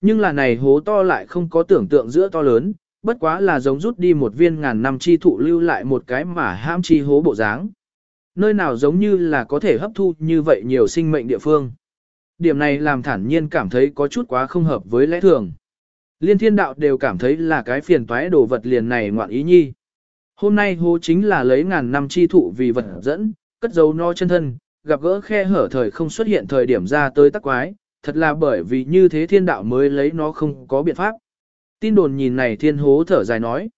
Nhưng là này hố to lại không có tưởng tượng giữa to lớn, bất quá là giống rút đi một viên ngàn năm chi thụ lưu lại một cái mà ham chi hố bộ dáng. Nơi nào giống như là có thể hấp thu như vậy nhiều sinh mệnh địa phương. Điểm này làm thản nhiên cảm thấy có chút quá không hợp với lẽ thường. Liên thiên đạo đều cảm thấy là cái phiền toái đồ vật liền này ngoạn ý nhi. Hôm nay hố chính là lấy ngàn năm chi thụ vì vật dẫn, cất dấu no chân thân, gặp gỡ khe hở thời không xuất hiện thời điểm ra tới tắc quái, thật là bởi vì như thế thiên đạo mới lấy nó không có biện pháp. Tin đồn nhìn này thiên hố thở dài nói.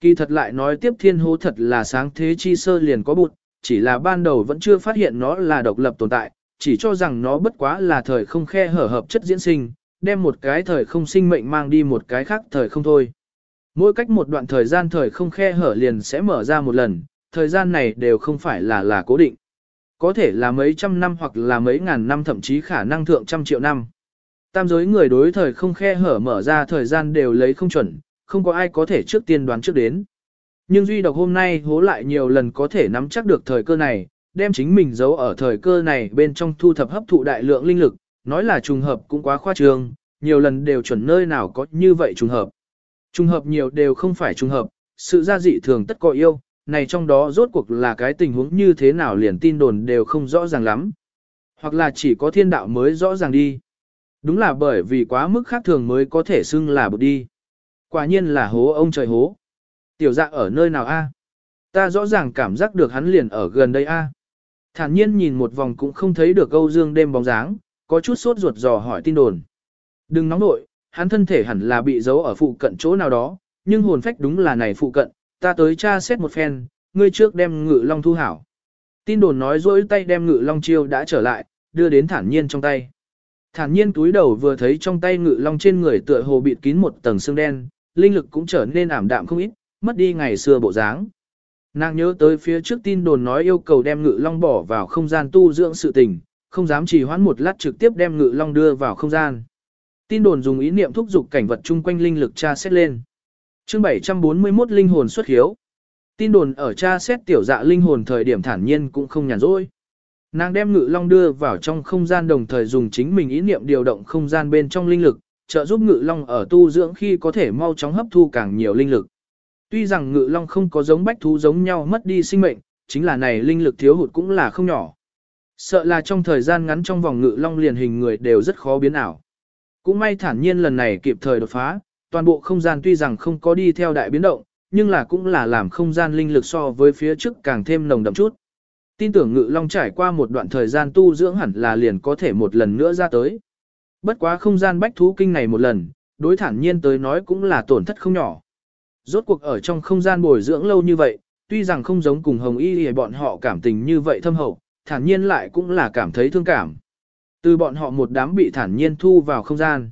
Kỳ thật lại nói tiếp thiên hố thật là sáng thế chi sơ liền có bụt, chỉ là ban đầu vẫn chưa phát hiện nó là độc lập tồn tại, chỉ cho rằng nó bất quá là thời không khe hở hợp chất diễn sinh, đem một cái thời không sinh mệnh mang đi một cái khác thời không thôi. Mỗi cách một đoạn thời gian thời không khe hở liền sẽ mở ra một lần, thời gian này đều không phải là là cố định. Có thể là mấy trăm năm hoặc là mấy ngàn năm thậm chí khả năng thượng trăm triệu năm. Tam giới người đối thời không khe hở mở ra thời gian đều lấy không chuẩn, không có ai có thể trước tiên đoán trước đến. Nhưng duy độc hôm nay hố lại nhiều lần có thể nắm chắc được thời cơ này, đem chính mình giấu ở thời cơ này bên trong thu thập hấp thụ đại lượng linh lực, nói là trùng hợp cũng quá khoa trương, nhiều lần đều chuẩn nơi nào có như vậy trùng hợp. Trùng hợp nhiều đều không phải trùng hợp, sự gia dị thường tất có yêu, này trong đó rốt cuộc là cái tình huống như thế nào liền tin đồn đều không rõ ràng lắm. Hoặc là chỉ có thiên đạo mới rõ ràng đi. Đúng là bởi vì quá mức khác thường mới có thể xưng là bụt đi. Quả nhiên là hố ông trời hố. Tiểu dạ ở nơi nào a? Ta rõ ràng cảm giác được hắn liền ở gần đây a. Thản nhiên nhìn một vòng cũng không thấy được Âu Dương đêm bóng dáng, có chút sốt ruột dò hỏi tin đồn. Đừng nóng nội, hắn thân thể hẳn là bị giấu ở phụ cận chỗ nào đó, nhưng hồn phách đúng là này phụ cận, ta tới tra xét một phen, ngươi trước đem ngự long thu hảo. Tin đồn nói dối tay đem ngự long chiêu đã trở lại, đưa đến thản nhiên trong tay. Thản nhiên túi đầu vừa thấy trong tay ngự long trên người tựa hồ bịt kín một tầng xương đen, linh lực cũng trở nên ảm đạm không ít, mất đi ngày xưa bộ dáng. Nàng nhớ tới phía trước tin đồn nói yêu cầu đem ngự long bỏ vào không gian tu dưỡng sự tình, không dám trì hoãn một lát trực tiếp đem ngự long đưa vào không gian. Tin đồn dùng ý niệm thúc giục cảnh vật chung quanh linh lực tra xét lên. Chương 741 linh hồn xuất hiếu. Tin đồn ở tra xét tiểu dạ linh hồn thời điểm thản nhiên cũng không nhàn rỗi. Nàng đem ngự long đưa vào trong không gian đồng thời dùng chính mình ý niệm điều động không gian bên trong linh lực, trợ giúp ngự long ở tu dưỡng khi có thể mau chóng hấp thu càng nhiều linh lực. Tuy rằng ngự long không có giống bách thú giống nhau mất đi sinh mệnh, chính là này linh lực thiếu hụt cũng là không nhỏ. Sợ là trong thời gian ngắn trong vòng ngự long liền hình người đều rất khó biến ảo. Cũng may thản nhiên lần này kịp thời đột phá, toàn bộ không gian tuy rằng không có đi theo đại biến động, nhưng là cũng là làm không gian linh lực so với phía trước càng thêm nồng đậm chút. Tin tưởng ngự long trải qua một đoạn thời gian tu dưỡng hẳn là liền có thể một lần nữa ra tới. Bất quá không gian bách thú kinh này một lần, đối thản nhiên tới nói cũng là tổn thất không nhỏ. Rốt cuộc ở trong không gian bồi dưỡng lâu như vậy, tuy rằng không giống cùng hồng y thì bọn họ cảm tình như vậy thâm hậu, thản nhiên lại cũng là cảm thấy thương cảm. Từ bọn họ một đám bị thản nhiên thu vào không gian.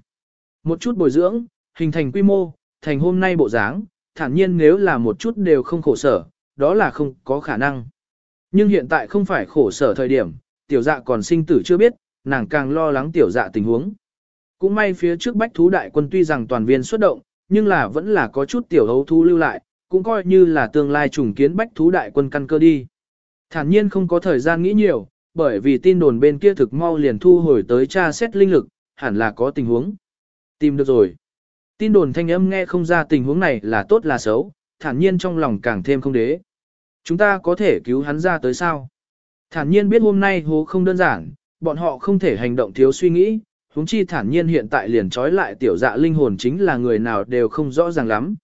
Một chút bồi dưỡng, hình thành quy mô, thành hôm nay bộ dáng, thản nhiên nếu là một chút đều không khổ sở, đó là không có khả năng. Nhưng hiện tại không phải khổ sở thời điểm, tiểu dạ còn sinh tử chưa biết, nàng càng lo lắng tiểu dạ tình huống. Cũng may phía trước bách thú đại quân tuy rằng toàn viên xuất động, nhưng là vẫn là có chút tiểu hấu thú lưu lại, cũng coi như là tương lai trùng kiến bách thú đại quân căn cơ đi. Thản nhiên không có thời gian nghĩ nhiều, bởi vì tin đồn bên kia thực mau liền thu hồi tới tra xét linh lực, hẳn là có tình huống. Tìm được rồi. Tin đồn thanh âm nghe không ra tình huống này là tốt là xấu, thản nhiên trong lòng càng thêm không đế. Chúng ta có thể cứu hắn ra tới sao? Thản nhiên biết hôm nay hố không đơn giản, bọn họ không thể hành động thiếu suy nghĩ, huống chi thản nhiên hiện tại liền trói lại tiểu dạ linh hồn chính là người nào đều không rõ ràng lắm.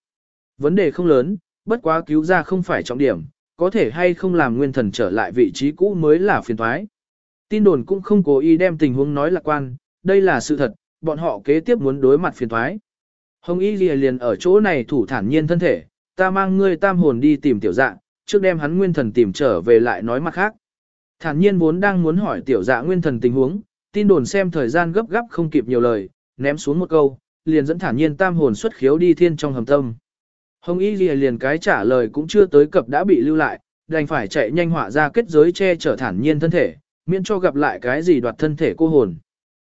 Vấn đề không lớn, bất quá cứu ra không phải trọng điểm, có thể hay không làm nguyên thần trở lại vị trí cũ mới là phiền toái. Tin đồn cũng không cố ý đem tình huống nói lạc quan, đây là sự thật, bọn họ kế tiếp muốn đối mặt phiền toái. Hồng Y Lìa liền ở chỗ này thủ thản nhiên thân thể, ta mang ngươi tam hồn đi tìm tiểu dạ, trước đem hắn nguyên thần tìm trở về lại nói mặt khác. Thản nhiên vốn đang muốn hỏi tiểu dạ nguyên thần tình huống, tin đồn xem thời gian gấp gáp không kịp nhiều lời, ném xuống một câu, liền dẫn thản nhiên tam hồn xuất khiếu đi thiên trong hầm tâm. Hồng Y Lìa liền cái trả lời cũng chưa tới cập đã bị lưu lại, đành phải chạy nhanh họa ra kết giới che chở thản nhiên thân thể, miễn cho gặp lại cái gì đoạt thân thể cô hồn.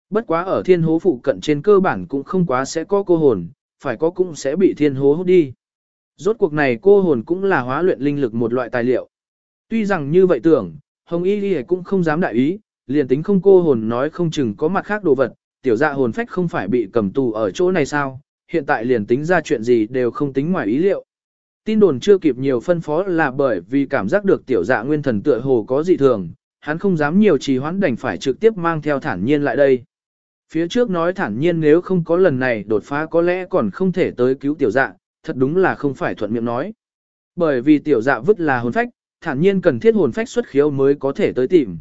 Bất quá ở thiên hố phụ cận trên cơ bản cũng không quá sẽ có cô hồn, phải có cũng sẽ bị thiên hố hút đi. Rốt cuộc này cô hồn cũng là hóa luyện linh lực một loại tài liệu. Tuy rằng như vậy tưởng, Hồng Y Ghi cũng không dám đại ý, liền tính không cô hồn nói không chừng có mặt khác đồ vật, tiểu dạ hồn phách không phải bị cầm tù ở chỗ này sao, hiện tại liền tính ra chuyện gì đều không tính ngoài ý liệu. Tin đồn chưa kịp nhiều phân phó là bởi vì cảm giác được tiểu dạ nguyên thần tựa hồ có dị thường, hắn không dám nhiều trì hoãn đành phải trực tiếp mang theo thản nhiên lại đây. Phía trước nói thản nhiên nếu không có lần này đột phá có lẽ còn không thể tới cứu tiểu dạ, thật đúng là không phải thuận miệng nói. Bởi vì tiểu dạ vứt là hồn phách, thản nhiên cần thiết hồn phách xuất khiếu mới có thể tới tìm.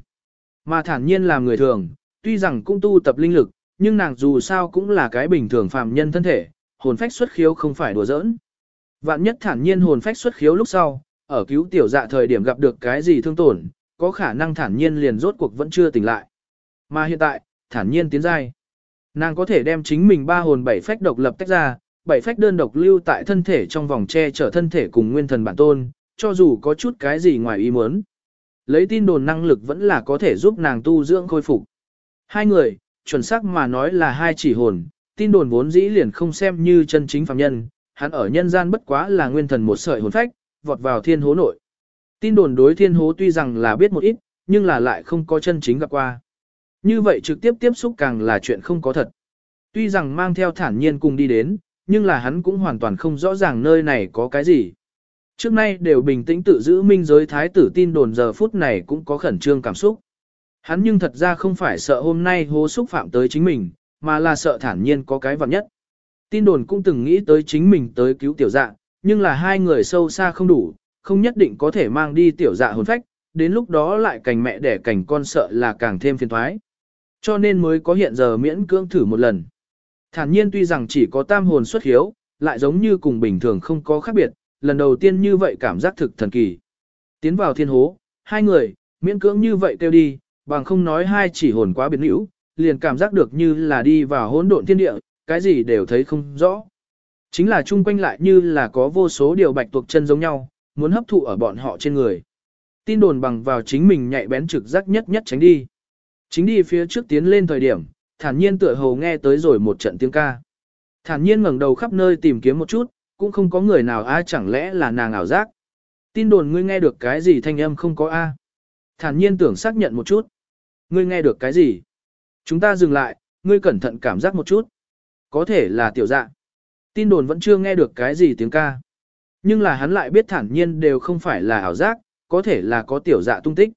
Mà thản nhiên làm người thường, tuy rằng cũng tu tập linh lực, nhưng nàng dù sao cũng là cái bình thường phàm nhân thân thể, hồn phách xuất khiếu không phải đùa giỡn. Vạn nhất thản nhiên hồn phách xuất khiếu lúc sau, ở cứu tiểu dạ thời điểm gặp được cái gì thương tổn, có khả năng thản nhiên liền rốt cuộc vẫn chưa tỉnh lại. Mà hiện tại, thản nhiên tiến giai. Nàng có thể đem chính mình ba hồn bảy phách độc lập tách ra, bảy phách đơn độc lưu tại thân thể trong vòng che chở thân thể cùng nguyên thần bản tôn, cho dù có chút cái gì ngoài ý muốn. Lấy tin đồn năng lực vẫn là có thể giúp nàng tu dưỡng khôi phục. Hai người, chuẩn xác mà nói là hai chỉ hồn, tin đồn vốn dĩ liền không xem như chân chính phàm nhân, hắn ở nhân gian bất quá là nguyên thần một sợi hồn phách, vọt vào thiên hố nội. Tin đồn đối thiên hố tuy rằng là biết một ít, nhưng là lại không có chân chính gặp qua. Như vậy trực tiếp tiếp xúc càng là chuyện không có thật. Tuy rằng mang theo thản nhiên cùng đi đến, nhưng là hắn cũng hoàn toàn không rõ ràng nơi này có cái gì. Trước nay đều bình tĩnh tự giữ minh giới thái tử tin đồn giờ phút này cũng có khẩn trương cảm xúc. Hắn nhưng thật ra không phải sợ hôm nay hố xúc phạm tới chính mình, mà là sợ thản nhiên có cái vật nhất. Tin đồn cũng từng nghĩ tới chính mình tới cứu tiểu dạ, nhưng là hai người sâu xa không đủ, không nhất định có thể mang đi tiểu dạ hồn phách, đến lúc đó lại cành mẹ đẻ cành con sợ là càng thêm phiền thoái. Cho nên mới có hiện giờ miễn cưỡng thử một lần. Thản nhiên tuy rằng chỉ có tam hồn xuất hiếu, lại giống như cùng bình thường không có khác biệt, lần đầu tiên như vậy cảm giác thực thần kỳ. Tiến vào thiên hố, hai người, miễn cưỡng như vậy kêu đi, bằng không nói hai chỉ hồn quá biến hữu, liền cảm giác được như là đi vào hỗn độn thiên địa, cái gì đều thấy không rõ. Chính là chung quanh lại như là có vô số điều bạch tuộc chân giống nhau, muốn hấp thụ ở bọn họ trên người. Tin đồn bằng vào chính mình nhạy bén trực giác nhất nhất tránh đi. Chính đi phía trước tiến lên thời điểm, thản nhiên tựa hồ nghe tới rồi một trận tiếng ca. Thản nhiên ngẩng đầu khắp nơi tìm kiếm một chút, cũng không có người nào ai chẳng lẽ là nàng ảo giác. Tin đồn ngươi nghe được cái gì thanh âm không có a? Thản nhiên tưởng xác nhận một chút. Ngươi nghe được cái gì? Chúng ta dừng lại, ngươi cẩn thận cảm giác một chút. Có thể là tiểu dạ. Tin đồn vẫn chưa nghe được cái gì tiếng ca. Nhưng là hắn lại biết thản nhiên đều không phải là ảo giác, có thể là có tiểu dạ tung tích.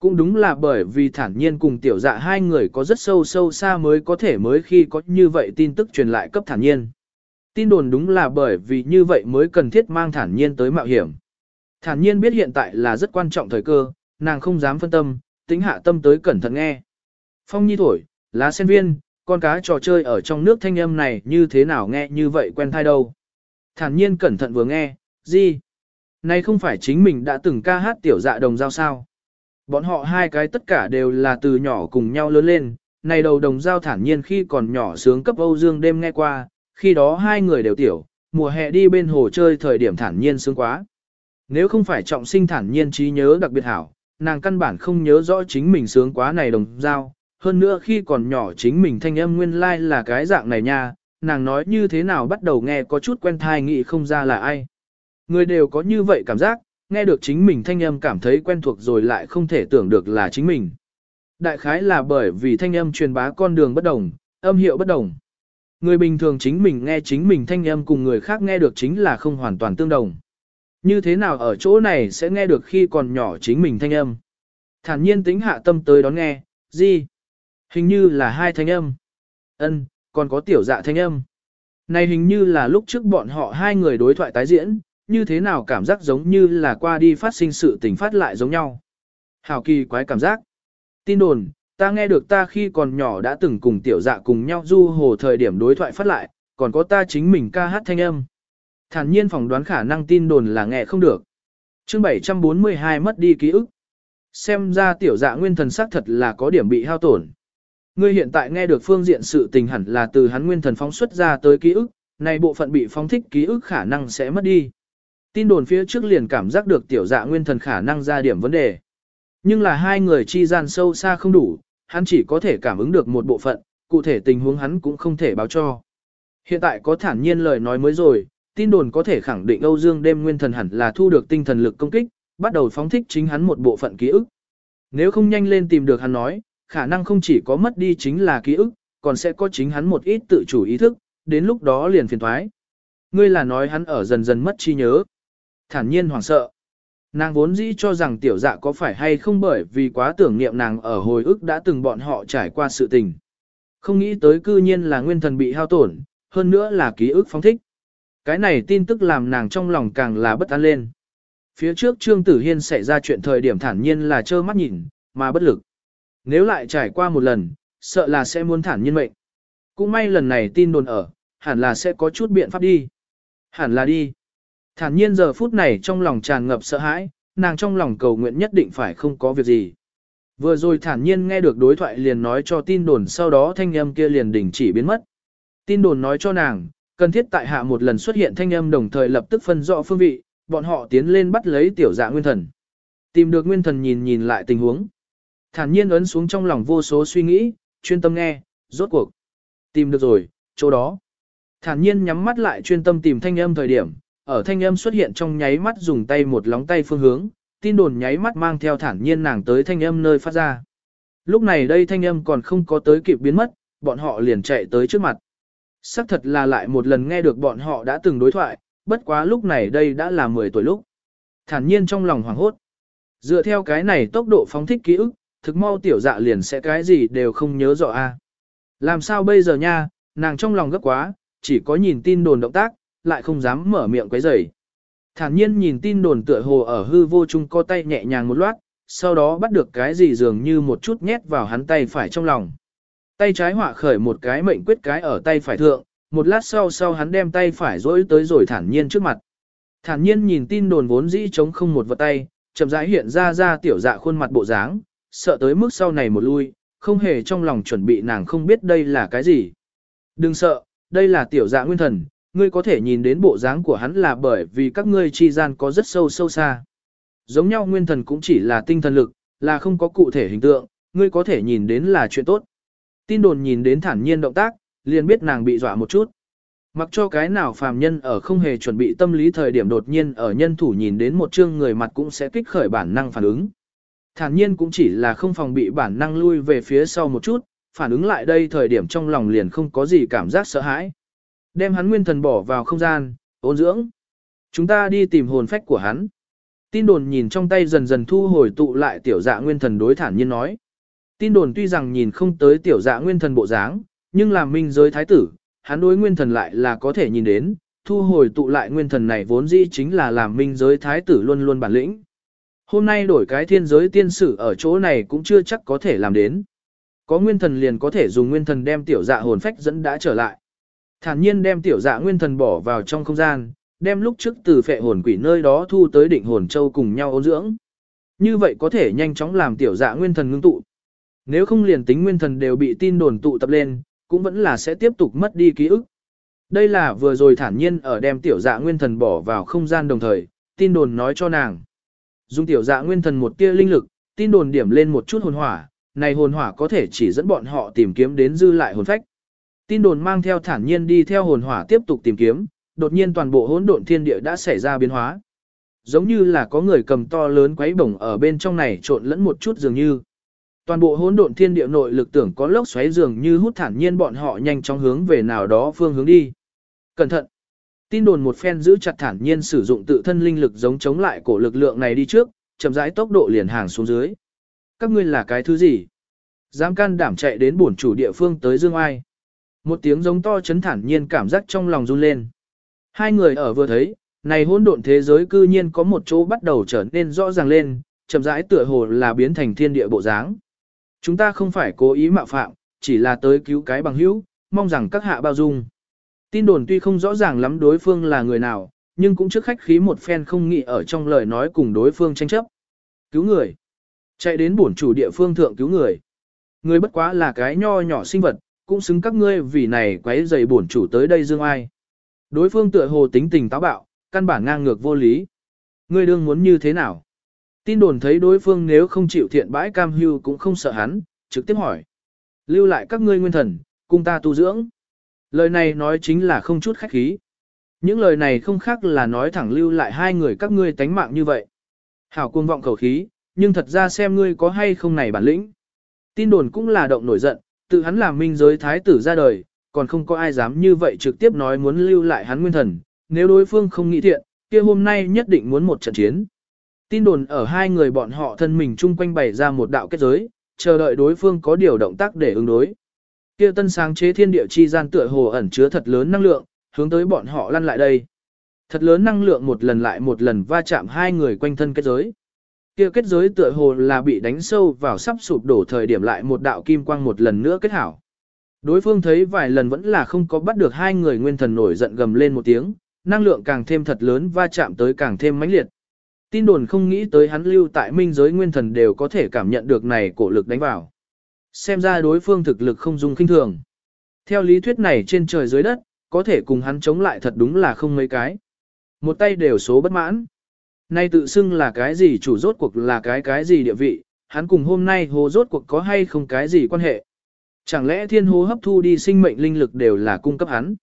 Cũng đúng là bởi vì thản nhiên cùng tiểu dạ hai người có rất sâu sâu xa mới có thể mới khi có như vậy tin tức truyền lại cấp thản nhiên. Tin đồn đúng là bởi vì như vậy mới cần thiết mang thản nhiên tới mạo hiểm. Thản nhiên biết hiện tại là rất quan trọng thời cơ, nàng không dám phân tâm, tính hạ tâm tới cẩn thận nghe. Phong nhi thổi, lá sen viên, con cá trò chơi ở trong nước thanh âm này như thế nào nghe như vậy quen thai đâu. Thản nhiên cẩn thận vừa nghe, gì? Này không phải chính mình đã từng ca hát tiểu dạ đồng giao sao? Bọn họ hai cái tất cả đều là từ nhỏ cùng nhau lớn lên, này đầu đồng giao thản nhiên khi còn nhỏ sướng cấp Âu Dương đêm nghe qua, khi đó hai người đều tiểu, mùa hè đi bên hồ chơi thời điểm thản nhiên sướng quá. Nếu không phải trọng sinh thản nhiên trí nhớ đặc biệt hảo, nàng căn bản không nhớ rõ chính mình sướng quá này đồng giao, hơn nữa khi còn nhỏ chính mình thanh âm nguyên lai like là cái dạng này nha, nàng nói như thế nào bắt đầu nghe có chút quen thai nghĩ không ra là ai. Người đều có như vậy cảm giác, nghe được chính mình thanh âm cảm thấy quen thuộc rồi lại không thể tưởng được là chính mình. Đại khái là bởi vì thanh âm truyền bá con đường bất đồng, âm hiệu bất đồng. Người bình thường chính mình nghe chính mình thanh âm cùng người khác nghe được chính là không hoàn toàn tương đồng. Như thế nào ở chỗ này sẽ nghe được khi còn nhỏ chính mình thanh âm. Thản nhiên tính hạ tâm tới đón nghe, gì? Hình như là hai thanh âm. Ân, còn có tiểu dạ thanh âm. Này hình như là lúc trước bọn họ hai người đối thoại tái diễn, như thế nào cảm giác giống như là qua đi phát sinh sự tình phát lại giống nhau. Hào kỳ quái cảm giác. Tin đồn, ta nghe được ta khi còn nhỏ đã từng cùng tiểu dạ cùng nhau du hồ thời điểm đối thoại phát lại, còn có ta chính mình ca hát thanh âm. Thản nhiên phỏng đoán khả năng tin đồn là nghe không được. chương 742 mất đi ký ức. Xem ra tiểu dạ nguyên thần xác thật là có điểm bị hao tổn. Ngươi hiện tại nghe được phương diện sự tình hẳn là từ hắn nguyên thần phóng xuất ra tới ký ức, này bộ phận bị phóng thích ký ức khả năng sẽ mất đi. Tin đồn phía trước liền cảm giác được tiểu dạ nguyên thần khả năng ra điểm vấn đề. Nhưng là hai người chi gian sâu xa không đủ, hắn chỉ có thể cảm ứng được một bộ phận, cụ thể tình huống hắn cũng không thể báo cho. Hiện tại có thản nhiên lời nói mới rồi, tin đồn có thể khẳng định Âu Dương đêm nguyên thần hẳn là thu được tinh thần lực công kích, bắt đầu phóng thích chính hắn một bộ phận ký ức. Nếu không nhanh lên tìm được hắn nói, khả năng không chỉ có mất đi chính là ký ức, còn sẽ có chính hắn một ít tự chủ ý thức, đến lúc đó liền phiền thoái. Ngươi là nói hắn ở dần dần mất trí nhớ. Thản nhiên hoảng sợ. Nàng vốn dĩ cho rằng tiểu dạ có phải hay không bởi vì quá tưởng niệm nàng ở hồi ức đã từng bọn họ trải qua sự tình. Không nghĩ tới cư nhiên là nguyên thần bị hao tổn, hơn nữa là ký ức phóng thích. Cái này tin tức làm nàng trong lòng càng là bất an lên. Phía trước Trương Tử Hiên xảy ra chuyện thời điểm thản nhiên là trơ mắt nhìn, mà bất lực. Nếu lại trải qua một lần, sợ là sẽ muốn thản nhiên mệnh. Cũng may lần này tin đồn ở, hẳn là sẽ có chút biện pháp đi. Hẳn là đi. Thản nhiên giờ phút này trong lòng tràn ngập sợ hãi, nàng trong lòng cầu nguyện nhất định phải không có việc gì. Vừa rồi thản nhiên nghe được đối thoại liền nói cho tin đồn sau đó thanh âm kia liền đình chỉ biến mất. Tin đồn nói cho nàng, cần thiết tại hạ một lần xuất hiện thanh âm đồng thời lập tức phân rõ phương vị, bọn họ tiến lên bắt lấy tiểu dạ nguyên thần. Tìm được nguyên thần nhìn nhìn lại tình huống. Thản nhiên ấn xuống trong lòng vô số suy nghĩ, chuyên tâm nghe, rốt cuộc. Tìm được rồi, chỗ đó. Thản nhiên nhắm mắt lại chuyên tâm tìm thanh âm thời điểm, ở thanh âm xuất hiện trong nháy mắt dùng tay một lóng tay phương hướng, tin đồn nháy mắt mang theo thản nhiên nàng tới thanh âm nơi phát ra. Lúc này đây thanh âm còn không có tới kịp biến mất, bọn họ liền chạy tới trước mặt. Sắc thật là lại một lần nghe được bọn họ đã từng đối thoại, bất quá lúc này đây đã là 10 tuổi lúc. Thản nhiên trong lòng hoảng hốt. Dựa theo cái này tốc độ phóng thích ký ức, thực mau tiểu dạ liền sẽ cái gì đều không nhớ rõ a. Làm sao bây giờ nha, nàng trong lòng gấp quá, chỉ có nhìn tin đồn động tác, lại không dám mở miệng quấy rầy. Thản nhiên nhìn tin đồn tựa hồ ở hư vô trung co tay nhẹ nhàng một loát, sau đó bắt được cái gì dường như một chút nhét vào hắn tay phải trong lòng. Tay trái họa khởi một cái mệnh quyết cái ở tay phải thượng, một lát sau sau hắn đem tay phải dối tới rồi thản nhiên trước mặt. Thản nhiên nhìn tin đồn vốn dĩ chống không một vật tay, chậm rãi hiện ra ra tiểu dạ khuôn mặt bộ dáng, sợ tới mức sau này một lui, không hề trong lòng chuẩn bị nàng không biết đây là cái gì. Đừng sợ, đây là tiểu dạ nguyên thần, ngươi có thể nhìn đến bộ dáng của hắn là bởi vì các ngươi chi gian có rất sâu sâu xa. Giống nhau nguyên thần cũng chỉ là tinh thần lực, là không có cụ thể hình tượng, ngươi có thể nhìn đến là chuyện tốt. Tin đồn nhìn đến thản nhiên động tác, liền biết nàng bị dọa một chút. Mặc cho cái nào phàm nhân ở không hề chuẩn bị tâm lý thời điểm đột nhiên ở nhân thủ nhìn đến một chương người mặt cũng sẽ kích khởi bản năng phản ứng. Thản nhiên cũng chỉ là không phòng bị bản năng lui về phía sau một chút, phản ứng lại đây thời điểm trong lòng liền không có gì cảm giác sợ hãi. Đem hắn nguyên thần bỏ vào không gian, ôn dưỡng. Chúng ta đi tìm hồn phách của hắn. Tin đồn nhìn trong tay dần dần thu hồi tụ lại tiểu dạ nguyên thần đối thản nhiên nói. Tin đồn tuy rằng nhìn không tới tiểu dạ nguyên thần bộ dáng, nhưng làm minh giới thái tử, hắn đối nguyên thần lại là có thể nhìn đến, thu hồi tụ lại nguyên thần này vốn dĩ chính là làm minh giới thái tử luôn luôn bản lĩnh. Hôm nay đổi cái thiên giới tiên sử ở chỗ này cũng chưa chắc có thể làm đến. Có nguyên thần liền có thể dùng nguyên thần đem tiểu dạ hồn phách dẫn đã trở lại. Thản nhiên đem tiểu dạ nguyên thần bỏ vào trong không gian, đem lúc trước từ phệ hồn quỷ nơi đó thu tới định hồn châu cùng nhau ôn dưỡng. Như vậy có thể nhanh chóng làm tiểu dạ nguyên thần ngưng tụ. Nếu không liền tính nguyên thần đều bị tin đồn tụ tập lên, cũng vẫn là sẽ tiếp tục mất đi ký ức. Đây là vừa rồi thản nhiên ở đem tiểu dạ nguyên thần bỏ vào không gian đồng thời, tin đồn nói cho nàng. Dùng tiểu dạ nguyên thần một tia linh lực, tin đồn điểm lên một chút hồn hỏa, này hồn hỏa có thể chỉ dẫn bọn họ tìm kiếm đến dư lại hồn phách. Tin đồn mang theo thản nhiên đi theo hồn hỏa tiếp tục tìm kiếm, đột nhiên toàn bộ hỗn độn thiên địa đã xảy ra biến hóa. Giống như là có người cầm to lớn quấy bổng ở bên trong này trộn lẫn một chút dường như. Toàn bộ hỗn độn thiên địa nội lực tưởng có lốc xoáy dường như hút thản nhiên bọn họ nhanh chóng hướng về nào đó phương hướng đi. Cẩn thận! Tin đồn một phen giữ chặt thản nhiên sử dụng tự thân linh lực giống chống lại cổ lực lượng này đi trước, chậm rãi tốc độ liền hàng xuống dưới. Các ngươi là cái thứ gì? Dám can đảm chạy đến bổn chủ địa phương tới Dương Ai. Một tiếng giống to chấn thản nhiên cảm giác trong lòng run lên. Hai người ở vừa thấy, này hỗn độn thế giới cư nhiên có một chỗ bắt đầu trở nên rõ ràng lên, chậm rãi tựa hồ là biến thành thiên địa bộ dáng. Chúng ta không phải cố ý mạo phạm, chỉ là tới cứu cái bằng hữu, mong rằng các hạ bao dung. Tin đồn tuy không rõ ràng lắm đối phương là người nào, nhưng cũng trước khách khí một phen không nghĩ ở trong lời nói cùng đối phương tranh chấp. Cứu người. Chạy đến bổn chủ địa phương thượng cứu người. Người bất quá là cái nho nhỏ sinh vật, cũng xứng các ngươi vì này quấy giày bổn chủ tới đây dương ai. Đối phương tựa hồ tính tình táo bạo, căn bản ngang ngược vô lý. Ngươi đương muốn như thế nào? Tin đồn thấy đối phương nếu không chịu thiện bãi cam hưu cũng không sợ hắn, trực tiếp hỏi. Lưu lại các ngươi nguyên thần, cùng ta tu dưỡng. Lời này nói chính là không chút khách khí. Những lời này không khác là nói thẳng lưu lại hai người các ngươi tánh mạng như vậy. Hảo cuồng vọng khẩu khí, nhưng thật ra xem ngươi có hay không này bản lĩnh. Tin đồn cũng là động nổi giận, Tự hắn làm minh giới thái tử ra đời, còn không có ai dám như vậy trực tiếp nói muốn lưu lại hắn nguyên thần, nếu đối phương không nghĩ thiện, kia hôm nay nhất định muốn một trận chiến. Tin đồn ở hai người bọn họ thân mình chung quanh bày ra một đạo kết giới, chờ đợi đối phương có điều động tác để ứng đối. Kia tân sáng chế thiên địa chi gian tựa hồ ẩn chứa thật lớn năng lượng, hướng tới bọn họ lăn lại đây. Thật lớn năng lượng một lần lại một lần va chạm hai người quanh thân kết giới. Kia kết giới tựa hồ là bị đánh sâu vào sắp sụp đổ thời điểm lại một đạo kim quang một lần nữa kết hảo. Đối phương thấy vài lần vẫn là không có bắt được hai người nguyên thần nổi giận gầm lên một tiếng, năng lượng càng thêm thật lớn va chạm tới càng thêm mãnh liệt. Tin đồn không nghĩ tới hắn lưu tại minh giới nguyên thần đều có thể cảm nhận được này cổ lực đánh vào. Xem ra đối phương thực lực không dung kinh thường. Theo lý thuyết này trên trời dưới đất, có thể cùng hắn chống lại thật đúng là không mấy cái. Một tay đều số bất mãn. Nay tự xưng là cái gì chủ rốt cuộc là cái cái gì địa vị, hắn cùng hôm nay hồ rốt cuộc có hay không cái gì quan hệ. Chẳng lẽ thiên hồ hấp thu đi sinh mệnh linh lực đều là cung cấp hắn?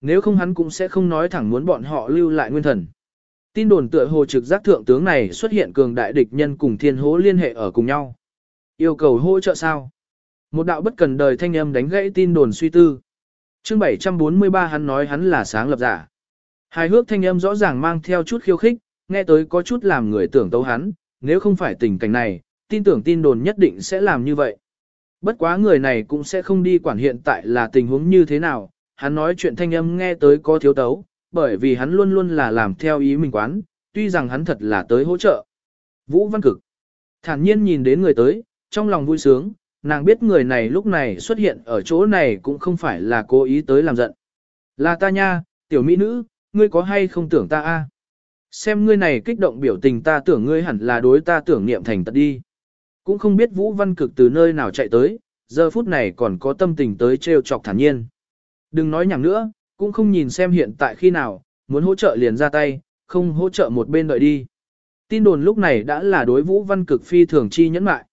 Nếu không hắn cũng sẽ không nói thẳng muốn bọn họ lưu lại nguyên thần. Tin đồn tựa hồ trực giác thượng tướng này xuất hiện cường đại địch nhân cùng thiên hố liên hệ ở cùng nhau. Yêu cầu hỗ trợ sao? Một đạo bất cần đời thanh âm đánh gãy tin đồn suy tư. Chương 743 hắn nói hắn là sáng lập giả. Hài hước thanh âm rõ ràng mang theo chút khiêu khích, nghe tới có chút làm người tưởng tấu hắn, nếu không phải tình cảnh này, tin tưởng tin đồn nhất định sẽ làm như vậy. Bất quá người này cũng sẽ không đi quản hiện tại là tình huống như thế nào, hắn nói chuyện thanh âm nghe tới có thiếu tấu, bởi vì hắn luôn luôn là làm theo ý mình quán, tuy rằng hắn thật là tới hỗ trợ. Vũ Văn Cực thản nhiên nhìn đến người tới, trong lòng vui sướng, nàng biết người này lúc này xuất hiện ở chỗ này cũng không phải là cố ý tới làm giận. Là ta nha, tiểu mỹ nữ, ngươi có hay không tưởng ta a? Xem ngươi này kích động biểu tình ta tưởng ngươi hẳn là đối ta tưởng niệm thành tật đi. Cũng không biết Vũ Văn Cực từ nơi nào chạy tới, giờ phút này còn có tâm tình tới trêu chọc thản nhiên. Đừng nói nhảm nữa, cũng không nhìn xem hiện tại khi nào, muốn hỗ trợ liền ra tay, không hỗ trợ một bên đợi đi. Tin đồn lúc này đã là đối Vũ Văn Cực phi thường chi nhẫn mại.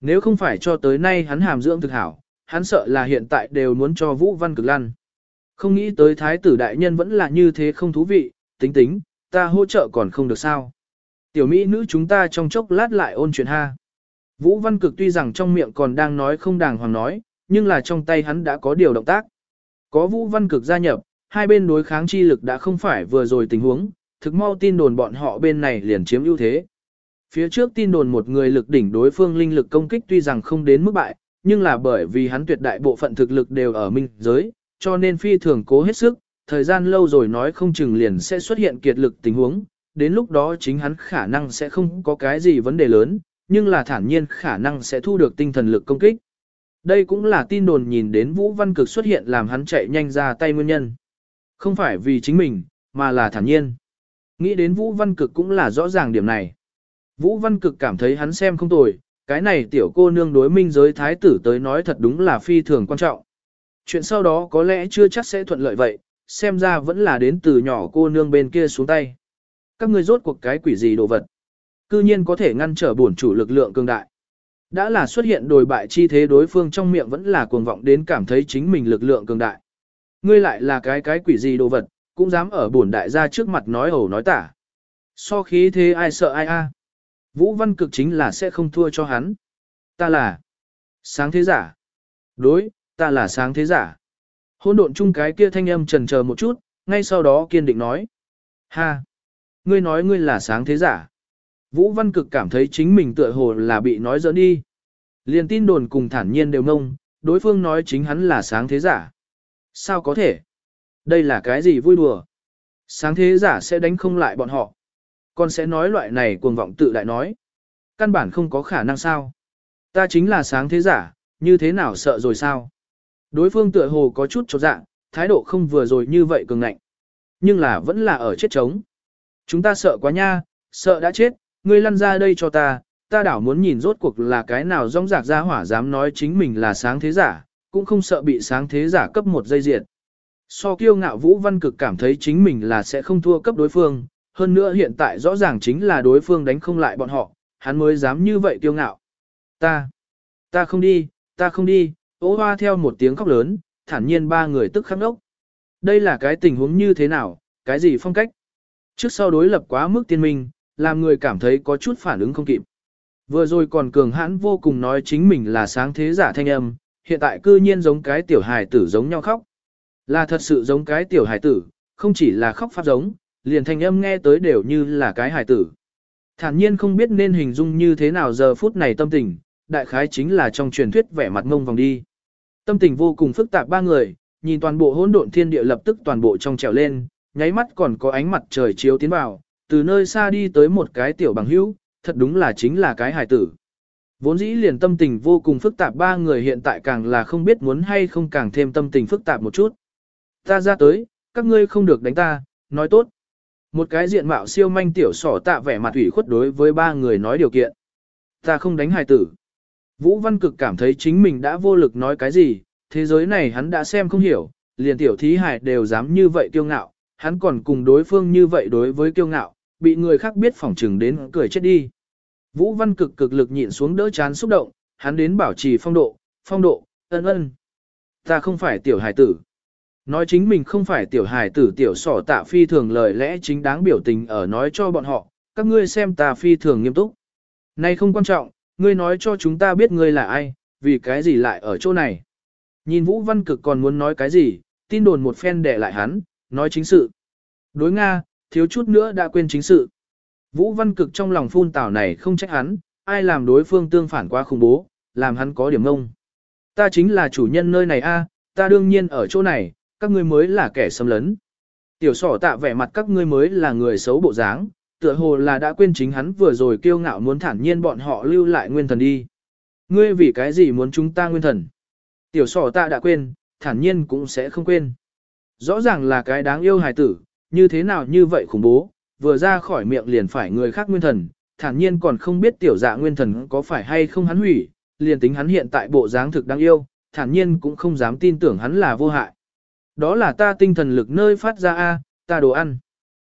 Nếu không phải cho tới nay hắn hàm dưỡng thực hảo, hắn sợ là hiện tại đều muốn cho Vũ Văn Cực lăn. Không nghĩ tới thái tử đại nhân vẫn là như thế không thú vị, tính tính, ta hỗ trợ còn không được sao. Tiểu mỹ nữ chúng ta trong chốc lát lại ôn chuyện ha. Vũ Văn Cực tuy rằng trong miệng còn đang nói không đàng hoàng nói, nhưng là trong tay hắn đã có điều động tác. Có Vũ Văn Cực gia nhập, hai bên đối kháng chi lực đã không phải vừa rồi tình huống, thực mau tin đồn bọn họ bên này liền chiếm ưu thế. Phía trước tin đồn một người lực đỉnh đối phương linh lực công kích tuy rằng không đến mức bại, nhưng là bởi vì hắn tuyệt đại bộ phận thực lực đều ở minh giới, cho nên phi thường cố hết sức, thời gian lâu rồi nói không chừng liền sẽ xuất hiện kiệt lực tình huống, đến lúc đó chính hắn khả năng sẽ không có cái gì vấn đề lớn, nhưng là thản nhiên khả năng sẽ thu được tinh thần lực công kích. Đây cũng là tin đồn nhìn đến Vũ Văn Cực xuất hiện làm hắn chạy nhanh ra tay nguyên nhân. Không phải vì chính mình, mà là thản nhiên. Nghĩ đến Vũ Văn Cực cũng là rõ ràng điểm này. Vũ Văn Cực cảm thấy hắn xem không tồi, cái này tiểu cô nương đối minh giới thái tử tới nói thật đúng là phi thường quan trọng. Chuyện sau đó có lẽ chưa chắc sẽ thuận lợi vậy, xem ra vẫn là đến từ nhỏ cô nương bên kia xuống tay. Các ngươi rốt cuộc cái quỷ gì đồ vật. Cư nhiên có thể ngăn trở bổn chủ lực lượng cường đại. Đã là xuất hiện đồi bại chi thế đối phương trong miệng vẫn là cuồng vọng đến cảm thấy chính mình lực lượng cường đại. Ngươi lại là cái cái quỷ gì đồ vật, cũng dám ở bổn đại gia trước mặt nói ẩu nói tả. So khí thế ai sợ ai a? Vũ Văn Cực chính là sẽ không thua cho hắn. Ta là sáng thế giả. Đối, ta là sáng thế giả. Hôn độn chung cái kia thanh âm trần chờ một chút, ngay sau đó kiên định nói. Ha! Ngươi nói ngươi là sáng thế giả. Vũ Văn Cực cảm thấy chính mình tựa hồ là bị nói giỡn đi. Liền tin đồn cùng thản nhiên đều ngông, đối phương nói chính hắn là sáng thế giả. Sao có thể? Đây là cái gì vui đùa? Sáng thế giả sẽ đánh không lại bọn họ. Còn sẽ nói loại này cuồng vọng tự đại nói. Căn bản không có khả năng sao. Ta chính là sáng thế giả, như thế nào sợ rồi sao? Đối phương tựa hồ có chút chột dạng, thái độ không vừa rồi như vậy cường ngạnh. Nhưng là vẫn là ở chết trống. Chúng ta sợ quá nha, sợ đã chết, ngươi lăn ra đây cho ta, ta đảo muốn nhìn rốt cuộc là cái nào rong rạc ra hỏa dám nói chính mình là sáng thế giả, cũng không sợ bị sáng thế giả cấp một giây diệt. So kiêu ngạo Vũ Văn Cực cảm thấy chính mình là sẽ không thua cấp đối phương, hơn nữa hiện tại rõ ràng chính là đối phương đánh không lại bọn họ, hắn mới dám như vậy kiêu ngạo. Ta, ta không đi, ta không đi, ố hoa theo một tiếng khóc lớn, thản nhiên ba người tức khắc ốc. Đây là cái tình huống như thế nào, cái gì phong cách? Trước sau đối lập quá mức tiên minh, làm người cảm thấy có chút phản ứng không kịp. Vừa rồi còn cường hãn vô cùng nói chính mình là sáng thế giả thanh âm, hiện tại cư nhiên giống cái tiểu hài tử giống nhau khóc. Là thật sự giống cái tiểu hài tử, không chỉ là khóc pháp giống, liền thanh âm nghe tới đều như là cái hài tử. Thản nhiên không biết nên hình dung như thế nào giờ phút này tâm tình, đại khái chính là trong truyền thuyết vẻ mặt ngông vòng đi. Tâm tình vô cùng phức tạp ba người, nhìn toàn bộ hỗn độn thiên địa lập tức toàn bộ trong trèo lên, nháy mắt còn có ánh mặt trời chiếu tiến vào, từ nơi xa đi tới một cái tiểu bằng hữu, thật đúng là chính là cái hài tử. Vốn dĩ liền tâm tình vô cùng phức tạp ba người hiện tại càng là không biết muốn hay không càng thêm tâm tình phức tạp một chút. Ta ra tới, các ngươi không được đánh ta, nói tốt. Một cái diện mạo siêu manh tiểu sỏ tạ vẻ mặt ủy khuất đối với ba người nói điều kiện. Ta không đánh hài tử. Vũ Văn Cực cảm thấy chính mình đã vô lực nói cái gì, thế giới này hắn đã xem không hiểu, liền tiểu thí Hải đều dám như vậy kiêu ngạo, hắn còn cùng đối phương như vậy đối với kiêu ngạo, bị người khác biết phỏng trừng đến cười chết đi. Vũ Văn Cực cực lực nhịn xuống đỡ chán xúc động, hắn đến bảo trì phong độ, phong độ, ân ân. Ta không phải tiểu Hải tử. Nói chính mình không phải tiểu Hải tử tiểu sỏ tạ phi thường lời lẽ chính đáng biểu tình ở nói cho bọn họ, các ngươi xem ta phi thường nghiêm túc. Này không quan trọng, ngươi nói cho chúng ta biết ngươi là ai, vì cái gì lại ở chỗ này. Nhìn Vũ Văn Cực còn muốn nói cái gì, tin đồn một phen để lại hắn, nói chính sự. Đối Nga, thiếu chút nữa đã quên chính sự. Vũ Văn Cực trong lòng phun tảo này không trách hắn, ai làm đối phương tương phản quá khủng bố, làm hắn có điểm ngông. Ta chính là chủ nhân nơi này a, ta đương nhiên ở chỗ này, các ngươi mới là kẻ xâm lấn. Tiểu sỏ tạ vẻ mặt các ngươi mới là người xấu bộ dáng, tựa hồ là đã quên chính hắn vừa rồi kiêu ngạo muốn thản nhiên bọn họ lưu lại nguyên thần đi. Ngươi vì cái gì muốn chúng ta nguyên thần? Tiểu sỏ ta đã quên, thản nhiên cũng sẽ không quên. Rõ ràng là cái đáng yêu hài tử, như thế nào như vậy khủng bố, vừa ra khỏi miệng liền phải người khác nguyên thần, thản nhiên còn không biết tiểu dạ nguyên thần có phải hay không hắn hủy, liền tính hắn hiện tại bộ dáng thực đáng yêu, thản nhiên cũng không dám tin tưởng hắn là vô hại. Đó là ta tinh thần lực nơi phát ra A, ta đồ ăn.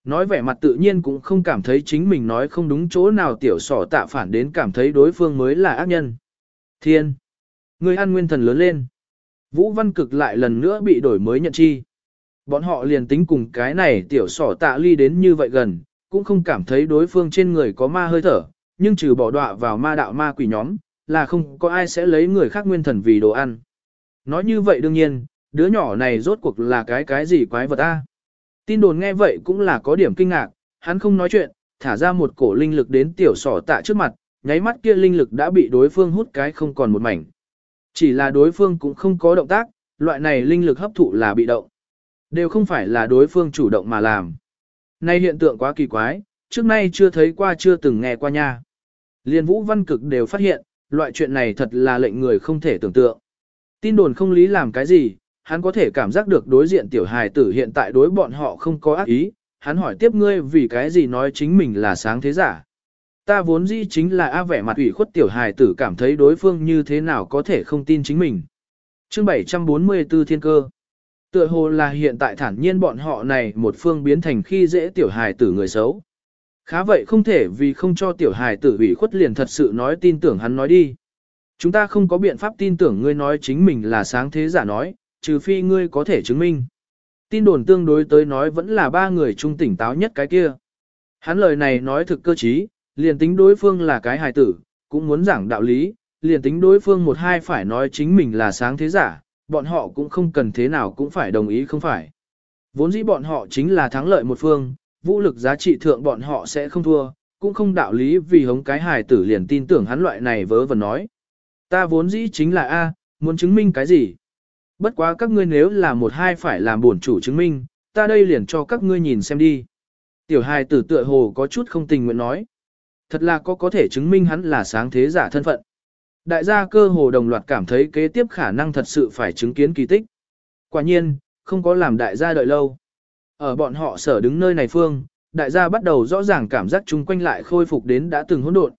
Nói vẻ mặt tự nhiên cũng không cảm thấy chính mình nói không đúng chỗ nào tiểu sỏ tạ phản đến cảm thấy đối phương mới là ác nhân. Thiên! Người ăn nguyên thần lớn lên. Vũ văn cực lại lần nữa bị đổi mới nhận chi. Bọn họ liền tính cùng cái này tiểu sỏ tạ ly đến như vậy gần, cũng không cảm thấy đối phương trên người có ma hơi thở, nhưng trừ bỏ đọa vào ma đạo ma quỷ nhóm, là không có ai sẽ lấy người khác nguyên thần vì đồ ăn. Nói như vậy đương nhiên, đứa nhỏ này rốt cuộc là cái cái gì quái vật a? Tin đồn nghe vậy cũng là có điểm kinh ngạc, hắn không nói chuyện, thả ra một cổ linh lực đến tiểu sỏ tạ trước mặt, nháy mắt kia linh lực đã bị đối phương hút cái không còn một mảnh. Chỉ là đối phương cũng không có động tác, loại này linh lực hấp thụ là bị động. Đều không phải là đối phương chủ động mà làm. Nay hiện tượng quá kỳ quái, trước nay chưa thấy qua chưa từng nghe qua nha. Liên vũ văn cực đều phát hiện, loại chuyện này thật là lệnh người không thể tưởng tượng. Tin đồn không lý làm cái gì, hắn có thể cảm giác được đối diện tiểu hài tử hiện tại đối bọn họ không có ác ý, hắn hỏi tiếp ngươi vì cái gì nói chính mình là sáng thế giả. Ta vốn dĩ chính là A vẻ mặt ủy khuất tiểu hài tử cảm thấy đối phương như thế nào có thể không tin chính mình. Chương 744 Thiên Cơ Tựa hồ là hiện tại thản nhiên bọn họ này một phương biến thành khi dễ tiểu hài tử người xấu. Khá vậy không thể vì không cho tiểu hài tử ủy khuất liền thật sự nói tin tưởng hắn nói đi. Chúng ta không có biện pháp tin tưởng ngươi nói chính mình là sáng thế giả nói, trừ phi ngươi có thể chứng minh. Tin đồn tương đối tới nói vẫn là ba người trung tỉnh táo nhất cái kia. Hắn lời này nói thực cơ trí, liền tính đối phương là cái hài tử, cũng muốn giảng đạo lý, liền tính đối phương một hai phải nói chính mình là sáng thế giả, bọn họ cũng không cần thế nào cũng phải đồng ý không phải. Vốn dĩ bọn họ chính là thắng lợi một phương, vũ lực giá trị thượng bọn họ sẽ không thua, cũng không đạo lý vì hống cái hài tử liền tin tưởng hắn loại này vớ vẩn nói. Ta vốn dĩ chính là A, muốn chứng minh cái gì? Bất quá các ngươi nếu là một hai phải làm bổn chủ chứng minh, ta đây liền cho các ngươi nhìn xem đi. Tiểu hài tử tựa hồ có chút không tình nguyện nói. Thật là có có thể chứng minh hắn là sáng thế giả thân phận. Đại gia cơ hồ đồng loạt cảm thấy kế tiếp khả năng thật sự phải chứng kiến kỳ tích. Quả nhiên, không có làm đại gia đợi lâu. Ở bọn họ sở đứng nơi này phương, đại gia bắt đầu rõ ràng cảm giác chung quanh lại khôi phục đến đã từng hỗn độn.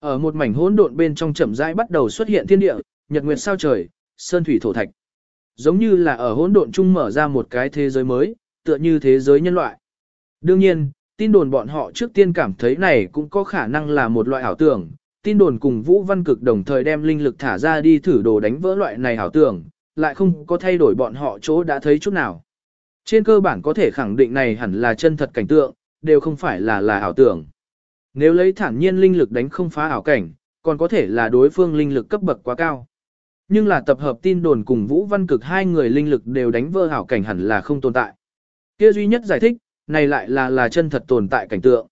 Ở một mảnh hỗn độn bên trong chậm rãi bắt đầu xuất hiện thiên địa, nhật nguyệt sao trời, sơn thủy thổ thạch. Giống như là ở hỗn độn chung mở ra một cái thế giới mới, tựa như thế giới nhân loại. Đương nhiên, tin đồn bọn họ trước tiên cảm thấy này cũng có khả năng là một loại ảo tưởng, tin đồn cùng Vũ Văn Cực đồng thời đem linh lực thả ra đi thử đồ đánh vỡ loại này ảo tưởng, lại không có thay đổi bọn họ chỗ đã thấy chút nào. Trên cơ bản có thể khẳng định này hẳn là chân thật cảnh tượng, đều không phải là là ảo tưởng. Nếu lấy thản nhiên linh lực đánh không phá ảo cảnh, còn có thể là đối phương linh lực cấp bậc quá cao. Nhưng là tập hợp tin đồn cùng Vũ Văn Cực hai người linh lực đều đánh vỡ hảo cảnh hẳn là không tồn tại. Kia duy nhất giải thích, này lại là là chân thật tồn tại cảnh tượng.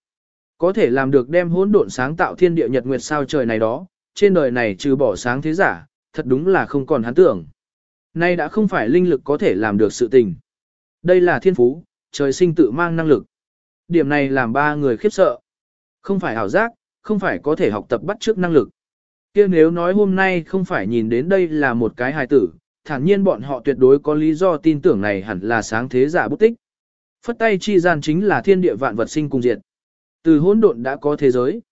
Có thể làm được đem hỗn độn sáng tạo thiên địa nhật nguyệt sao trời này đó, trên đời này trừ bỏ sáng thế giả, thật đúng là không còn hắn tưởng. Nay đã không phải linh lực có thể làm được sự tình. Đây là thiên phú, trời sinh tự mang năng lực. Điểm này làm ba người khiếp sợ. Không phải ảo giác, không phải có thể học tập bắt trước năng lực kia nếu nói hôm nay không phải nhìn đến đây là một cái hài tử, thản nhiên bọn họ tuyệt đối có lý do tin tưởng này hẳn là sáng thế giả bút tích. Phất tay chi gian chính là thiên địa vạn vật sinh cùng diệt. Từ hỗn độn đã có thế giới.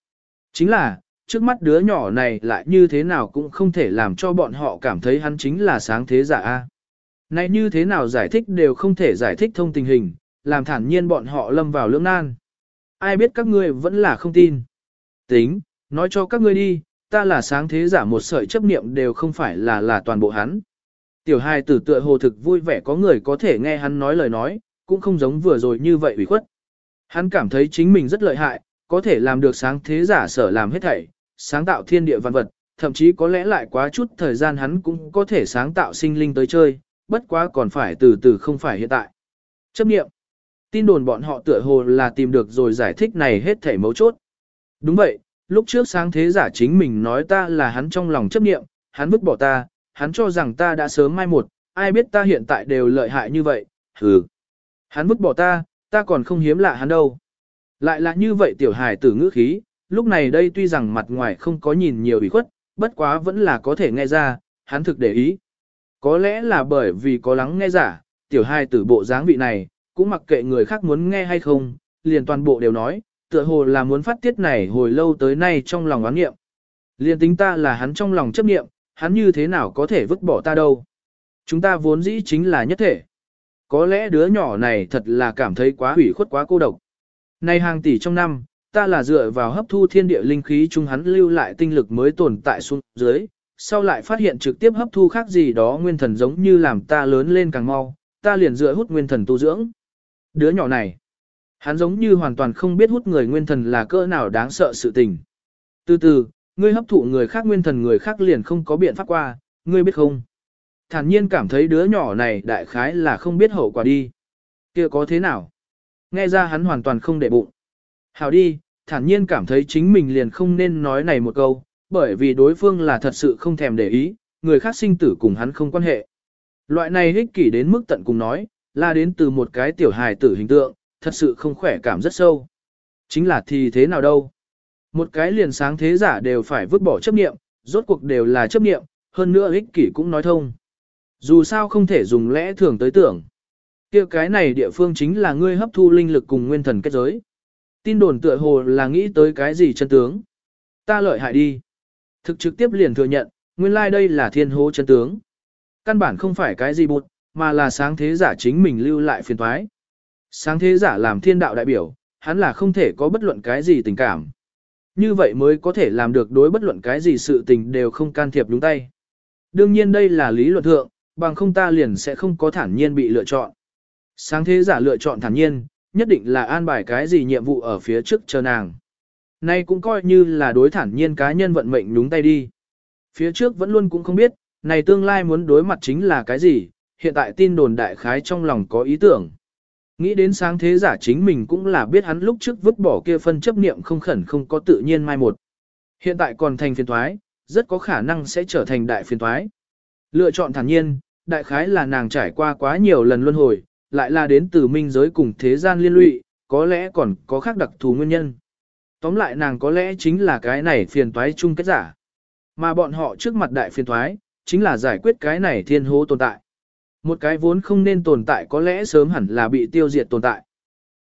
Chính là, trước mắt đứa nhỏ này lại như thế nào cũng không thể làm cho bọn họ cảm thấy hắn chính là sáng thế giả A. Này như thế nào giải thích đều không thể giải thích thông tình hình, làm thản nhiên bọn họ lâm vào lưỡng nan. Ai biết các ngươi vẫn là không tin. Tính, nói cho các ngươi đi, ta là sáng thế giả một sợi chấp niệm đều không phải là là toàn bộ hắn. Tiểu hài tử tựa hồ thực vui vẻ có người có thể nghe hắn nói lời nói, cũng không giống vừa rồi như vậy ủy khuất. Hắn cảm thấy chính mình rất lợi hại, có thể làm được sáng thế giả sở làm hết thảy, sáng tạo thiên địa văn vật, thậm chí có lẽ lại quá chút thời gian hắn cũng có thể sáng tạo sinh linh tới chơi, bất quá còn phải từ từ không phải hiện tại. Chấp niệm, Tin đồn bọn họ tựa hồ là tìm được rồi giải thích này hết thảy mấu chốt. Đúng vậy, lúc trước sáng thế giả chính mình nói ta là hắn trong lòng chấp niệm hắn vứt bỏ ta, hắn cho rằng ta đã sớm mai một, ai biết ta hiện tại đều lợi hại như vậy, hừ. Hắn vứt bỏ ta, ta còn không hiếm lạ hắn đâu. Lại là như vậy tiểu hài tử ngữ khí, lúc này đây tuy rằng mặt ngoài không có nhìn nhiều ủy khuất, bất quá vẫn là có thể nghe ra, hắn thực để ý. Có lẽ là bởi vì có lắng nghe giả, tiểu hài tử bộ dáng vị này, cũng mặc kệ người khác muốn nghe hay không, liền toàn bộ đều nói, tựa hồ là muốn phát tiết này hồi lâu tới nay trong lòng oán nghiệm. liên tính ta là hắn trong lòng chấp nghiệm, hắn như thế nào có thể vứt bỏ ta đâu. Chúng ta vốn dĩ chính là nhất thể. Có lẽ đứa nhỏ này thật là cảm thấy quá hủy khuất quá cô độc. nay hàng tỷ trong năm, ta là dựa vào hấp thu thiên địa linh khí chung hắn lưu lại tinh lực mới tồn tại xuống dưới, sau lại phát hiện trực tiếp hấp thu khác gì đó nguyên thần giống như làm ta lớn lên càng mau, ta liền dựa hút nguyên thần tu dưỡng. Đứa nhỏ này, hắn giống như hoàn toàn không biết hút người nguyên thần là cỡ nào đáng sợ sự tình. Từ từ, ngươi hấp thụ người khác nguyên thần người khác liền không có biện pháp qua, ngươi biết không? Thản nhiên cảm thấy đứa nhỏ này đại khái là không biết hậu quả đi. kia có thế nào? Nghe ra hắn hoàn toàn không để bụng. Hào đi, thản nhiên cảm thấy chính mình liền không nên nói này một câu, bởi vì đối phương là thật sự không thèm để ý, người khác sinh tử cùng hắn không quan hệ. Loại này ích kỷ đến mức tận cùng nói, là đến từ một cái tiểu hài tử hình tượng, thật sự không khỏe cảm rất sâu. Chính là thì thế nào đâu. Một cái liền sáng thế giả đều phải vứt bỏ chấp niệm, rốt cuộc đều là chấp niệm, hơn nữa ích kỷ cũng nói thông. Dù sao không thể dùng lẽ thường tới tưởng. kia cái này địa phương chính là ngươi hấp thu linh lực cùng nguyên thần kết giới. Tin đồn tựa hồ là nghĩ tới cái gì chân tướng. Ta lợi hại đi. Thực trực tiếp liền thừa nhận, nguyên lai like đây là thiên hố chân tướng. Căn bản không phải cái gì bụt, mà là sáng thế giả chính mình lưu lại phiền thoái. Sáng thế giả làm thiên đạo đại biểu, hắn là không thể có bất luận cái gì tình cảm. Như vậy mới có thể làm được đối bất luận cái gì sự tình đều không can thiệp đúng tay. Đương nhiên đây là lý luận thượng, bằng không ta liền sẽ không có thản nhiên bị lựa chọn. Sáng thế giả lựa chọn thản nhiên, nhất định là an bài cái gì nhiệm vụ ở phía trước chờ nàng. Nay cũng coi như là đối thản nhiên cá nhân vận mệnh đúng tay đi. Phía trước vẫn luôn cũng không biết, này tương lai muốn đối mặt chính là cái gì, hiện tại tin đồn đại khái trong lòng có ý tưởng. Nghĩ đến sáng thế giả chính mình cũng là biết hắn lúc trước vứt bỏ kia phân chấp niệm không khẩn không có tự nhiên mai một. Hiện tại còn thành phiền thoái, rất có khả năng sẽ trở thành đại phiền thoái. Lựa chọn thản nhiên, đại khái là nàng trải qua quá nhiều lần luân hồi, lại là đến từ minh giới cùng thế gian liên lụy, có lẽ còn có khác đặc thù nguyên nhân. Tóm lại nàng có lẽ chính là cái này phiền toái chung kết giả. Mà bọn họ trước mặt đại phiền toái, chính là giải quyết cái này thiên hố tồn tại. Một cái vốn không nên tồn tại có lẽ sớm hẳn là bị tiêu diệt tồn tại.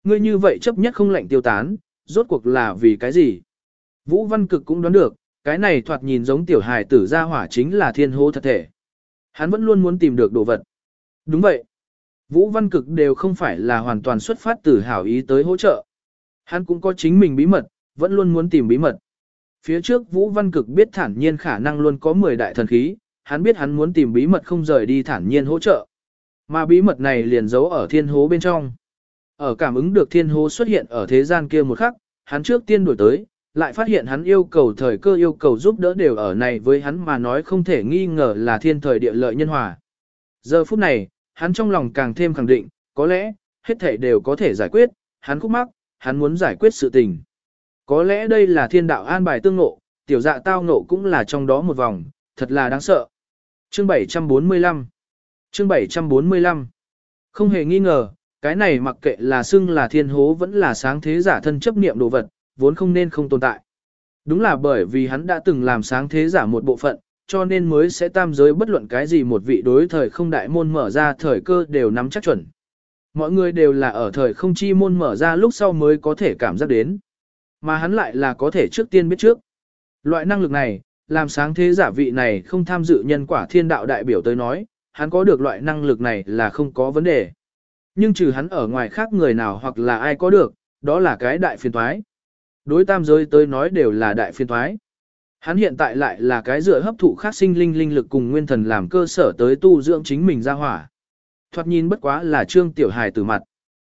Ngươi như vậy chấp nhất không lệnh tiêu tán, rốt cuộc là vì cái gì? Vũ Văn Cực cũng đoán được, cái này thoạt nhìn giống tiểu hài tử ra hỏa chính là thiên hô thật thể. Hắn vẫn luôn muốn tìm được đồ vật. Đúng vậy. Vũ Văn Cực đều không phải là hoàn toàn xuất phát từ hảo ý tới hỗ trợ. Hắn cũng có chính mình bí mật, vẫn luôn muốn tìm bí mật. Phía trước Vũ Văn Cực biết thản nhiên khả năng luôn có 10 đại thần khí, hắn biết hắn muốn tìm bí mật không rời đi thản nhiên hỗ trợ. Mà bí mật này liền giấu ở thiên hố bên trong. Ở cảm ứng được thiên hố xuất hiện ở thế gian kia một khắc, hắn trước tiên đuổi tới, lại phát hiện hắn yêu cầu thời cơ yêu cầu giúp đỡ đều ở này với hắn mà nói không thể nghi ngờ là thiên thời địa lợi nhân hòa. Giờ phút này, hắn trong lòng càng thêm khẳng định, có lẽ, hết thảy đều có thể giải quyết, hắn khúc mắc, hắn muốn giải quyết sự tình. Có lẽ đây là thiên đạo an bài tương ngộ, tiểu dạ tao ngộ cũng là trong đó một vòng, thật là đáng sợ. Chương 745 Chương 745 Không hề nghi ngờ, cái này mặc kệ là xưng là thiên hố vẫn là sáng thế giả thân chấp niệm đồ vật, vốn không nên không tồn tại. Đúng là bởi vì hắn đã từng làm sáng thế giả một bộ phận, cho nên mới sẽ tam giới bất luận cái gì một vị đối thời không đại môn mở ra thời cơ đều nắm chắc chuẩn. Mọi người đều là ở thời không chi môn mở ra lúc sau mới có thể cảm giác đến. Mà hắn lại là có thể trước tiên biết trước. Loại năng lực này, làm sáng thế giả vị này không tham dự nhân quả thiên đạo đại biểu tới nói, hắn có được loại năng lực này là không có vấn đề. Nhưng trừ hắn ở ngoài khác người nào hoặc là ai có được, đó là cái đại phiền thoái. Đối tam giới tới nói đều là đại phiền thoái. Hắn hiện tại lại là cái dựa hấp thụ khác sinh linh linh lực cùng nguyên thần làm cơ sở tới tu dưỡng chính mình ra hỏa. Thoạt nhìn bất quá là trương tiểu hài từ mặt.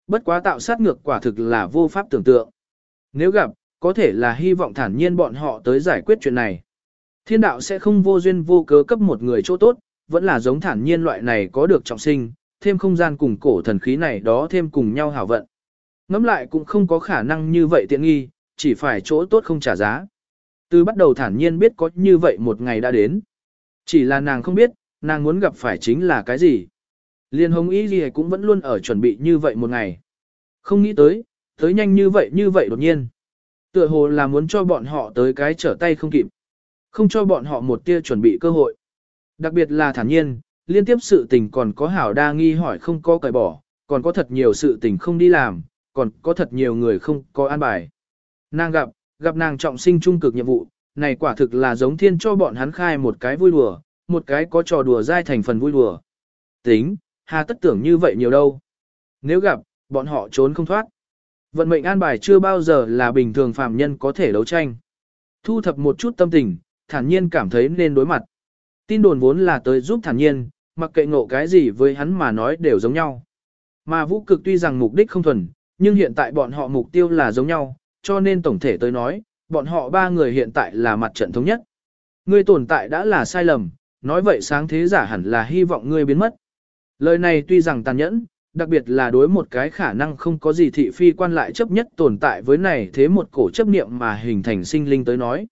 Bất quá tạo sát ngược quả thực là vô pháp tưởng tượng. Nếu gặp, có thể là hy vọng thản nhiên bọn họ tới giải quyết chuyện này. Thiên đạo sẽ không vô duyên vô cớ cấp một người chỗ tốt, vẫn là giống thản nhiên loại này có được trọng sinh, thêm không gian cùng cổ thần khí này đó thêm cùng nhau hảo vận. Ngắm lại cũng không có khả năng như vậy tiện nghi, chỉ phải chỗ tốt không trả giá. Từ bắt đầu thản nhiên biết có như vậy một ngày đã đến. Chỉ là nàng không biết, nàng muốn gặp phải chính là cái gì. Liên hồng ý gì cũng vẫn luôn ở chuẩn bị như vậy một ngày. Không nghĩ tới, tới nhanh như vậy như vậy đột nhiên. Tựa hồ là muốn cho bọn họ tới cái trở tay không kịp. Không cho bọn họ một tia chuẩn bị cơ hội. Đặc biệt là thản nhiên, liên tiếp sự tình còn có hảo đa nghi hỏi không có cởi bỏ, còn có thật nhiều sự tình không đi làm, còn có thật nhiều người không có an bài. Nàng gặp, gặp nàng trọng sinh trung cực nhiệm vụ, này quả thực là giống thiên cho bọn hắn khai một cái vui đùa, một cái có trò đùa dai thành phần vui đùa. Tính, hà tất tưởng như vậy nhiều đâu. Nếu gặp, bọn họ trốn không thoát. Vận mệnh an bài chưa bao giờ là bình thường phạm nhân có thể đấu tranh. Thu thập một chút tâm tình, thản nhiên cảm thấy nên đối mặt. Tin đồn vốn là tới giúp thản nhiên, mặc kệ ngộ cái gì với hắn mà nói đều giống nhau. Mà vũ cực tuy rằng mục đích không thuần, nhưng hiện tại bọn họ mục tiêu là giống nhau, cho nên tổng thể tới nói, bọn họ ba người hiện tại là mặt trận thống nhất. Ngươi tồn tại đã là sai lầm, nói vậy sáng thế giả hẳn là hy vọng ngươi biến mất. Lời này tuy rằng tàn nhẫn, đặc biệt là đối một cái khả năng không có gì thị phi quan lại chấp nhất tồn tại với này thế một cổ chấp niệm mà hình thành sinh linh tới nói.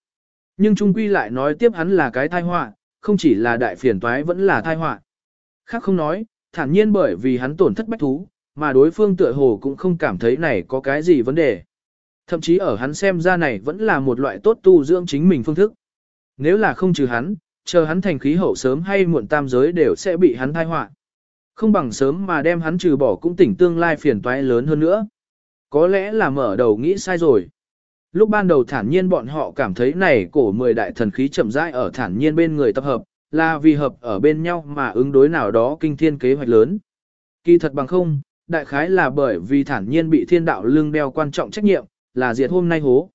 Nhưng trung quy lại nói tiếp hắn là cái tai họa, không chỉ là đại phiền toái vẫn là thai họa. Khác không nói, thản nhiên bởi vì hắn tổn thất bách thú, mà đối phương tựa hồ cũng không cảm thấy này có cái gì vấn đề. Thậm chí ở hắn xem ra này vẫn là một loại tốt tu dưỡng chính mình phương thức. Nếu là không trừ hắn, chờ hắn thành khí hậu sớm hay muộn tam giới đều sẽ bị hắn thai họa. Không bằng sớm mà đem hắn trừ bỏ cũng tỉnh tương lai phiền toái lớn hơn nữa. Có lẽ là mở đầu nghĩ sai rồi. Lúc ban đầu thản nhiên bọn họ cảm thấy này cổ mười đại thần khí chậm rãi ở thản nhiên bên người tập hợp, là vì hợp ở bên nhau mà ứng đối nào đó kinh thiên kế hoạch lớn. Kỳ thật bằng không, đại khái là bởi vì thản nhiên bị thiên đạo lương đeo quan trọng trách nhiệm, là diệt hôm nay hố.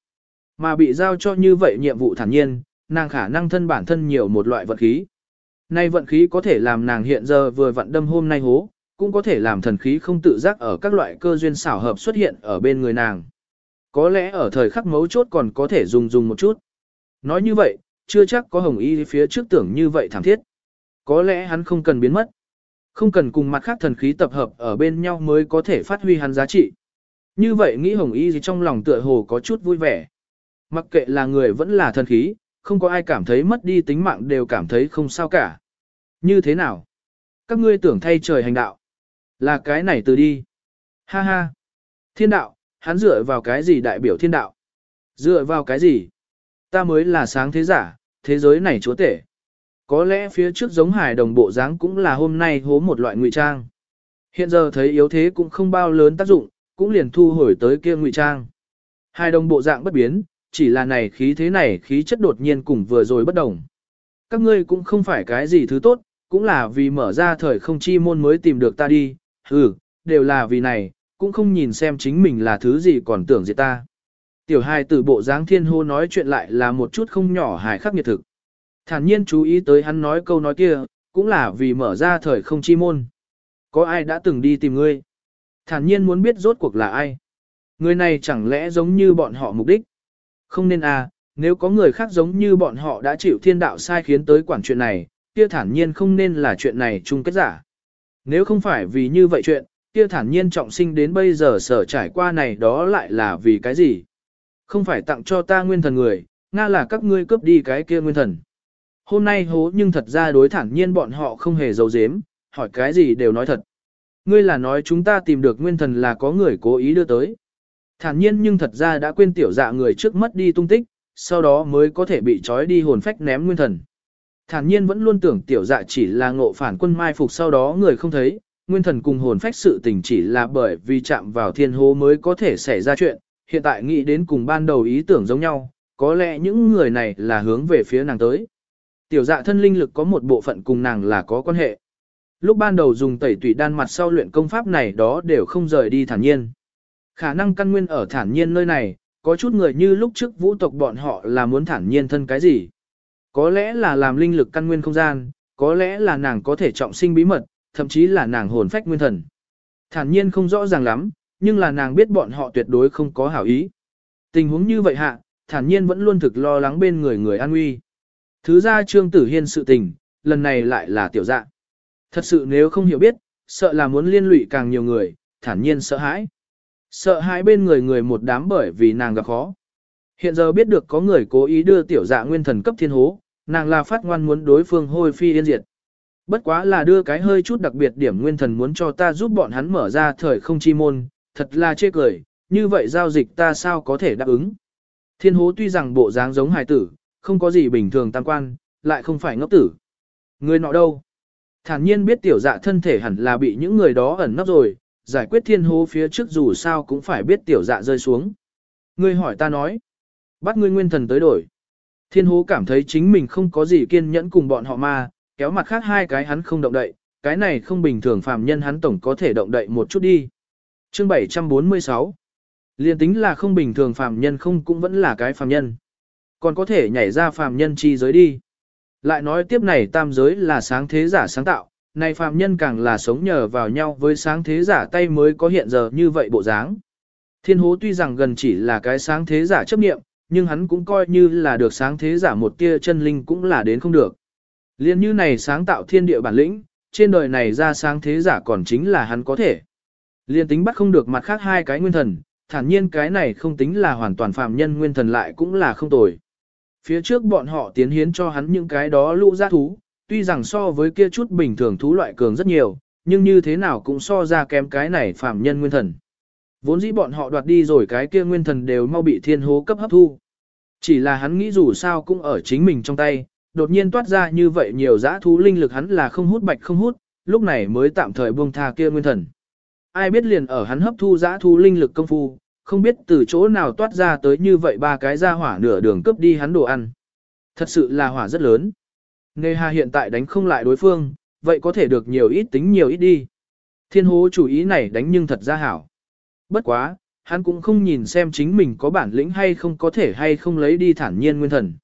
Mà bị giao cho như vậy nhiệm vụ thản nhiên, nàng khả năng thân bản thân nhiều một loại vận khí. Nay vận khí có thể làm nàng hiện giờ vừa vận đâm hôm nay hố, cũng có thể làm thần khí không tự giác ở các loại cơ duyên xảo hợp xuất hiện ở bên người nàng. Có lẽ ở thời khắc mấu chốt còn có thể dùng dùng một chút. Nói như vậy, chưa chắc có hồng y phía trước tưởng như vậy thảm thiết. Có lẽ hắn không cần biến mất. Không cần cùng mặt khác thần khí tập hợp ở bên nhau mới có thể phát huy hắn giá trị. Như vậy nghĩ hồng y gì trong lòng tựa hồ có chút vui vẻ. Mặc kệ là người vẫn là thần khí, không có ai cảm thấy mất đi tính mạng đều cảm thấy không sao cả. Như thế nào? Các ngươi tưởng thay trời hành đạo. Là cái này từ đi. Ha ha. Thiên đạo, hắn dựa vào cái gì đại biểu thiên đạo? Dựa vào cái gì? Ta mới là sáng thế giả, thế giới này chúa tể. Có lẽ phía trước giống hải đồng bộ dáng cũng là hôm nay hố một loại ngụy trang. Hiện giờ thấy yếu thế cũng không bao lớn tác dụng, cũng liền thu hồi tới kia ngụy trang. Hai đồng bộ dạng bất biến, chỉ là này khí thế này khí chất đột nhiên cùng vừa rồi bất đồng. Các ngươi cũng không phải cái gì thứ tốt, cũng là vì mở ra thời không chi môn mới tìm được ta đi, ừ, đều là vì này, cũng không nhìn xem chính mình là thứ gì còn tưởng gì ta. Tiểu hài tử bộ dáng thiên hô nói chuyện lại là một chút không nhỏ hài khắc nghiệt thực. Thản nhiên chú ý tới hắn nói câu nói kia, cũng là vì mở ra thời không chi môn. Có ai đã từng đi tìm ngươi? Thản nhiên muốn biết rốt cuộc là ai? Người này chẳng lẽ giống như bọn họ mục đích? Không nên à, nếu có người khác giống như bọn họ đã chịu thiên đạo sai khiến tới quản chuyện này, kia thản nhiên không nên là chuyện này chung kết giả. Nếu không phải vì như vậy chuyện, kia thản nhiên trọng sinh đến bây giờ sở trải qua này đó lại là vì cái gì? Không phải tặng cho ta nguyên thần người, Nga là các ngươi cướp đi cái kia nguyên thần. Hôm nay hố nhưng thật ra đối thản nhiên bọn họ không hề giấu giếm, hỏi cái gì đều nói thật. Ngươi là nói chúng ta tìm được nguyên thần là có người cố ý đưa tới. Thản nhiên nhưng thật ra đã quên tiểu dạ người trước mất đi tung tích, sau đó mới có thể bị trói đi hồn phách ném nguyên thần. Thản nhiên vẫn luôn tưởng tiểu dạ chỉ là ngộ phản quân mai phục sau đó người không thấy, nguyên thần cùng hồn phách sự tình chỉ là bởi vì chạm vào thiên hố mới có thể xảy ra chuyện, hiện tại nghĩ đến cùng ban đầu ý tưởng giống nhau, có lẽ những người này là hướng về phía nàng tới. Tiểu dạ thân linh lực có một bộ phận cùng nàng là có quan hệ. Lúc ban đầu dùng tẩy tủy đan mặt sau luyện công pháp này đó đều không rời đi thản nhiên. Khả năng căn nguyên ở thản nhiên nơi này, có chút người như lúc trước vũ tộc bọn họ là muốn thản nhiên thân cái gì. Có lẽ là làm linh lực căn nguyên không gian, có lẽ là nàng có thể trọng sinh bí mật, thậm chí là nàng hồn phách nguyên thần. Thản nhiên không rõ ràng lắm, nhưng là nàng biết bọn họ tuyệt đối không có hảo ý. Tình huống như vậy hạ, thản nhiên vẫn luôn thực lo lắng bên người người an nguy. Thứ ra Trương Tử Hiên sự tình, lần này lại là tiểu dạ. Thật sự nếu không hiểu biết, sợ là muốn liên lụy càng nhiều người, thản nhiên sợ hãi. Sợ hãi bên người người một đám bởi vì nàng gặp khó. Hiện giờ biết được có người cố ý đưa tiểu dạ nguyên thần cấp thiên hố, nàng là phát ngoan muốn đối phương hôi phi yên diệt. Bất quá là đưa cái hơi chút đặc biệt điểm nguyên thần muốn cho ta giúp bọn hắn mở ra thời không chi môn, thật là chê cười, như vậy giao dịch ta sao có thể đáp ứng. Thiên hố tuy rằng bộ dáng giống hài tử, không có gì bình thường tam quan, lại không phải ngốc tử. Người nọ đâu? Thản nhiên biết tiểu dạ thân thể hẳn là bị những người đó ẩn nấp rồi, giải quyết thiên hố phía trước dù sao cũng phải biết tiểu dạ rơi xuống. Ngươi hỏi ta nói, bắt ngươi nguyên thần tới đổi. Thiên hố cảm thấy chính mình không có gì kiên nhẫn cùng bọn họ ma, kéo mặt khác hai cái hắn không động đậy, cái này không bình thường phàm nhân hắn tổng có thể động đậy một chút đi. Chương 746 Liên tính là không bình thường phàm nhân không cũng vẫn là cái phàm nhân. Còn có thể nhảy ra phàm nhân chi giới đi. Lại nói tiếp này tam giới là sáng thế giả sáng tạo, này phàm nhân càng là sống nhờ vào nhau với sáng thế giả tay mới có hiện giờ như vậy bộ dáng. Thiên hố tuy rằng gần chỉ là cái sáng thế giả chấp nghiệm, nhưng hắn cũng coi như là được sáng thế giả một tia chân linh cũng là đến không được. Liên như này sáng tạo thiên địa bản lĩnh, trên đời này ra sáng thế giả còn chính là hắn có thể. Liên tính bắt không được mặt khác hai cái nguyên thần, thản nhiên cái này không tính là hoàn toàn phàm nhân nguyên thần lại cũng là không tồi. Phía trước bọn họ tiến hiến cho hắn những cái đó lũ giã thú, tuy rằng so với kia chút bình thường thú loại cường rất nhiều, nhưng như thế nào cũng so ra kém cái này phàm nhân nguyên thần. Vốn dĩ bọn họ đoạt đi rồi cái kia nguyên thần đều mau bị thiên hố cấp hấp thu. Chỉ là hắn nghĩ dù sao cũng ở chính mình trong tay, đột nhiên toát ra như vậy nhiều giã thú linh lực hắn là không hút bạch không hút, lúc này mới tạm thời buông tha kia nguyên thần. Ai biết liền ở hắn hấp thu giã thú linh lực công phu, không biết từ chỗ nào toát ra tới như vậy ba cái ra hỏa nửa đường cướp đi hắn đồ ăn. Thật sự là hỏa rất lớn. Nê Hà hiện tại đánh không lại đối phương, vậy có thể được nhiều ít tính nhiều ít đi. Thiên hố chủ ý này đánh nhưng thật ra hảo. Bất quá, hắn cũng không nhìn xem chính mình có bản lĩnh hay không có thể hay không lấy đi thản nhiên nguyên thần.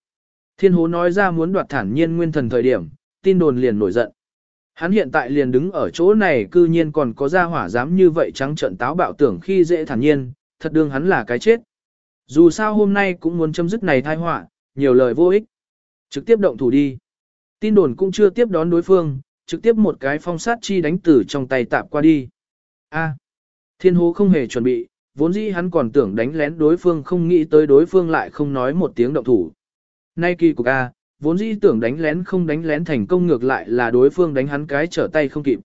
Thiên hố nói ra muốn đoạt thản nhiên nguyên thần thời điểm, tin đồn liền nổi giận. Hắn hiện tại liền đứng ở chỗ này cư nhiên còn có ra hỏa dám như vậy trắng trận táo bạo tưởng khi dễ thản nhiên, thật đương hắn là cái chết. Dù sao hôm nay cũng muốn chấm dứt này tai họa, nhiều lời vô ích. Trực tiếp động thủ đi. Tin đồn cũng chưa tiếp đón đối phương, trực tiếp một cái phong sát chi đánh tử trong tay tạp qua đi. A. thiên hố không hề chuẩn bị, vốn dĩ hắn còn tưởng đánh lén đối phương không nghĩ tới đối phương lại không nói một tiếng động thủ. Nay kỳ cục A, vốn dĩ tưởng đánh lén không đánh lén thành công ngược lại là đối phương đánh hắn cái trở tay không kịp.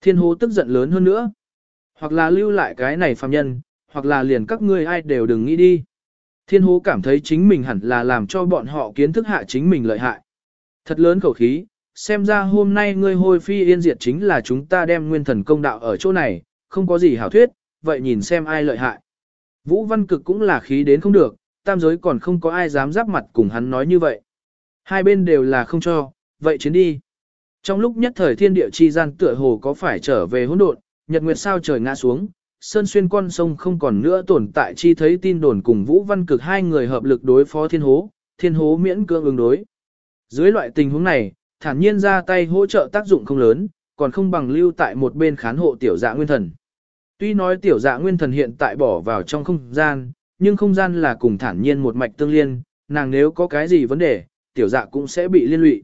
Thiên hố tức giận lớn hơn nữa. Hoặc là lưu lại cái này phàm nhân, hoặc là liền các ngươi ai đều đừng nghĩ đi. Thiên hố cảm thấy chính mình hẳn là làm cho bọn họ kiến thức hạ chính mình lợi hại. Thật lớn khẩu khí, xem ra hôm nay ngươi hôi phi yên diệt chính là chúng ta đem nguyên thần công đạo ở chỗ này, không có gì hảo thuyết, vậy nhìn xem ai lợi hại. Vũ Văn Cực cũng là khí đến không được, tam giới còn không có ai dám giáp mặt cùng hắn nói như vậy. Hai bên đều là không cho, vậy chiến đi. Trong lúc nhất thời thiên địa chi gian tựa hồ có phải trở về hỗn độn, nhật nguyệt sao trời ngã xuống, sơn xuyên con sông không còn nữa tồn tại chi thấy tin đồn cùng Vũ Văn Cực hai người hợp lực đối phó thiên hố, thiên hố miễn cưỡng ứng đối. Dưới loại tình huống này, thản nhiên ra tay hỗ trợ tác dụng không lớn, còn không bằng lưu tại một bên khán hộ tiểu dạ nguyên thần. Tuy nói tiểu dạ nguyên thần hiện tại bỏ vào trong không gian, nhưng không gian là cùng thản nhiên một mạch tương liên, nàng nếu có cái gì vấn đề, tiểu dạ cũng sẽ bị liên lụy.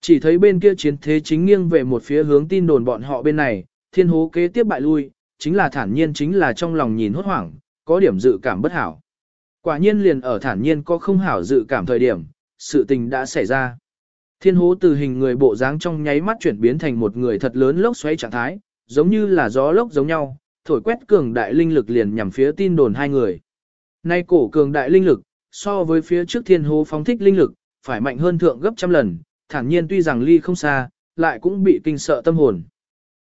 Chỉ thấy bên kia chiến thế chính nghiêng về một phía hướng tin đồn bọn họ bên này, thiên hố kế tiếp bại lui, chính là thản nhiên chính là trong lòng nhìn hốt hoảng, có điểm dự cảm bất hảo. Quả nhiên liền ở thản nhiên có không hảo dự cảm thời điểm, sự tình đã xảy ra. Thiên hố từ hình người bộ dáng trong nháy mắt chuyển biến thành một người thật lớn lốc xoáy trạng thái, giống như là gió lốc giống nhau, thổi quét cường đại linh lực liền nhằm phía tin đồn hai người. Nay cổ cường đại linh lực, so với phía trước thiên hố phóng thích linh lực, phải mạnh hơn thượng gấp trăm lần, thản nhiên tuy rằng ly không xa, lại cũng bị kinh sợ tâm hồn.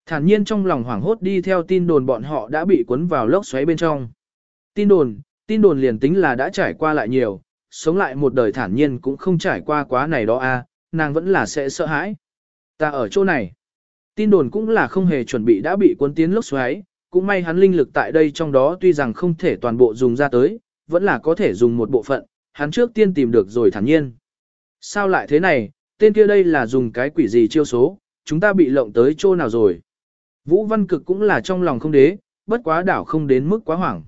Thản nhiên trong lòng hoảng hốt đi theo tin đồn bọn họ đã bị cuốn vào lốc xoáy bên trong. Tin đồn, tin đồn liền tính là đã trải qua lại nhiều, sống lại một đời thản nhiên cũng không trải qua quá này đó a, nàng vẫn là sẽ sợ hãi. Ta ở chỗ này. Tin đồn cũng là không hề chuẩn bị đã bị cuốn tiến lốc xoáy, cũng may hắn linh lực tại đây trong đó tuy rằng không thể toàn bộ dùng ra tới, vẫn là có thể dùng một bộ phận, hắn trước tiên tìm được rồi thản nhiên. Sao lại thế này, tên kia đây là dùng cái quỷ gì chiêu số, chúng ta bị lộng tới chỗ nào rồi. Vũ Văn Cực cũng là trong lòng không đế, bất quá đảo không đến mức quá hoảng.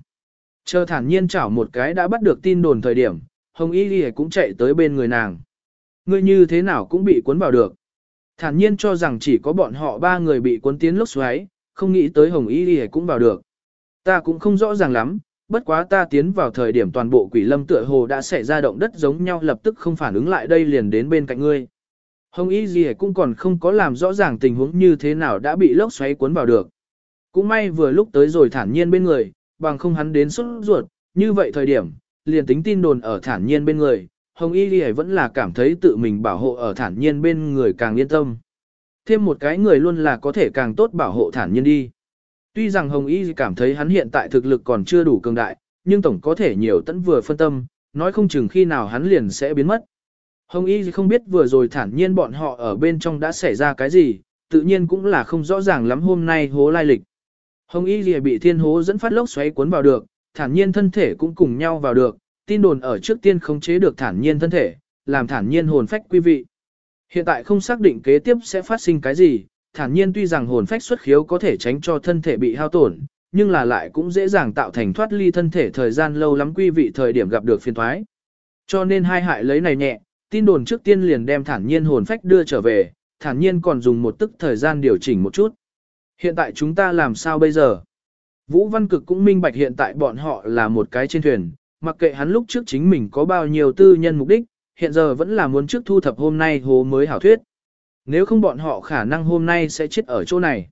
Chờ thản nhiên chảo một cái đã bắt được tin đồn thời điểm, Hồng Y Ghi cũng chạy tới bên người nàng. Ngươi như thế nào cũng bị cuốn vào được. Thản nhiên cho rằng chỉ có bọn họ ba người bị cuốn tiến lúc xoáy, không nghĩ tới Hồng Y Ghi cũng vào được. Ta cũng không rõ ràng lắm, bất quá ta tiến vào thời điểm toàn bộ quỷ lâm tựa hồ đã xảy ra động đất giống nhau lập tức không phản ứng lại đây liền đến bên cạnh ngươi. Hồng Y gì cũng còn không có làm rõ ràng tình huống như thế nào đã bị lốc xoáy cuốn vào được. Cũng may vừa lúc tới rồi thản nhiên bên người, bằng không hắn đến xuất ruột, như vậy thời điểm, liền tính tin đồn ở thản nhiên bên người, Hồng Y gì vẫn là cảm thấy tự mình bảo hộ ở thản nhiên bên người càng yên tâm. Thêm một cái người luôn là có thể càng tốt bảo hộ thản nhiên đi. Tuy rằng Hồng Y cảm thấy hắn hiện tại thực lực còn chưa đủ cường đại, nhưng tổng có thể nhiều tẫn vừa phân tâm, nói không chừng khi nào hắn liền sẽ biến mất. Hồng Y không biết vừa rồi thản nhiên bọn họ ở bên trong đã xảy ra cái gì, tự nhiên cũng là không rõ ràng lắm hôm nay hố lai lịch. Hồng Y Lìa bị thiên hố dẫn phát lốc xoáy cuốn vào được, thản nhiên thân thể cũng cùng nhau vào được, tin đồn ở trước tiên khống chế được thản nhiên thân thể, làm thản nhiên hồn phách quý vị. Hiện tại không xác định kế tiếp sẽ phát sinh cái gì, thản nhiên tuy rằng hồn phách xuất khiếu có thể tránh cho thân thể bị hao tổn, nhưng là lại cũng dễ dàng tạo thành thoát ly thân thể thời gian lâu lắm quý vị thời điểm gặp được phiền thoái. Cho nên hai hại lấy này nhẹ, tin đồn trước tiên liền đem thản nhiên hồn phách đưa trở về, thản nhiên còn dùng một tức thời gian điều chỉnh một chút. Hiện tại chúng ta làm sao bây giờ? Vũ Văn Cực cũng minh bạch hiện tại bọn họ là một cái trên thuyền, mặc kệ hắn lúc trước chính mình có bao nhiêu tư nhân mục đích, hiện giờ vẫn là muốn trước thu thập hôm nay hố mới hảo thuyết. Nếu không bọn họ khả năng hôm nay sẽ chết ở chỗ này.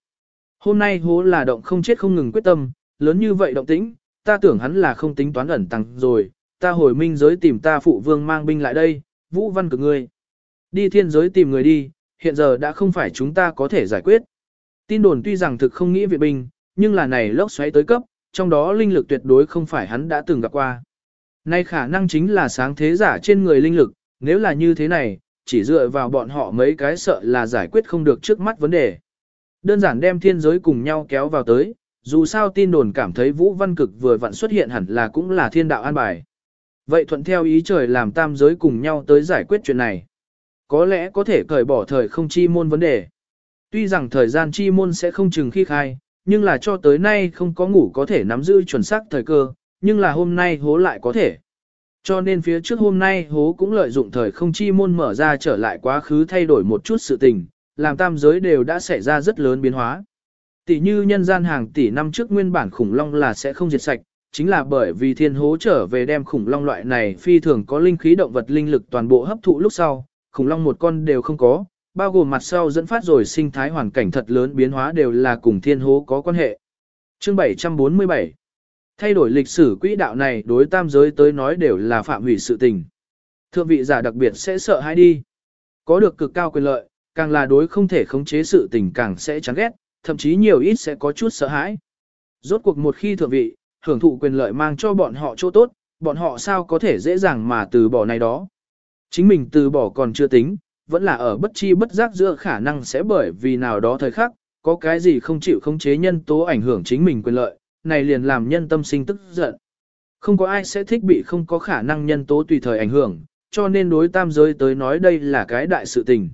Hôm nay hố là động không chết không ngừng quyết tâm, lớn như vậy động tĩnh, ta tưởng hắn là không tính toán ẩn tăng rồi, ta hồi minh giới tìm ta phụ vương mang binh lại đây, Vũ Văn Cực ngươi. Đi thiên giới tìm người đi, hiện giờ đã không phải chúng ta có thể giải quyết. Tin đồn tuy rằng thực không nghĩ viện binh, nhưng là này lốc xoáy tới cấp, trong đó linh lực tuyệt đối không phải hắn đã từng gặp qua. Nay khả năng chính là sáng thế giả trên người linh lực, nếu là như thế này, chỉ dựa vào bọn họ mấy cái sợ là giải quyết không được trước mắt vấn đề. Đơn giản đem thiên giới cùng nhau kéo vào tới, dù sao tin đồn cảm thấy Vũ Văn Cực vừa vặn xuất hiện hẳn là cũng là thiên đạo an bài. Vậy thuận theo ý trời làm tam giới cùng nhau tới giải quyết chuyện này. Có lẽ có thể cởi bỏ thời không chi môn vấn đề. Tuy rằng thời gian chi môn sẽ không chừng khi khai, nhưng là cho tới nay không có ngủ có thể nắm giữ chuẩn xác thời cơ, nhưng là hôm nay hố lại có thể. Cho nên phía trước hôm nay hố cũng lợi dụng thời không chi môn mở ra trở lại quá khứ thay đổi một chút sự tình, làm tam giới đều đã xảy ra rất lớn biến hóa. Tỷ như nhân gian hàng tỷ năm trước nguyên bản khủng long là sẽ không diệt sạch, chính là bởi vì thiên hố trở về đem khủng long loại này phi thường có linh khí động vật linh lực toàn bộ hấp thụ lúc sau, khủng long một con đều không có, bao gồm mặt sau dẫn phát rồi sinh thái hoàn cảnh thật lớn biến hóa đều là cùng thiên hố có quan hệ. Chương 747 Thay đổi lịch sử quỹ đạo này đối tam giới tới nói đều là phạm hủy sự tình. Thượng vị giả đặc biệt sẽ sợ hãi đi. Có được cực cao quyền lợi, càng là đối không thể khống chế sự tình càng sẽ chán ghét, thậm chí nhiều ít sẽ có chút sợ hãi. Rốt cuộc một khi thượng vị, hưởng thụ quyền lợi mang cho bọn họ chỗ tốt, bọn họ sao có thể dễ dàng mà từ bỏ này đó. Chính mình từ bỏ còn chưa tính, vẫn là ở bất chi bất giác giữa khả năng sẽ bởi vì nào đó thời khắc, có cái gì không chịu khống chế nhân tố ảnh hưởng chính mình quyền lợi, này liền làm nhân tâm sinh tức giận. Không có ai sẽ thích bị không có khả năng nhân tố tùy thời ảnh hưởng, cho nên đối tam giới tới nói đây là cái đại sự tình.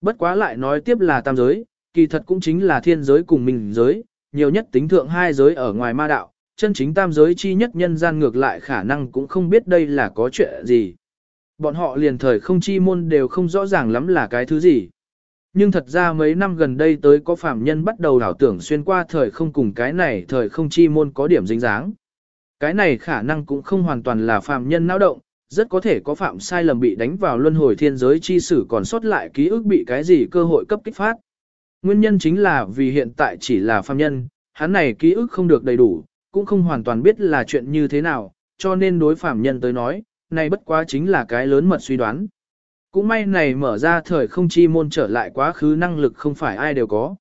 Bất quá lại nói tiếp là tam giới, kỳ thật cũng chính là thiên giới cùng mình giới, nhiều nhất tính thượng hai giới ở ngoài ma đạo, chân chính tam giới chi nhất nhân gian ngược lại khả năng cũng không biết đây là có chuyện gì. Bọn họ liền thời không chi môn đều không rõ ràng lắm là cái thứ gì. Nhưng thật ra mấy năm gần đây tới có phạm nhân bắt đầu đảo tưởng xuyên qua thời không cùng cái này thời không chi môn có điểm dính dáng. Cái này khả năng cũng không hoàn toàn là phạm nhân não động, rất có thể có phạm sai lầm bị đánh vào luân hồi thiên giới chi sử còn sót lại ký ức bị cái gì cơ hội cấp kích phát. Nguyên nhân chính là vì hiện tại chỉ là phạm nhân, hắn này ký ức không được đầy đủ, cũng không hoàn toàn biết là chuyện như thế nào, cho nên đối phạm nhân tới nói, này bất quá chính là cái lớn mật suy đoán. Cũng may này mở ra thời không chi môn trở lại quá khứ năng lực không phải ai đều có.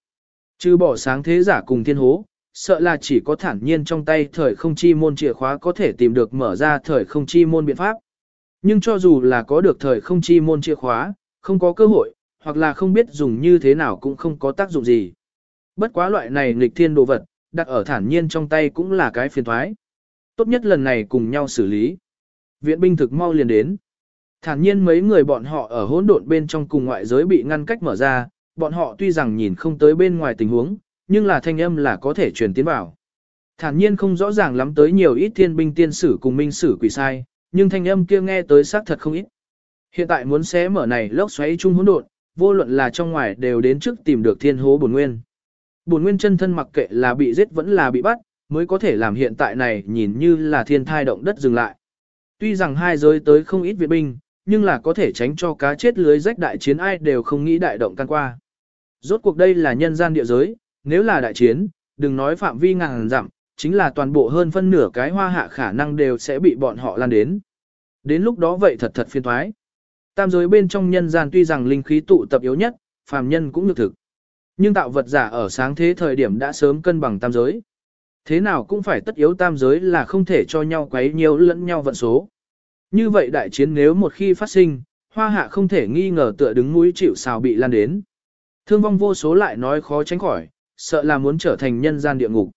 Chứ bỏ sáng thế giả cùng thiên hố, sợ là chỉ có thản nhiên trong tay thời không chi môn chìa khóa có thể tìm được mở ra thời không chi môn biện pháp. Nhưng cho dù là có được thời không chi môn chìa khóa, không có cơ hội, hoặc là không biết dùng như thế nào cũng không có tác dụng gì. Bất quá loại này nghịch thiên đồ vật, đặt ở thản nhiên trong tay cũng là cái phiền thoái. Tốt nhất lần này cùng nhau xử lý. Viện binh thực mau liền đến. Thản nhiên mấy người bọn họ ở hỗn độn bên trong cùng ngoại giới bị ngăn cách mở ra, bọn họ tuy rằng nhìn không tới bên ngoài tình huống, nhưng là thanh âm là có thể truyền tiến vào. Thản nhiên không rõ ràng lắm tới nhiều ít thiên binh tiên sử cùng minh sử quỷ sai, nhưng thanh âm kia nghe tới xác thật không ít. Hiện tại muốn xé mở này lốc xoáy chung hỗn độn, vô luận là trong ngoài đều đến trước tìm được thiên hố bổn nguyên. Bổn nguyên chân thân mặc kệ là bị giết vẫn là bị bắt, mới có thể làm hiện tại này nhìn như là thiên thai động đất dừng lại. Tuy rằng hai giới tới không ít viện binh, nhưng là có thể tránh cho cá chết lưới rách đại chiến ai đều không nghĩ đại động can qua. Rốt cuộc đây là nhân gian địa giới, nếu là đại chiến, đừng nói phạm vi ngàn dặm, chính là toàn bộ hơn phân nửa cái hoa hạ khả năng đều sẽ bị bọn họ lan đến. Đến lúc đó vậy thật thật phiên thoái. Tam giới bên trong nhân gian tuy rằng linh khí tụ tập yếu nhất, phàm nhân cũng được thực. Nhưng tạo vật giả ở sáng thế thời điểm đã sớm cân bằng tam giới. Thế nào cũng phải tất yếu tam giới là không thể cho nhau quấy nhiều lẫn nhau vận số. Như vậy đại chiến nếu một khi phát sinh, hoa hạ không thể nghi ngờ tựa đứng mũi chịu sào bị lan đến. Thương vong vô số lại nói khó tránh khỏi, sợ là muốn trở thành nhân gian địa ngục.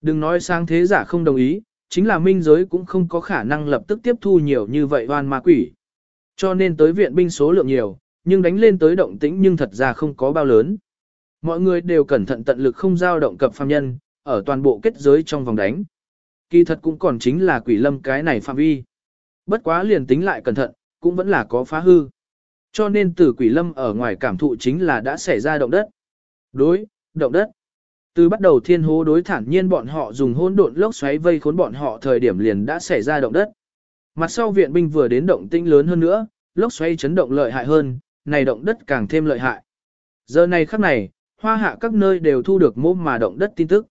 Đừng nói sang thế giả không đồng ý, chính là minh giới cũng không có khả năng lập tức tiếp thu nhiều như vậy oan ma quỷ. Cho nên tới viện binh số lượng nhiều, nhưng đánh lên tới động tĩnh nhưng thật ra không có bao lớn. Mọi người đều cẩn thận tận lực không giao động cập phàm nhân, ở toàn bộ kết giới trong vòng đánh. Kỳ thật cũng còn chính là quỷ lâm cái này phạm vi. Bất quá liền tính lại cẩn thận, cũng vẫn là có phá hư. Cho nên từ quỷ lâm ở ngoài cảm thụ chính là đã xảy ra động đất. Đối, động đất. Từ bắt đầu thiên hố đối thản nhiên bọn họ dùng hỗn độn lốc xoáy vây khốn bọn họ thời điểm liền đã xảy ra động đất. Mặt sau viện binh vừa đến động tĩnh lớn hơn nữa, lốc xoáy chấn động lợi hại hơn, này động đất càng thêm lợi hại. Giờ này khắc này, hoa hạ các nơi đều thu được mô mà động đất tin tức.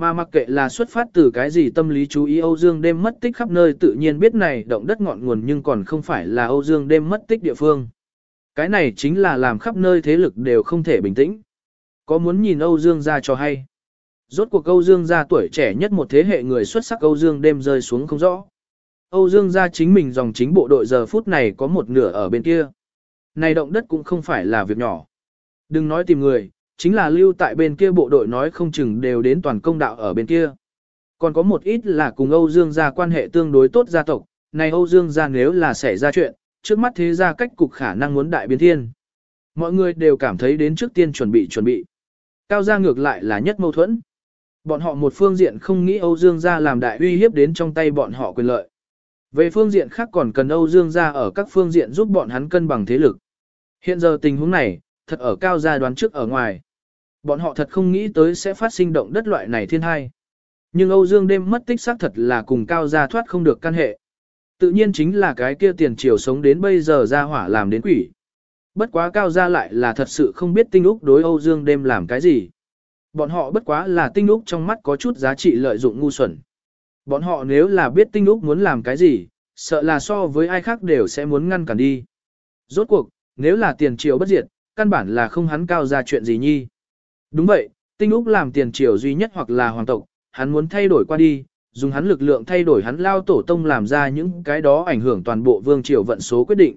Mà mặc kệ là xuất phát từ cái gì tâm lý chú ý Âu Dương đêm mất tích khắp nơi tự nhiên biết này động đất ngọn nguồn nhưng còn không phải là Âu Dương đêm mất tích địa phương. Cái này chính là làm khắp nơi thế lực đều không thể bình tĩnh. Có muốn nhìn Âu Dương ra cho hay. Rốt cuộc Âu Dương gia tuổi trẻ nhất một thế hệ người xuất sắc Âu Dương đêm rơi xuống không rõ. Âu Dương gia chính mình dòng chính bộ đội giờ phút này có một nửa ở bên kia. Này động đất cũng không phải là việc nhỏ. Đừng nói tìm người, chính là lưu tại bên kia bộ đội nói không chừng đều đến toàn công đạo ở bên kia. Còn có một ít là cùng Âu Dương gia quan hệ tương đối tốt gia tộc, này Âu Dương gia nếu là xảy ra chuyện, trước mắt thế gia cách cục khả năng muốn đại biến thiên. Mọi người đều cảm thấy đến trước tiên chuẩn bị chuẩn bị. Cao gia ngược lại là nhất mâu thuẫn. Bọn họ một phương diện không nghĩ Âu Dương gia làm đại uy hiếp đến trong tay bọn họ quyền lợi. Về phương diện khác còn cần Âu Dương gia ở các phương diện giúp bọn hắn cân bằng thế lực. Hiện giờ tình huống này, thật ở cao gia đoán trước ở ngoài. Bọn họ thật không nghĩ tới sẽ phát sinh động đất loại này thiên hai. Nhưng Âu Dương đêm mất tích xác thật là cùng cao gia thoát không được căn hệ. Tự nhiên chính là cái kia tiền triều sống đến bây giờ ra hỏa làm đến quỷ. Bất quá cao gia lại là thật sự không biết tinh úc đối Âu Dương đêm làm cái gì. Bọn họ bất quá là tinh úc trong mắt có chút giá trị lợi dụng ngu xuẩn. Bọn họ nếu là biết tinh úc muốn làm cái gì, sợ là so với ai khác đều sẽ muốn ngăn cản đi. Rốt cuộc, nếu là tiền triều bất diệt, căn bản là không hắn cao ra chuyện gì nhi. Đúng vậy, tinh úc làm tiền triều duy nhất hoặc là hoàng tộc, hắn muốn thay đổi qua đi, dùng hắn lực lượng thay đổi hắn lao tổ tông làm ra những cái đó ảnh hưởng toàn bộ vương triều vận số quyết định.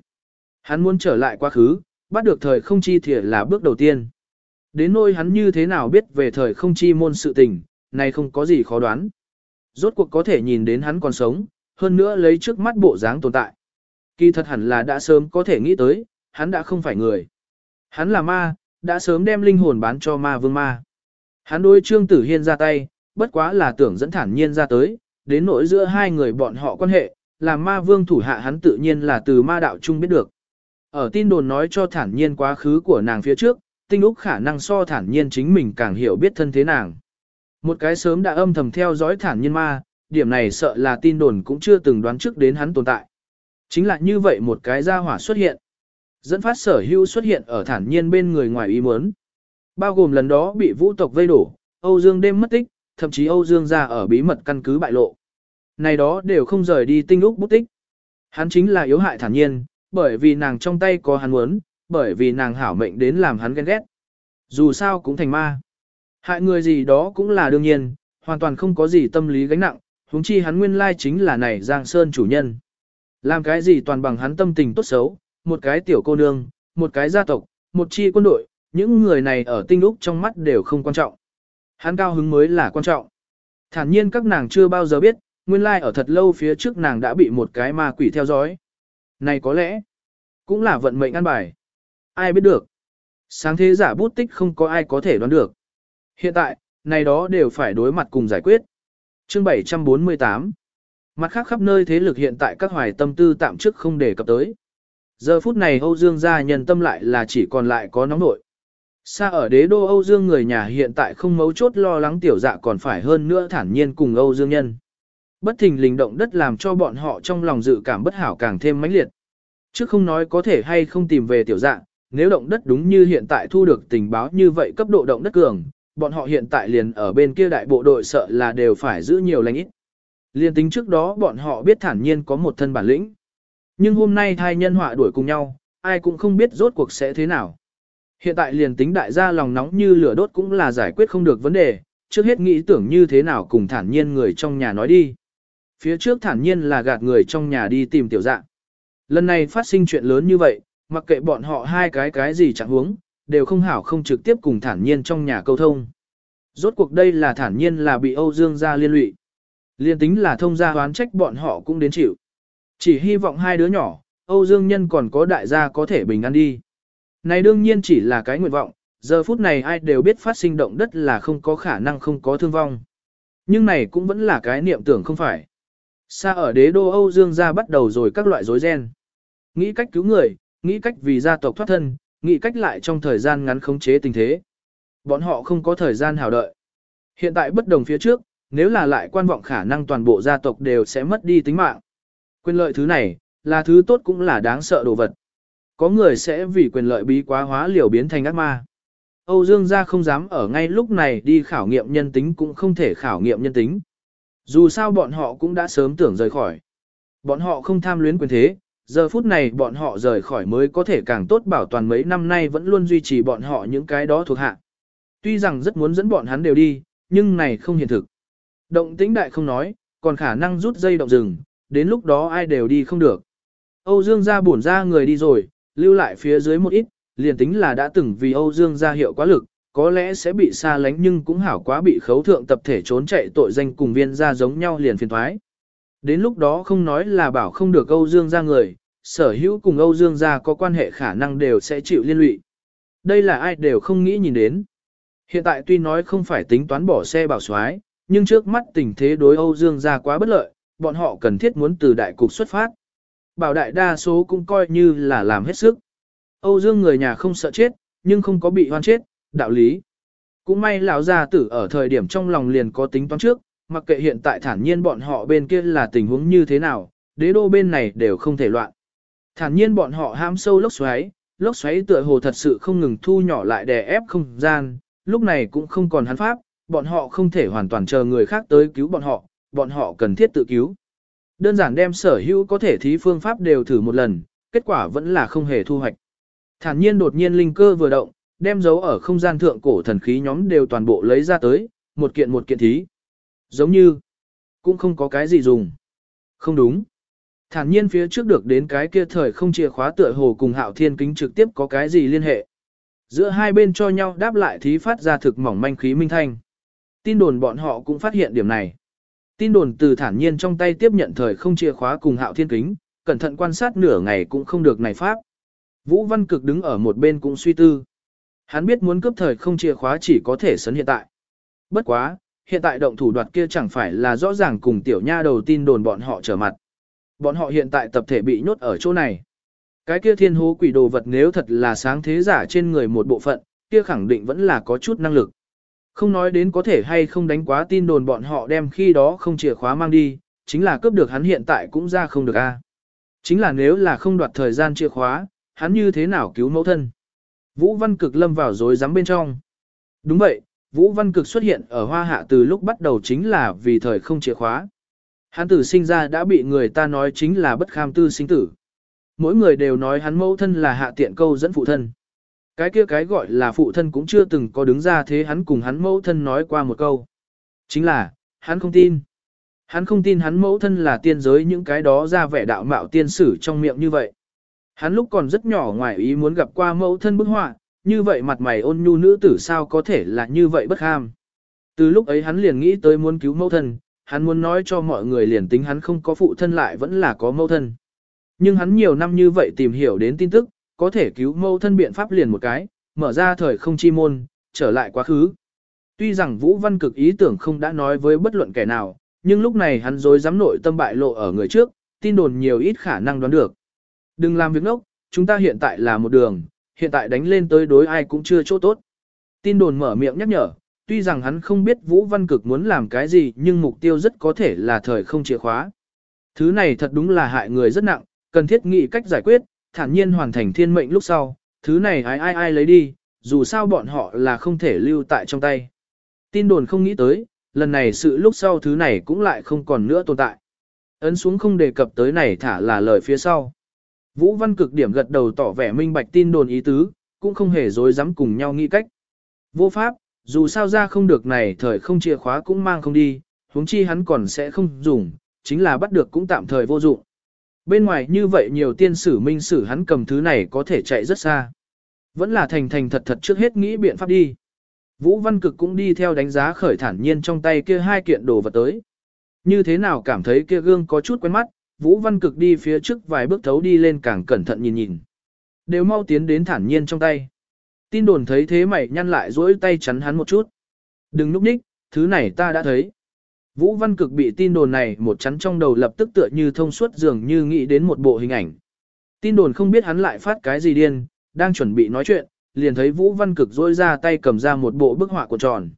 Hắn muốn trở lại quá khứ, bắt được thời không chi thì là bước đầu tiên. Đến nôi hắn như thế nào biết về thời không chi môn sự tình, này không có gì khó đoán. Rốt cuộc có thể nhìn đến hắn còn sống, hơn nữa lấy trước mắt bộ dáng tồn tại. Kỳ thật hẳn là đã sớm có thể nghĩ tới, hắn đã không phải người. Hắn là ma, đã sớm đem linh hồn bán cho ma vương ma. Hắn đối Trương Tử Hiên ra tay, bất quá là tưởng dẫn thản nhiên ra tới, đến nỗi giữa hai người bọn họ quan hệ, làm ma vương thủ hạ hắn tự nhiên là từ ma đạo chung biết được. Ở tin đồn nói cho thản nhiên quá khứ của nàng phía trước, tinh úc khả năng so thản nhiên chính mình càng hiểu biết thân thế nàng. Một cái sớm đã âm thầm theo dõi thản nhiên ma, điểm này sợ là tin đồn cũng chưa từng đoán trước đến hắn tồn tại. Chính là như vậy một cái gia hỏa xuất hiện. Dẫn phát sở hữu xuất hiện ở thản nhiên bên người ngoài ý muốn. Bao gồm lần đó bị vũ tộc vây đổ, Âu Dương đêm mất tích, thậm chí Âu Dương ra ở bí mật căn cứ bại lộ. Này đó đều không rời đi tinh úc bút tích. Hắn chính là yếu hại thản nhiên, bởi vì nàng trong tay có hắn muốn, bởi vì nàng hảo mệnh đến làm hắn ghen ghét. Dù sao cũng thành ma. Hại người gì đó cũng là đương nhiên, hoàn toàn không có gì tâm lý gánh nặng, huống chi hắn nguyên lai chính là này Giang Sơn chủ nhân. Làm cái gì toàn bằng hắn tâm tình tốt xấu, một cái tiểu cô nương, một cái gia tộc, một chi quân đội, những người này ở tinh úc trong mắt đều không quan trọng. Hắn cao hứng mới là quan trọng. Thản nhiên các nàng chưa bao giờ biết, nguyên lai ở thật lâu phía trước nàng đã bị một cái ma quỷ theo dõi. Này có lẽ, cũng là vận mệnh ăn bài. Ai biết được. Sáng thế giả bút tích không có ai có thể đoán được. Hiện tại, này đó đều phải đối mặt cùng giải quyết. Chương 748 Mặt khác khắp nơi thế lực hiện tại các hoài tâm tư tạm trước không để cập tới. Giờ phút này Âu Dương gia nhân tâm lại là chỉ còn lại có nóng nội. Xa ở đế đô Âu Dương người nhà hiện tại không mấu chốt lo lắng tiểu dạ còn phải hơn nữa thản nhiên cùng Âu Dương nhân. Bất thình lình động đất làm cho bọn họ trong lòng dự cảm bất hảo càng thêm mãnh liệt. Chứ không nói có thể hay không tìm về tiểu dạ, nếu động đất đúng như hiện tại thu được tình báo như vậy cấp độ động đất cường, bọn họ hiện tại liền ở bên kia đại bộ đội sợ là đều phải giữ nhiều lành ít. Liên tính trước đó bọn họ biết thản nhiên có một thân bản lĩnh. Nhưng hôm nay thai nhân họa đuổi cùng nhau, ai cũng không biết rốt cuộc sẽ thế nào. Hiện tại liền tính đại gia lòng nóng như lửa đốt cũng là giải quyết không được vấn đề, trước hết nghĩ tưởng như thế nào cùng thản nhiên người trong nhà nói đi. Phía trước thản nhiên là gạt người trong nhà đi tìm tiểu dạng. Lần này phát sinh chuyện lớn như vậy, mặc kệ bọn họ hai cái cái gì chẳng huống, đều không hảo không trực tiếp cùng thản nhiên trong nhà câu thông. Rốt cuộc đây là thản nhiên là bị Âu Dương gia liên lụy. Liên tính là thông gia hoán trách bọn họ cũng đến chịu. Chỉ hy vọng hai đứa nhỏ, Âu Dương nhân còn có đại gia có thể bình an đi. Này đương nhiên chỉ là cái nguyện vọng, giờ phút này ai đều biết phát sinh động đất là không có khả năng không có thương vong. Nhưng này cũng vẫn là cái niệm tưởng không phải. Xa ở đế đô Âu Dương gia bắt đầu rồi các loại rối ren. Nghĩ cách cứu người, nghĩ cách vì gia tộc thoát thân, nghĩ cách lại trong thời gian ngắn khống chế tình thế. Bọn họ không có thời gian hào đợi. Hiện tại bất đồng phía trước, nếu là lại quan vọng khả năng toàn bộ gia tộc đều sẽ mất đi tính mạng. Quyền lợi thứ này, là thứ tốt cũng là đáng sợ đồ vật. Có người sẽ vì quyền lợi bí quá hóa liều biến thành ác ma. Âu Dương gia không dám ở ngay lúc này đi khảo nghiệm nhân tính cũng không thể khảo nghiệm nhân tính. Dù sao bọn họ cũng đã sớm tưởng rời khỏi. Bọn họ không tham luyến quyền thế, giờ phút này bọn họ rời khỏi mới có thể càng tốt bảo toàn mấy năm nay vẫn luôn duy trì bọn họ những cái đó thuộc hạ. Tuy rằng rất muốn dẫn bọn hắn đều đi, nhưng này không hiện thực. Động tĩnh đại không nói, còn khả năng rút dây động rừng, đến lúc đó ai đều đi không được. Âu Dương gia bổn ra người đi rồi, lưu lại phía dưới một ít, liền tính là đã từng vì Âu Dương gia hiệu quá lực, có lẽ sẽ bị xa lánh nhưng cũng hảo quá bị khấu thượng tập thể trốn chạy tội danh cùng viên gia giống nhau liền phiền thoái. Đến lúc đó không nói là bảo không được Âu Dương gia người, sở hữu cùng Âu Dương gia có quan hệ khả năng đều sẽ chịu liên lụy. Đây là ai đều không nghĩ nhìn đến. Hiện tại tuy nói không phải tính toán bỏ xe bảo soái, nhưng trước mắt tình thế đối Âu Dương gia quá bất lợi, bọn họ cần thiết muốn từ đại cục xuất phát. Bảo đại đa số cũng coi như là làm hết sức. Âu Dương người nhà không sợ chết, nhưng không có bị hoan chết, đạo lý. Cũng may lão gia tử ở thời điểm trong lòng liền có tính toán trước, mặc kệ hiện tại thản nhiên bọn họ bên kia là tình huống như thế nào, đế đô bên này đều không thể loạn. Thản nhiên bọn họ ham sâu lốc xoáy, lốc xoáy tựa hồ thật sự không ngừng thu nhỏ lại đè ép không gian, lúc này cũng không còn hắn pháp, bọn họ không thể hoàn toàn chờ người khác tới cứu bọn họ, bọn họ cần thiết tự cứu. Đơn giản đem sở hữu có thể thí phương pháp đều thử một lần, kết quả vẫn là không hề thu hoạch. Thản nhiên đột nhiên linh cơ vừa động, đem dấu ở không gian thượng cổ thần khí nhóm đều toàn bộ lấy ra tới, một kiện một kiện thí. Giống như, cũng không có cái gì dùng. Không đúng. Thản nhiên phía trước được đến cái kia thời không chìa khóa tựa hồ cùng hạo thiên kính trực tiếp có cái gì liên hệ. Giữa hai bên cho nhau đáp lại thí phát ra thực mỏng manh khí minh thanh. Tin đồn bọn họ cũng phát hiện điểm này. Tin đồn từ thản nhiên trong tay tiếp nhận thời không chìa khóa cùng hạo thiên kính, cẩn thận quan sát nửa ngày cũng không được này pháp. Vũ Văn Cực đứng ở một bên cũng suy tư. Hắn biết muốn cướp thời không chìa khóa chỉ có thể sấn hiện tại. Bất quá, hiện tại động thủ đoạt kia chẳng phải là rõ ràng cùng tiểu nha đầu tin đồn bọn họ trở mặt. Bọn họ hiện tại tập thể bị nhốt ở chỗ này. Cái kia thiên hố quỷ đồ vật nếu thật là sáng thế giả trên người một bộ phận, kia khẳng định vẫn là có chút năng lực. Không nói đến có thể hay không đánh quá tin đồn bọn họ đem khi đó không chìa khóa mang đi, chính là cướp được hắn hiện tại cũng ra không được a. Chính là nếu là không đoạt thời gian chìa khóa, hắn như thế nào cứu mẫu thân. Vũ Văn Cực lâm vào rối rắm bên trong. Đúng vậy, Vũ Văn Cực xuất hiện ở Hoa Hạ từ lúc bắt đầu chính là vì thời không chìa khóa. Hắn tử sinh ra đã bị người ta nói chính là bất kham tư sinh tử. Mỗi người đều nói hắn mẫu thân là hạ tiện câu dẫn phụ thân. Cái kia cái gọi là phụ thân cũng chưa từng có đứng ra thế hắn cùng hắn mẫu thân nói qua một câu. Chính là, hắn không tin. Hắn không tin hắn mẫu thân là tiên giới những cái đó ra vẻ đạo mạo tiên sử trong miệng như vậy. Hắn lúc còn rất nhỏ ngoài ý muốn gặp qua mẫu thân bức họa, như vậy mặt mày ôn nhu nữ tử sao có thể là như vậy bất ham. Từ lúc ấy hắn liền nghĩ tới muốn cứu mẫu thân, hắn muốn nói cho mọi người liền tính hắn không có phụ thân lại vẫn là có mẫu thân. Nhưng hắn nhiều năm như vậy tìm hiểu đến tin tức, có thể cứu mâu thân biện pháp liền một cái, mở ra thời không chi môn, trở lại quá khứ. Tuy rằng Vũ Văn Cực ý tưởng không đã nói với bất luận kẻ nào, nhưng lúc này hắn dối dám nội tâm bại lộ ở người trước, tin đồn nhiều ít khả năng đoán được. Đừng làm việc ngốc, chúng ta hiện tại là một đường, hiện tại đánh lên tới đối ai cũng chưa chỗ tốt. Tin đồn mở miệng nhắc nhở, tuy rằng hắn không biết Vũ Văn Cực muốn làm cái gì nhưng mục tiêu rất có thể là thời không chìa khóa. Thứ này thật đúng là hại người rất nặng, cần thiết nghĩ cách giải quyết, thản nhiên hoàn thành thiên mệnh lúc sau, thứ này ai ai ai lấy đi, dù sao bọn họ là không thể lưu tại trong tay. Tin đồn không nghĩ tới, lần này sự lúc sau thứ này cũng lại không còn nữa tồn tại. Ấn xuống không đề cập tới này thả là lời phía sau. Vũ Văn cực điểm gật đầu tỏ vẻ minh bạch tin đồn ý tứ, cũng không hề dối dám cùng nhau nghĩ cách. Vô pháp, dù sao ra không được này thời không chìa khóa cũng mang không đi, huống chi hắn còn sẽ không dùng, chính là bắt được cũng tạm thời vô dụng. Bên ngoài như vậy nhiều tiên sử minh sử hắn cầm thứ này có thể chạy rất xa. Vẫn là thành thành thật thật trước hết nghĩ biện pháp đi. Vũ Văn Cực cũng đi theo đánh giá khởi thản nhiên trong tay kia hai kiện đồ vật tới. Như thế nào cảm thấy kia gương có chút quen mắt, Vũ Văn Cực đi phía trước vài bước thấu đi lên càng cẩn thận nhìn nhìn. Đều mau tiến đến thản nhiên trong tay. Tin đồn thấy thế mày nhăn lại duỗi tay chắn hắn một chút. Đừng núp ních, thứ này ta đã thấy. Vũ Văn Cực bị tin đồn này một chắn trong đầu lập tức tựa như thông suốt dường như nghĩ đến một bộ hình ảnh. Tin đồn không biết hắn lại phát cái gì điên, đang chuẩn bị nói chuyện, liền thấy Vũ Văn Cực rôi ra tay cầm ra một bộ bức họa của tròn.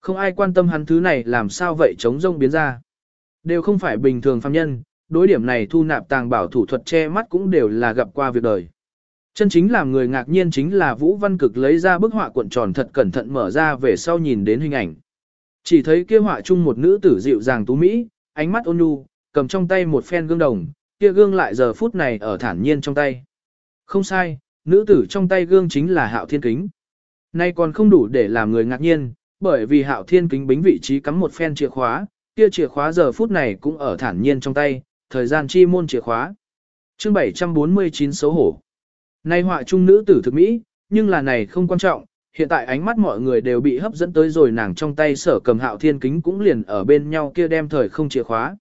Không ai quan tâm hắn thứ này làm sao vậy chống rông biến ra. Đều không phải bình thường phàm nhân, đối điểm này thu nạp tàng bảo thủ thuật che mắt cũng đều là gặp qua việc đời. Chân chính làm người ngạc nhiên chính là Vũ Văn Cực lấy ra bức họa cuộn tròn thật cẩn thận mở ra về sau nhìn đến hình ảnh. Chỉ thấy kia họa chung một nữ tử dịu dàng tú Mỹ, ánh mắt ôn nhu, cầm trong tay một phen gương đồng, kia gương lại giờ phút này ở thản nhiên trong tay. Không sai, nữ tử trong tay gương chính là hạo thiên kính. Nay còn không đủ để làm người ngạc nhiên, bởi vì hạo thiên kính bính vị trí cắm một phen chìa khóa, kia chìa khóa giờ phút này cũng ở thản nhiên trong tay, thời gian chi môn chìa khóa. Chương 749 xấu hổ. Nay họa trung nữ tử thực mỹ, nhưng là này không quan trọng, hiện tại ánh mắt mọi người đều bị hấp dẫn tới rồi nàng trong tay sở cầm hạo thiên kính cũng liền ở bên nhau kia đem thời không chìa khóa.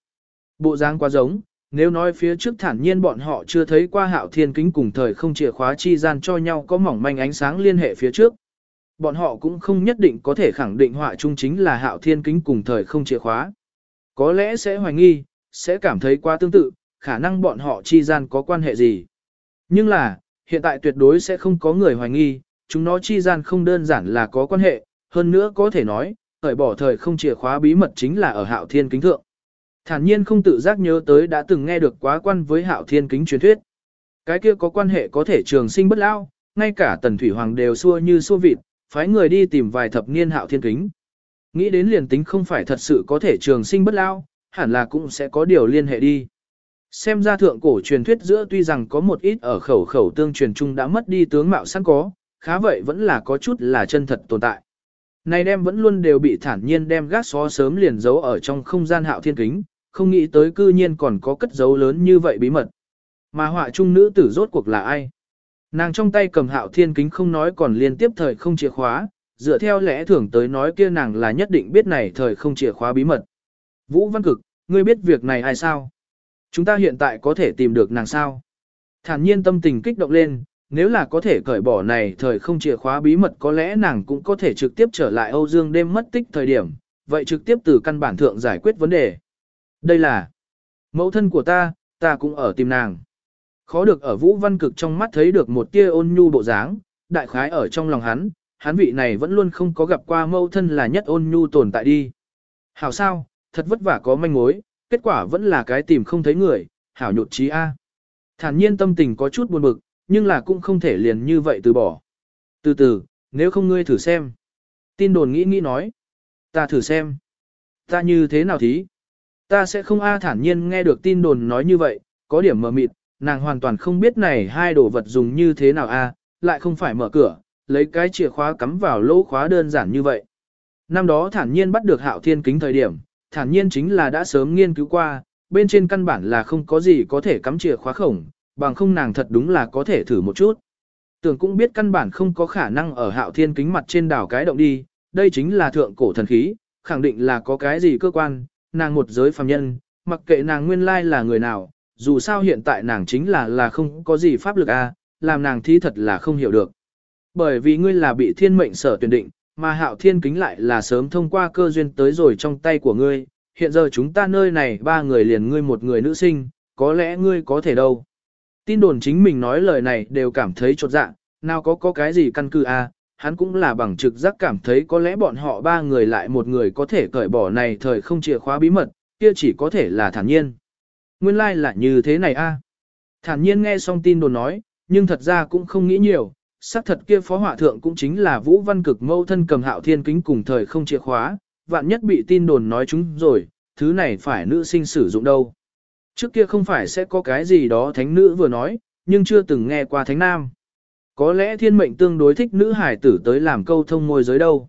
Bộ dáng quá giống, nếu nói phía trước thản nhiên bọn họ chưa thấy qua hạo thiên kính cùng thời không chìa khóa chi gian cho nhau có mỏng manh ánh sáng liên hệ phía trước. Bọn họ cũng không nhất định có thể khẳng định họa chung chính là hạo thiên kính cùng thời không chìa khóa. Có lẽ sẽ hoài nghi, sẽ cảm thấy quá tương tự, khả năng bọn họ chi gian có quan hệ gì. Nhưng là, hiện tại tuyệt đối sẽ không có người hoài nghi, chúng nó chi gian không đơn giản là có quan hệ, hơn nữa có thể nói, khởi bỏ thời không chìa khóa bí mật chính là ở hạo thiên kính thượng. Thản nhiên không tự giác nhớ tới đã từng nghe được quá quan với hạo thiên kính truyền thuyết. Cái kia có quan hệ có thể trường sinh bất lao, ngay cả tần thủy hoàng đều xua như xua vịt, phái người đi tìm vài thập niên hạo thiên kính. Nghĩ đến liền tính không phải thật sự có thể trường sinh bất lao, hẳn là cũng sẽ có điều liên hệ đi. Xem ra thượng cổ truyền thuyết giữa tuy rằng có một ít ở khẩu khẩu tương truyền chung đã mất đi tướng mạo sẵn có, khá vậy vẫn là có chút là chân thật tồn tại. Này đem vẫn luôn đều bị thản nhiên đem gác xó sớm liền giấu ở trong không gian hạo thiên kính, không nghĩ tới cư nhiên còn có cất giấu lớn như vậy bí mật. Mà họa trung nữ tử rốt cuộc là ai? Nàng trong tay cầm hạo thiên kính không nói còn liên tiếp thời không chìa khóa, dựa theo lẽ thường tới nói kia nàng là nhất định biết này thời không chìa khóa bí mật. Vũ Văn Cực, ngươi biết việc này ai sao? Chúng ta hiện tại có thể tìm được nàng sao? Thản nhiên tâm tình kích động lên, nếu là có thể cởi bỏ này thời không chìa khóa bí mật có lẽ nàng cũng có thể trực tiếp trở lại Âu Dương đêm mất tích thời điểm, vậy trực tiếp từ căn bản thượng giải quyết vấn đề. Đây là mẫu thân của ta, ta cũng ở tìm nàng. Khó được ở Vũ Văn Cực trong mắt thấy được một tia ôn nhu bộ dáng, đại khái ở trong lòng hắn, hắn vị này vẫn luôn không có gặp qua mẫu thân là nhất ôn nhu tồn tại đi. Hảo sao, thật vất vả có manh mối, kết quả vẫn là cái tìm không thấy người, hảo nhột trí A. Thản nhiên tâm tình có chút buồn bực, nhưng là cũng không thể liền như vậy từ bỏ. Từ từ, nếu không ngươi thử xem. Tin đồn nghĩ nghĩ nói. Ta thử xem. Ta như thế nào thí? Ta sẽ không A thản nhiên nghe được tin đồn nói như vậy, có điểm mờ mịt, nàng hoàn toàn không biết này hai đồ vật dùng như thế nào A, lại không phải mở cửa, lấy cái chìa khóa cắm vào lỗ khóa đơn giản như vậy. Năm đó thản nhiên bắt được hạo thiên kính thời điểm, thản nhiên chính là đã sớm nghiên cứu qua, bên trên căn bản là không có gì có thể cắm chìa khóa khổng, bằng không nàng thật đúng là có thể thử một chút. Tưởng cũng biết căn bản không có khả năng ở hạo thiên kính mặt trên đảo cái động đi, đây chính là thượng cổ thần khí, khẳng định là có cái gì cơ quan, nàng một giới phàm nhân, mặc kệ nàng nguyên lai là người nào, dù sao hiện tại nàng chính là là không có gì pháp lực a, làm nàng thi thật là không hiểu được. Bởi vì ngươi là bị thiên mệnh sở tuyển định, mà hạo thiên kính lại là sớm thông qua cơ duyên tới rồi trong tay của ngươi, hiện giờ chúng ta nơi này ba người liền ngươi một người nữ sinh, có lẽ ngươi có thể đâu. Tin đồn chính mình nói lời này đều cảm thấy chột dạ, nào có có cái gì căn cứ a à, hắn cũng là bằng trực giác cảm thấy có lẽ bọn họ ba người lại một người có thể cởi bỏ này thời không chìa khóa bí mật, kia chỉ có thể là thản nhiên. Nguyên lai like là như thế này a à. Thản nhiên nghe xong tin đồn nói, nhưng thật ra cũng không nghĩ nhiều, xác thật kia phó họa thượng cũng chính là Vũ Văn Cực mâu thân cầm hạo thiên kính cùng thời không chìa khóa, vạn nhất bị tin đồn nói chúng rồi, thứ này phải nữ sinh sử dụng đâu. Trước kia không phải sẽ có cái gì đó thánh nữ vừa nói, nhưng chưa từng nghe qua thánh nam. Có lẽ thiên mệnh tương đối thích nữ hải tử tới làm câu thông môi giới đâu.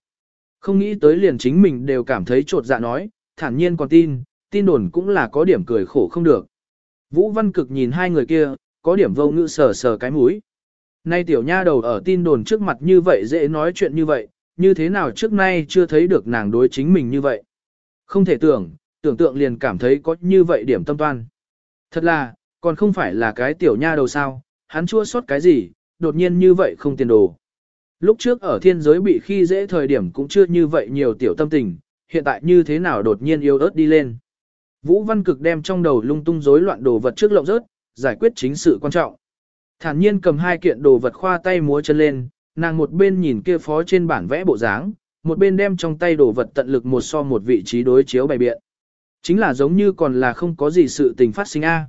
Không nghĩ tới liền chính mình đều cảm thấy trột dạ nói, thản nhiên còn tin, tin đồn cũng là có điểm cười khổ không được. Vũ Văn Cực nhìn hai người kia, có điểm vô ngữ sờ sờ cái mũi. Nay tiểu nha đầu ở tin đồn trước mặt như vậy dễ nói chuyện như vậy, như thế nào trước nay chưa thấy được nàng đối chính mình như vậy. Không thể tưởng, tưởng tượng liền cảm thấy có như vậy điểm tâm toan. Thật là, còn không phải là cái tiểu nha đầu sao, hắn chua sót cái gì, đột nhiên như vậy không tiền đồ. Lúc trước ở thiên giới bị khi dễ thời điểm cũng chưa như vậy nhiều tiểu tâm tình, hiện tại như thế nào đột nhiên yêu ớt đi lên. Vũ Văn Cực đem trong đầu lung tung rối loạn đồ vật trước lộng rớt, giải quyết chính sự quan trọng. Thản nhiên cầm hai kiện đồ vật khoa tay múa chân lên, nàng một bên nhìn kia phó trên bản vẽ bộ dáng, một bên đem trong tay đồ vật tận lực một so một vị trí đối chiếu bày biện. Chính là giống như còn là không có gì sự tình phát sinh a.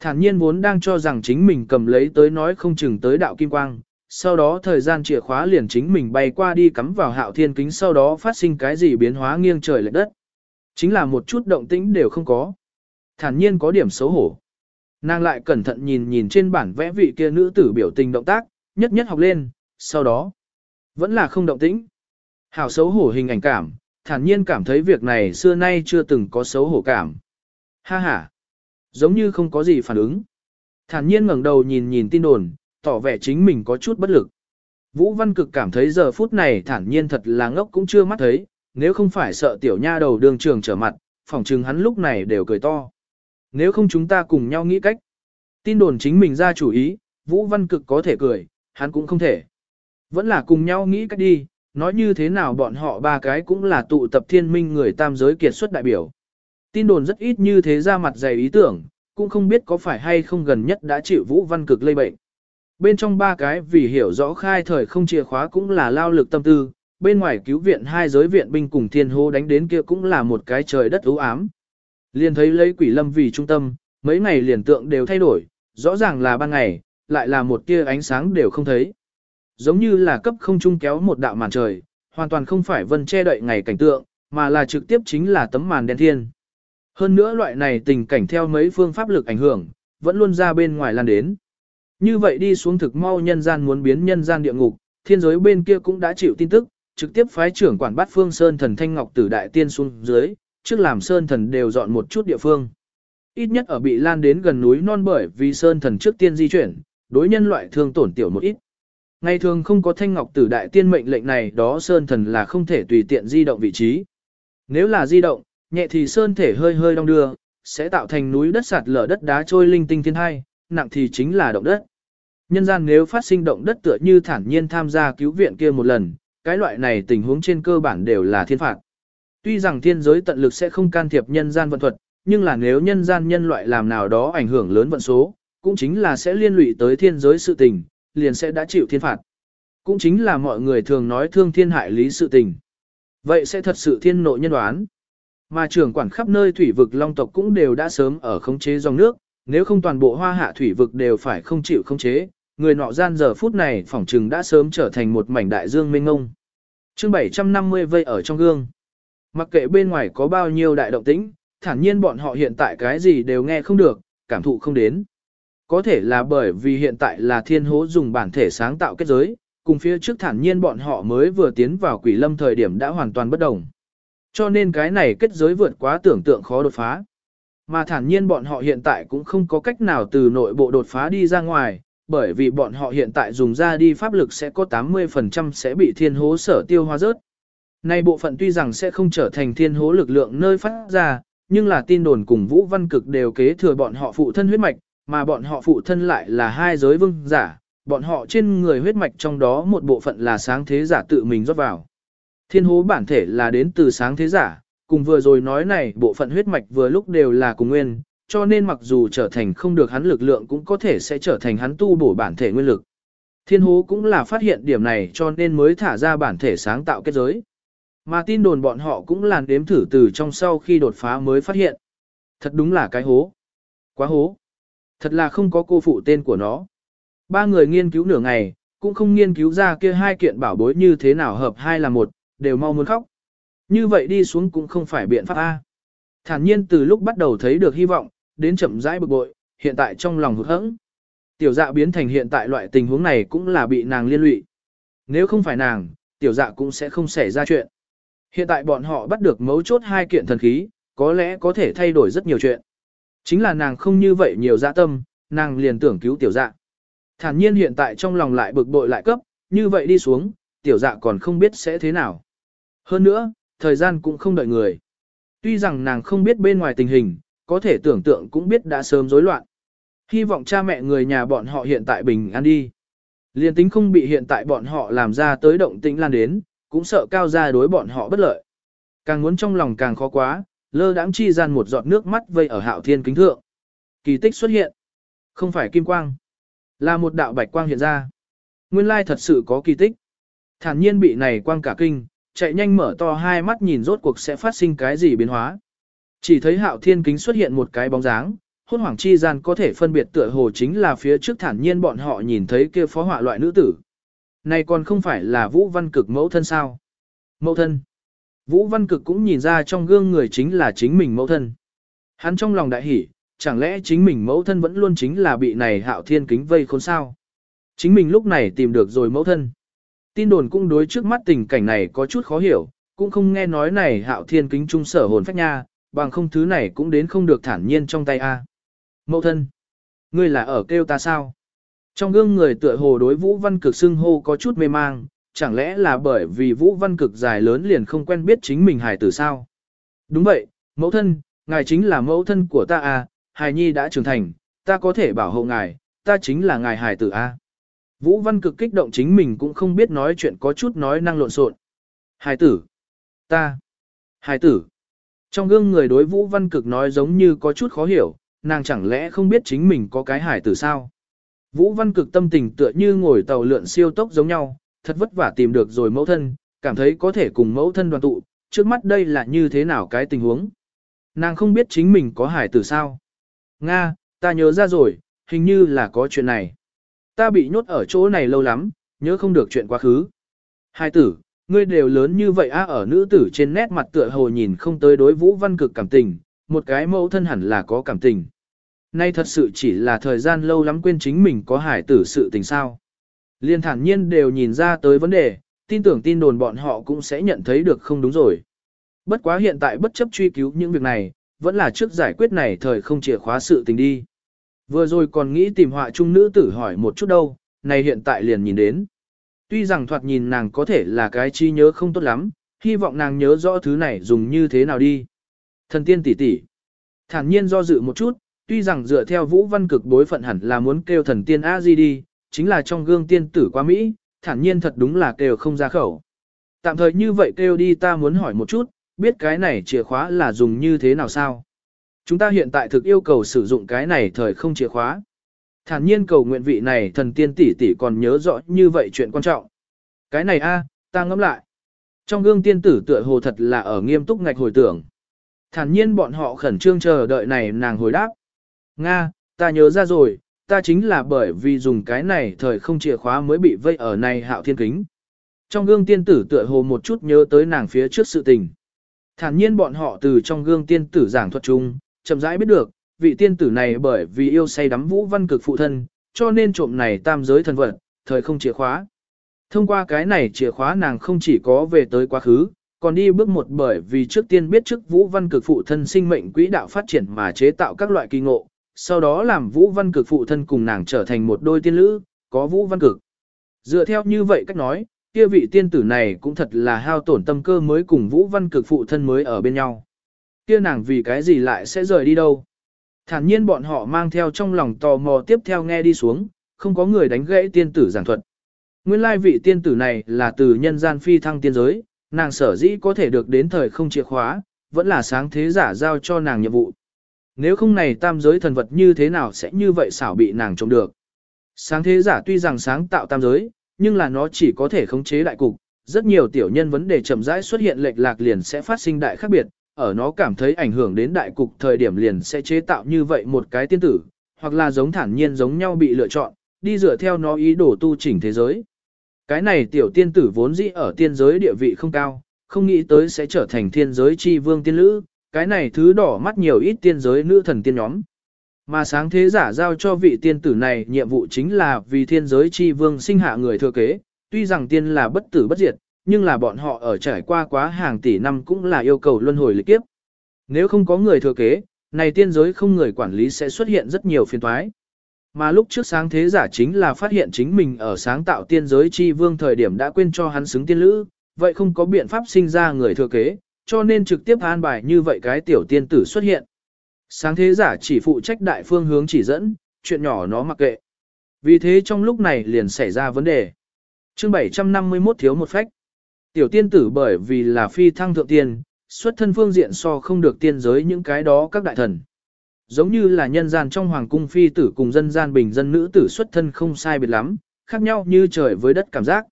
Thản nhiên vốn đang cho rằng chính mình cầm lấy tới nói không chừng tới đạo kim quang, sau đó thời gian chìa khóa liền chính mình bay qua đi cắm vào hạo thiên kính sau đó phát sinh cái gì biến hóa nghiêng trời lệch đất. Chính là một chút động tĩnh đều không có. Thản nhiên có điểm xấu hổ. Nàng lại cẩn thận nhìn nhìn trên bản vẽ vị kia nữ tử biểu tình động tác, nhất nhất học lên, sau đó, vẫn là không động tĩnh. Hảo xấu hổ hình ảnh cảm, thản nhiên cảm thấy việc này xưa nay chưa từng có xấu hổ cảm. Ha ha, giống như không có gì phản ứng. Thản nhiên ngẩng đầu nhìn nhìn tin đồn, tỏ vẻ chính mình có chút bất lực. Vũ Văn Cực cảm thấy giờ phút này thản nhiên thật là ngốc cũng chưa mắt thấy, nếu không phải sợ tiểu nha đầu đường trường trở mặt, phỏng chừng hắn lúc này đều cười to. Nếu không chúng ta cùng nhau nghĩ cách. Tin đồn chính mình ra chủ ý, Vũ Văn Cực có thể cười, hắn cũng không thể. Vẫn là cùng nhau nghĩ cách đi, nói như thế nào bọn họ ba cái cũng là tụ tập thiên minh người tam giới kiệt xuất đại biểu. Tin đồn rất ít như thế ra mặt dày ý tưởng, cũng không biết có phải hay không gần nhất đã chịu Vũ Văn Cực lây bệnh. Bên trong ba cái vì hiểu rõ khai thời không chìa khóa cũng là lao lực tâm tư, bên ngoài cứu viện hai giới viện binh cùng thiên hô đánh đến kia cũng là một cái trời đất ưu ám. Liền thấy lấy quỷ lâm vì trung tâm, mấy ngày liền tượng đều thay đổi, rõ ràng là ban ngày, lại là một tia ánh sáng đều không thấy. Giống như là cấp không trung kéo một đạo màn trời, hoàn toàn không phải vân che đậy ngày cảnh tượng, mà là trực tiếp chính là tấm màn đen thiên. Hơn nữa loại này tình cảnh theo mấy phương pháp lực ảnh hưởng, vẫn luôn ra bên ngoài lan đến. Như vậy đi xuống thực mau nhân gian muốn biến nhân gian địa ngục, thiên giới bên kia cũng đã chịu tin tức, trực tiếp phái trưởng quản bát phương Sơn thần Thanh Ngọc tử đại tiên xuống dưới, trước làm Sơn thần đều dọn một chút địa phương. Ít nhất ở bị lan đến gần núi non bởi vì Sơn thần trước tiên di chuyển, đối nhân loại thương tổn tiểu một ít. Ngày thường không có Thanh Ngọc tử đại tiên mệnh lệnh này đó Sơn thần là không thể tùy tiện di động vị trí. Nếu là di động, nhẹ thì Sơn thể hơi hơi đong đưa, sẽ tạo thành núi đất sạt lở đất đá trôi linh tinh thiên hai, nặng thì chính là động đất. Nhân gian nếu phát sinh động đất tựa như thản nhiên tham gia cứu viện kia một lần, cái loại này tình huống trên cơ bản đều là thiên phạt. Tuy rằng thiên giới tận lực sẽ không can thiệp nhân gian vận thuật, nhưng là nếu nhân gian nhân loại làm nào đó ảnh hưởng lớn vận số, cũng chính là sẽ liên lụy tới thiên giới sự tình, liền sẽ đã chịu thiên phạt. Cũng chính là mọi người thường nói thương thiên hại lý sự tình. Vậy sẽ thật sự thiên nội nhân đoán. Mà trưởng quản khắp nơi thủy vực long tộc cũng đều đã sớm ở khống chế dòng nước, nếu không toàn bộ hoa hạ thủy vực đều phải không chịu khống chế, người nọ gian giờ phút này phỏng trừng đã sớm trở thành một mảnh đại dương mênh ngông. chương 750 vây ở trong gương. Mặc kệ bên ngoài có bao nhiêu đại động tĩnh, thản nhiên bọn họ hiện tại cái gì đều nghe không được, cảm thụ không đến. Có thể là bởi vì hiện tại là thiên hố dùng bản thể sáng tạo kết giới, cùng phía trước thản nhiên bọn họ mới vừa tiến vào quỷ lâm thời điểm đã hoàn toàn bất đồng. Cho nên cái này kết giới vượt quá tưởng tượng khó đột phá. Mà thản nhiên bọn họ hiện tại cũng không có cách nào từ nội bộ đột phá đi ra ngoài, bởi vì bọn họ hiện tại dùng ra đi pháp lực sẽ có 80% sẽ bị thiên hố sở tiêu hóa rớt. Này bộ phận tuy rằng sẽ không trở thành thiên hố lực lượng nơi phát ra, nhưng là tin đồn cùng Vũ Văn Cực đều kế thừa bọn họ phụ thân huyết mạch, mà bọn họ phụ thân lại là hai giới vương giả, bọn họ trên người huyết mạch trong đó một bộ phận là sáng thế giả tự mình rót vào. Thiên hố bản thể là đến từ sáng thế giả, cùng vừa rồi nói này bộ phận huyết mạch vừa lúc đều là cùng nguyên, cho nên mặc dù trở thành không được hắn lực lượng cũng có thể sẽ trở thành hắn tu bổ bản thể nguyên lực. Thiên hố cũng là phát hiện điểm này cho nên mới thả ra bản thể sáng tạo kết giới. Mà tin đồn bọn họ cũng làn đếm thử từ trong sau khi đột phá mới phát hiện. Thật đúng là cái hố. Quá hố. Thật là không có cô phụ tên của nó. Ba người nghiên cứu nửa ngày, cũng không nghiên cứu ra kia hai kiện bảo bối như thế nào hợp hai là một, đều mau muốn khóc. Như vậy đi xuống cũng không phải biện pháp A. Thản nhiên từ lúc bắt đầu thấy được hy vọng, đến chậm rãi bực bội, hiện tại trong lòng hụt hẫng. Tiểu dạ biến thành hiện tại loại tình huống này cũng là bị nàng liên lụy. Nếu không phải nàng, tiểu dạ cũng sẽ không xảy ra chuyện. Hiện tại bọn họ bắt được mấu chốt hai kiện thần khí, có lẽ có thể thay đổi rất nhiều chuyện. Chính là nàng không như vậy nhiều dạ tâm, nàng liền tưởng cứu tiểu dạ. Thản nhiên hiện tại trong lòng lại bực bội lại cấp, như vậy đi xuống, tiểu dạ còn không biết sẽ thế nào. Hơn nữa, thời gian cũng không đợi người. Tuy rằng nàng không biết bên ngoài tình hình, có thể tưởng tượng cũng biết đã sớm rối loạn. Hy vọng cha mẹ người nhà bọn họ hiện tại bình an đi. Liên tính không bị hiện tại bọn họ làm ra tới động tĩnh lan đến, cũng sợ cao gia đối bọn họ bất lợi. Càng muốn trong lòng càng khó quá, lơ đãng chi gian một giọt nước mắt vây ở hạo thiên kính thượng. Kỳ tích xuất hiện. Không phải kim quang. Là một đạo bạch quang hiện ra. Nguyên lai thật sự có kỳ tích. Thản nhiên bị này quang cả kinh, chạy nhanh mở to hai mắt nhìn rốt cuộc sẽ phát sinh cái gì biến hóa. Chỉ thấy hạo thiên kính xuất hiện một cái bóng dáng, hôn hoàng chi gian có thể phân biệt tựa hồ chính là phía trước thản nhiên bọn họ nhìn thấy kia phó họa loại nữ tử. Này còn không phải là Vũ Văn Cực mẫu thân sao? Mẫu thân. Vũ Văn Cực cũng nhìn ra trong gương người chính là chính mình mẫu thân. Hắn trong lòng đại hỉ, chẳng lẽ chính mình mẫu thân vẫn luôn chính là bị này hạo thiên kính vây khốn sao? Chính mình lúc này tìm được rồi mẫu thân. Tin đồn cũng đối trước mắt tình cảnh này có chút khó hiểu, cũng không nghe nói này hạo thiên kính trung sở hồn phách nha, bằng không thứ này cũng đến không được thản nhiên trong tay a. Mẫu thân, ngươi là ở kêu ta sao? Trong gương người tựa hồ đối Vũ Văn Cực xưng hô có chút mê mang, chẳng lẽ là bởi vì Vũ Văn Cực dài lớn liền không quen biết chính mình hài tử sao? Đúng vậy, mẫu thân, ngài chính là mẫu thân của ta à, hài nhi đã trưởng thành, ta có thể bảo hộ ngài, ta chính là ngài hài tử a. À. Vũ Văn Cực kích động chính mình cũng không biết nói chuyện có chút nói năng lộn xộn. Hài tử, ta, hài tử. Trong gương người đối Vũ Văn Cực nói giống như có chút khó hiểu, nàng chẳng lẽ không biết chính mình có cái hài tử sao? Vũ Văn Cực tâm tình tựa như ngồi tàu lượn siêu tốc giống nhau, thật vất vả tìm được rồi mẫu thân, cảm thấy có thể cùng mẫu thân đoàn tụ, trước mắt đây là như thế nào cái tình huống. Nàng không biết chính mình có hải tử sao. Nga, ta nhớ ra rồi, hình như là có chuyện này. Ta bị nhốt ở chỗ này lâu lắm, nhớ không được chuyện quá khứ. Hai tử, ngươi đều lớn như vậy á ở nữ tử trên nét mặt tựa hồ nhìn không tới đối vũ văn cực cảm tình, một cái mẫu thân hẳn là có cảm tình. Nay thật sự chỉ là thời gian lâu lắm quên chính mình có hải tử sự tình sao. Liên thản nhiên đều nhìn ra tới vấn đề, tin tưởng tin đồn bọn họ cũng sẽ nhận thấy được không đúng rồi. Bất quá hiện tại bất chấp truy cứu những việc này, vẫn là trước giải quyết này thời không chìa khóa sự tình đi. Vừa rồi còn nghĩ tìm họa trung nữ tử hỏi một chút đâu, này hiện tại liền nhìn đến. Tuy rằng thoạt nhìn nàng có thể là cái chi nhớ không tốt lắm, hy vọng nàng nhớ rõ thứ này dùng như thế nào đi. Thần tiên tỷ tỷ, thản nhiên do dự một chút, tuy rằng dựa theo vũ văn cực bối phận hẳn là muốn kêu thần tiên a di đi, chính là trong gương tiên tử qua Mỹ, thản nhiên thật đúng là kêu không ra khẩu. Tạm thời như vậy kêu đi ta muốn hỏi một chút, biết cái này chìa khóa là dùng như thế nào sao? Chúng ta hiện tại thực yêu cầu sử dụng cái này thời không chìa khóa. Thản nhiên cầu nguyện vị này thần tiên tỷ tỷ còn nhớ rõ như vậy chuyện quan trọng. Cái này a, ta ngẫm lại. Trong gương tiên tử tựa hồ thật là ở nghiêm túc ngạch hồi tưởng. Thản nhiên bọn họ khẩn trương chờ đợi này nàng hồi đáp. Nga, ta nhớ ra rồi, ta chính là bởi vì dùng cái này thời không chìa khóa mới bị vây ở này hạo thiên kính. Trong gương tiên tử tựa hồ một chút nhớ tới nàng phía trước sự tình. Thản nhiên bọn họ từ trong gương tiên tử giảng thuật chung, chậm rãi biết được, vị tiên tử này bởi vì yêu say đắm vũ văn cực phụ thân, cho nên trộm này tam giới thần vật, thời không chìa khóa. Thông qua cái này chìa khóa nàng không chỉ có về tới quá khứ, còn đi bước một bởi vì trước tiên biết trước vũ văn cực phụ thân sinh mệnh quỹ đạo phát triển mà chế tạo các loại kỳ ngộ, sau đó làm vũ văn cực phụ thân cùng nàng trở thành một đôi tiên lữ, có vũ văn cực. Dựa theo như vậy cách nói, kia vị tiên tử này cũng thật là hao tổn tâm cơ mới cùng vũ văn cực phụ thân mới ở bên nhau. Kia nàng vì cái gì lại sẽ rời đi đâu? Thản nhiên bọn họ mang theo trong lòng tò mò tiếp theo nghe đi xuống, không có người đánh gãy tiên tử giảng thuật. Nguyên lai vị tiên tử này là từ nhân gian phi thăng tiên giới, nàng sở dĩ có thể được đến thời không chìa khóa, vẫn là sáng thế giả giao cho nàng nhiệm vụ. Nếu không này tam giới thần vật như thế nào sẽ như vậy xảo bị nàng trông được. Sáng thế giả tuy rằng sáng tạo tam giới, nhưng là nó chỉ có thể khống chế đại cục, rất nhiều tiểu nhân vấn đề chậm rãi xuất hiện lệch lạc liền sẽ phát sinh đại khác biệt, ở nó cảm thấy ảnh hưởng đến đại cục thời điểm liền sẽ chế tạo như vậy một cái tiên tử, hoặc là giống thản nhiên giống nhau bị lựa chọn, đi dựa theo nó ý đồ tu chỉnh thế giới. Cái này tiểu tiên tử vốn dĩ ở tiên giới địa vị không cao, không nghĩ tới sẽ trở thành thiên giới chi vương tiên lữ, cái này thứ đỏ mắt nhiều ít tiên giới nữ thần tiên nhóm. Mà sáng thế giả giao cho vị tiên tử này nhiệm vụ chính là vì thiên giới chi vương sinh hạ người thừa kế, tuy rằng tiên là bất tử bất diệt, nhưng là bọn họ ở trải qua quá hàng tỷ năm cũng là yêu cầu luân hồi lịch kiếp. Nếu không có người thừa kế, này tiên giới không người quản lý sẽ xuất hiện rất nhiều phiền toái. Mà lúc trước sáng thế giả chính là phát hiện chính mình ở sáng tạo tiên giới chi vương thời điểm đã quên cho hắn xứng tiên lữ, vậy không có biện pháp sinh ra người thừa kế, cho nên trực tiếp an bài như vậy cái tiểu tiên tử xuất hiện. Sáng thế giả chỉ phụ trách đại phương hướng chỉ dẫn, chuyện nhỏ nó mặc kệ. Vì thế trong lúc này liền xảy ra vấn đề. chương 751 thiếu một phách. Tiểu tiên tử bởi vì là phi thăng thượng tiên, xuất thân phương diện so không được tiên giới những cái đó các đại thần. Giống như là nhân gian trong hoàng cung phi tử cùng dân gian bình dân nữ tử xuất thân không sai biệt lắm, khác nhau như trời với đất cảm giác.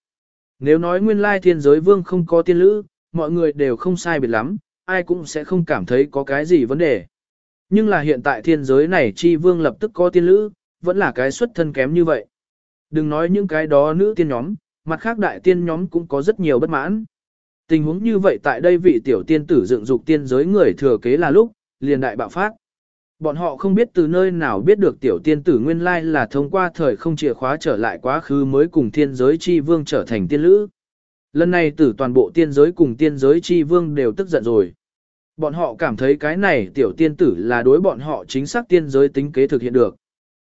Nếu nói nguyên lai thiên giới vương không có tiên lữ, mọi người đều không sai biệt lắm, ai cũng sẽ không cảm thấy có cái gì vấn đề. Nhưng là hiện tại thiên giới này chi vương lập tức có tiên lữ, vẫn là cái xuất thân kém như vậy. Đừng nói những cái đó nữ tiên nhóm, mặt khác đại tiên nhóm cũng có rất nhiều bất mãn. Tình huống như vậy tại đây vị tiểu tiên tử dựng dục tiên giới người thừa kế là lúc, liền đại bạo phát. Bọn họ không biết từ nơi nào biết được tiểu tiên tử nguyên lai là thông qua thời không chìa khóa trở lại quá khứ mới cùng thiên giới chi vương trở thành tiên lữ. Lần này tử toàn bộ tiên giới cùng tiên giới chi vương đều tức giận rồi. Bọn họ cảm thấy cái này tiểu tiên tử là đối bọn họ chính xác tiên giới tính kế thực hiện được.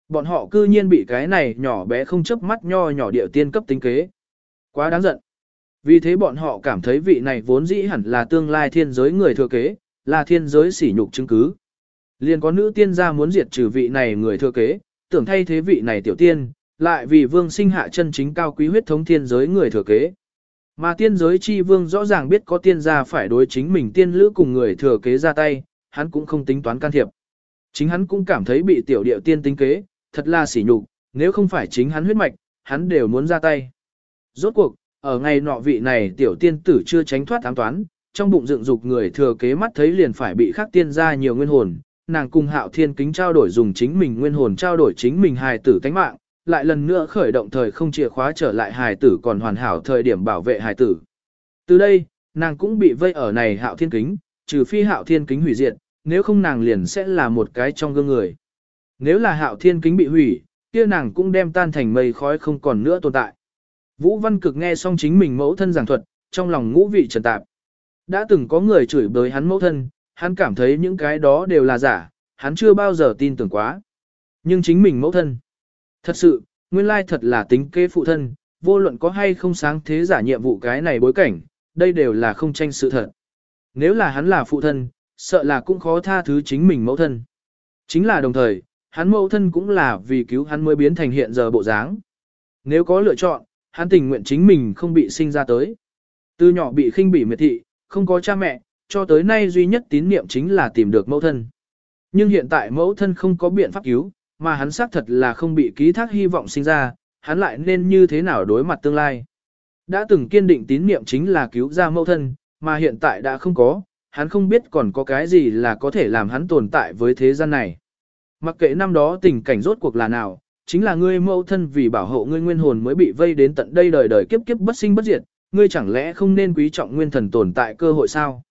Bọn họ cư nhiên bị cái này nhỏ bé không chấp mắt nho nhỏ địa tiên cấp tính kế. Quá đáng giận. Vì thế bọn họ cảm thấy vị này vốn dĩ hẳn là tương lai thiên giới người thừa kế, là thiên giới sỉ nhục chứng cứ. Liền có nữ tiên gia muốn diệt trừ vị này người thừa kế, tưởng thay thế vị này tiểu tiên, lại vì vương sinh hạ chân chính cao quý huyết thống thiên giới người thừa kế. Mà tiên giới chi vương rõ ràng biết có tiên gia phải đối chính mình tiên lữ cùng người thừa kế ra tay, hắn cũng không tính toán can thiệp. Chính hắn cũng cảm thấy bị tiểu điệu tiên tính kế, thật là sỉ nhục, nếu không phải chính hắn huyết mạch, hắn đều muốn ra tay. Rốt cuộc, ở ngày nọ vị này tiểu tiên tử chưa tránh thoát ám toán, trong bụng dựng dục người thừa kế mắt thấy liền phải bị khắc tiên gia nhiều nguyên hồn, nàng cùng hạo thiên kính trao đổi dùng chính mình nguyên hồn trao đổi chính mình hài tử tánh mạng, lại lần nữa khởi động thời không chìa khóa trở lại hài tử còn hoàn hảo thời điểm bảo vệ hài tử. Từ đây, nàng cũng bị vây ở này hạo thiên kính, trừ phi hạo thiên kính hủy diệt, nếu không nàng liền sẽ là một cái trong gương người. Nếu là hạo thiên kính bị hủy, kia nàng cũng đem tan thành mây khói không còn nữa tồn tại. Vũ Văn Cực nghe xong chính mình mẫu thân giảng thuật, trong lòng ngũ vị trần tạp. Đã từng có người chửi bới hắn mẫu thân, hắn cảm thấy những cái đó đều là giả, hắn chưa bao giờ tin tưởng quá. Nhưng chính mình mẫu thân. Thật sự, nguyên lai thật là tính kế phụ thân, vô luận có hay không sáng thế giả nhiệm vụ cái này bối cảnh, đây đều là không tranh sự thật. Nếu là hắn là phụ thân, sợ là cũng khó tha thứ chính mình mẫu thân. Chính là đồng thời, hắn mẫu thân cũng là vì cứu hắn mới biến thành hiện giờ bộ dáng. Nếu có lựa chọn, hắn tình nguyện chính mình không bị sinh ra tới. Từ nhỏ bị khinh bỉ miệt thị, không có cha mẹ, cho tới nay duy nhất tín niệm chính là tìm được mẫu thân. Nhưng hiện tại mẫu thân không có biện pháp cứu, mà hắn xác thật là không bị ký thác hy vọng sinh ra, hắn lại nên như thế nào đối mặt tương lai. Đã từng kiên định tín niệm chính là cứu ra mẫu thân, mà hiện tại đã không có, hắn không biết còn có cái gì là có thể làm hắn tồn tại với thế gian này. Mặc kệ năm đó tình cảnh rốt cuộc là nào, chính là ngươi mẫu thân vì bảo hộ ngươi nguyên hồn mới bị vây đến tận đây đời đời kiếp kiếp bất sinh bất diệt, ngươi chẳng lẽ không nên quý trọng nguyên thần tồn tại cơ hội sao?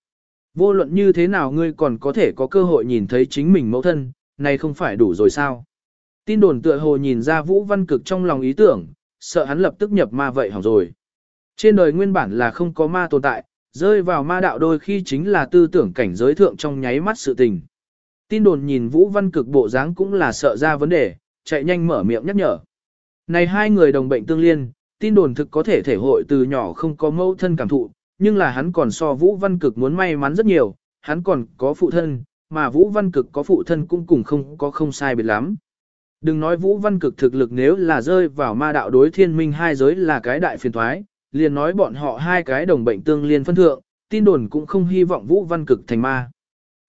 Vô luận như thế nào ngươi còn có thể có cơ hội nhìn thấy chính mình mẫu thân, này không phải đủ rồi sao? Tin đồn tựa hồ nhìn ra Vũ Văn Cực trong lòng ý tưởng, sợ hắn lập tức nhập ma vậy hỏng rồi. Trên đời nguyên bản là không có ma tồn tại, rơi vào ma đạo đôi khi chính là tư tưởng cảnh giới thượng trong nháy mắt sự tình. Tin đồn nhìn Vũ Văn Cực bộ dáng cũng là sợ ra vấn đề, chạy nhanh mở miệng nhắc nhở. Này hai người đồng bệnh tương liên, tin đồn thực có thể thể hội từ nhỏ không có mẫu thân cảm thụ, nhưng là hắn còn so Vũ Văn Cực muốn may mắn rất nhiều, hắn còn có phụ thân, mà Vũ Văn Cực có phụ thân cũng cùng không có không sai biệt lắm. Đừng nói Vũ Văn Cực thực lực nếu là rơi vào ma đạo đối thiên minh hai giới là cái đại phiền thoái, liền nói bọn họ hai cái đồng bệnh tương liên phân thượng, tin đồn cũng không hy vọng Vũ Văn Cực thành ma.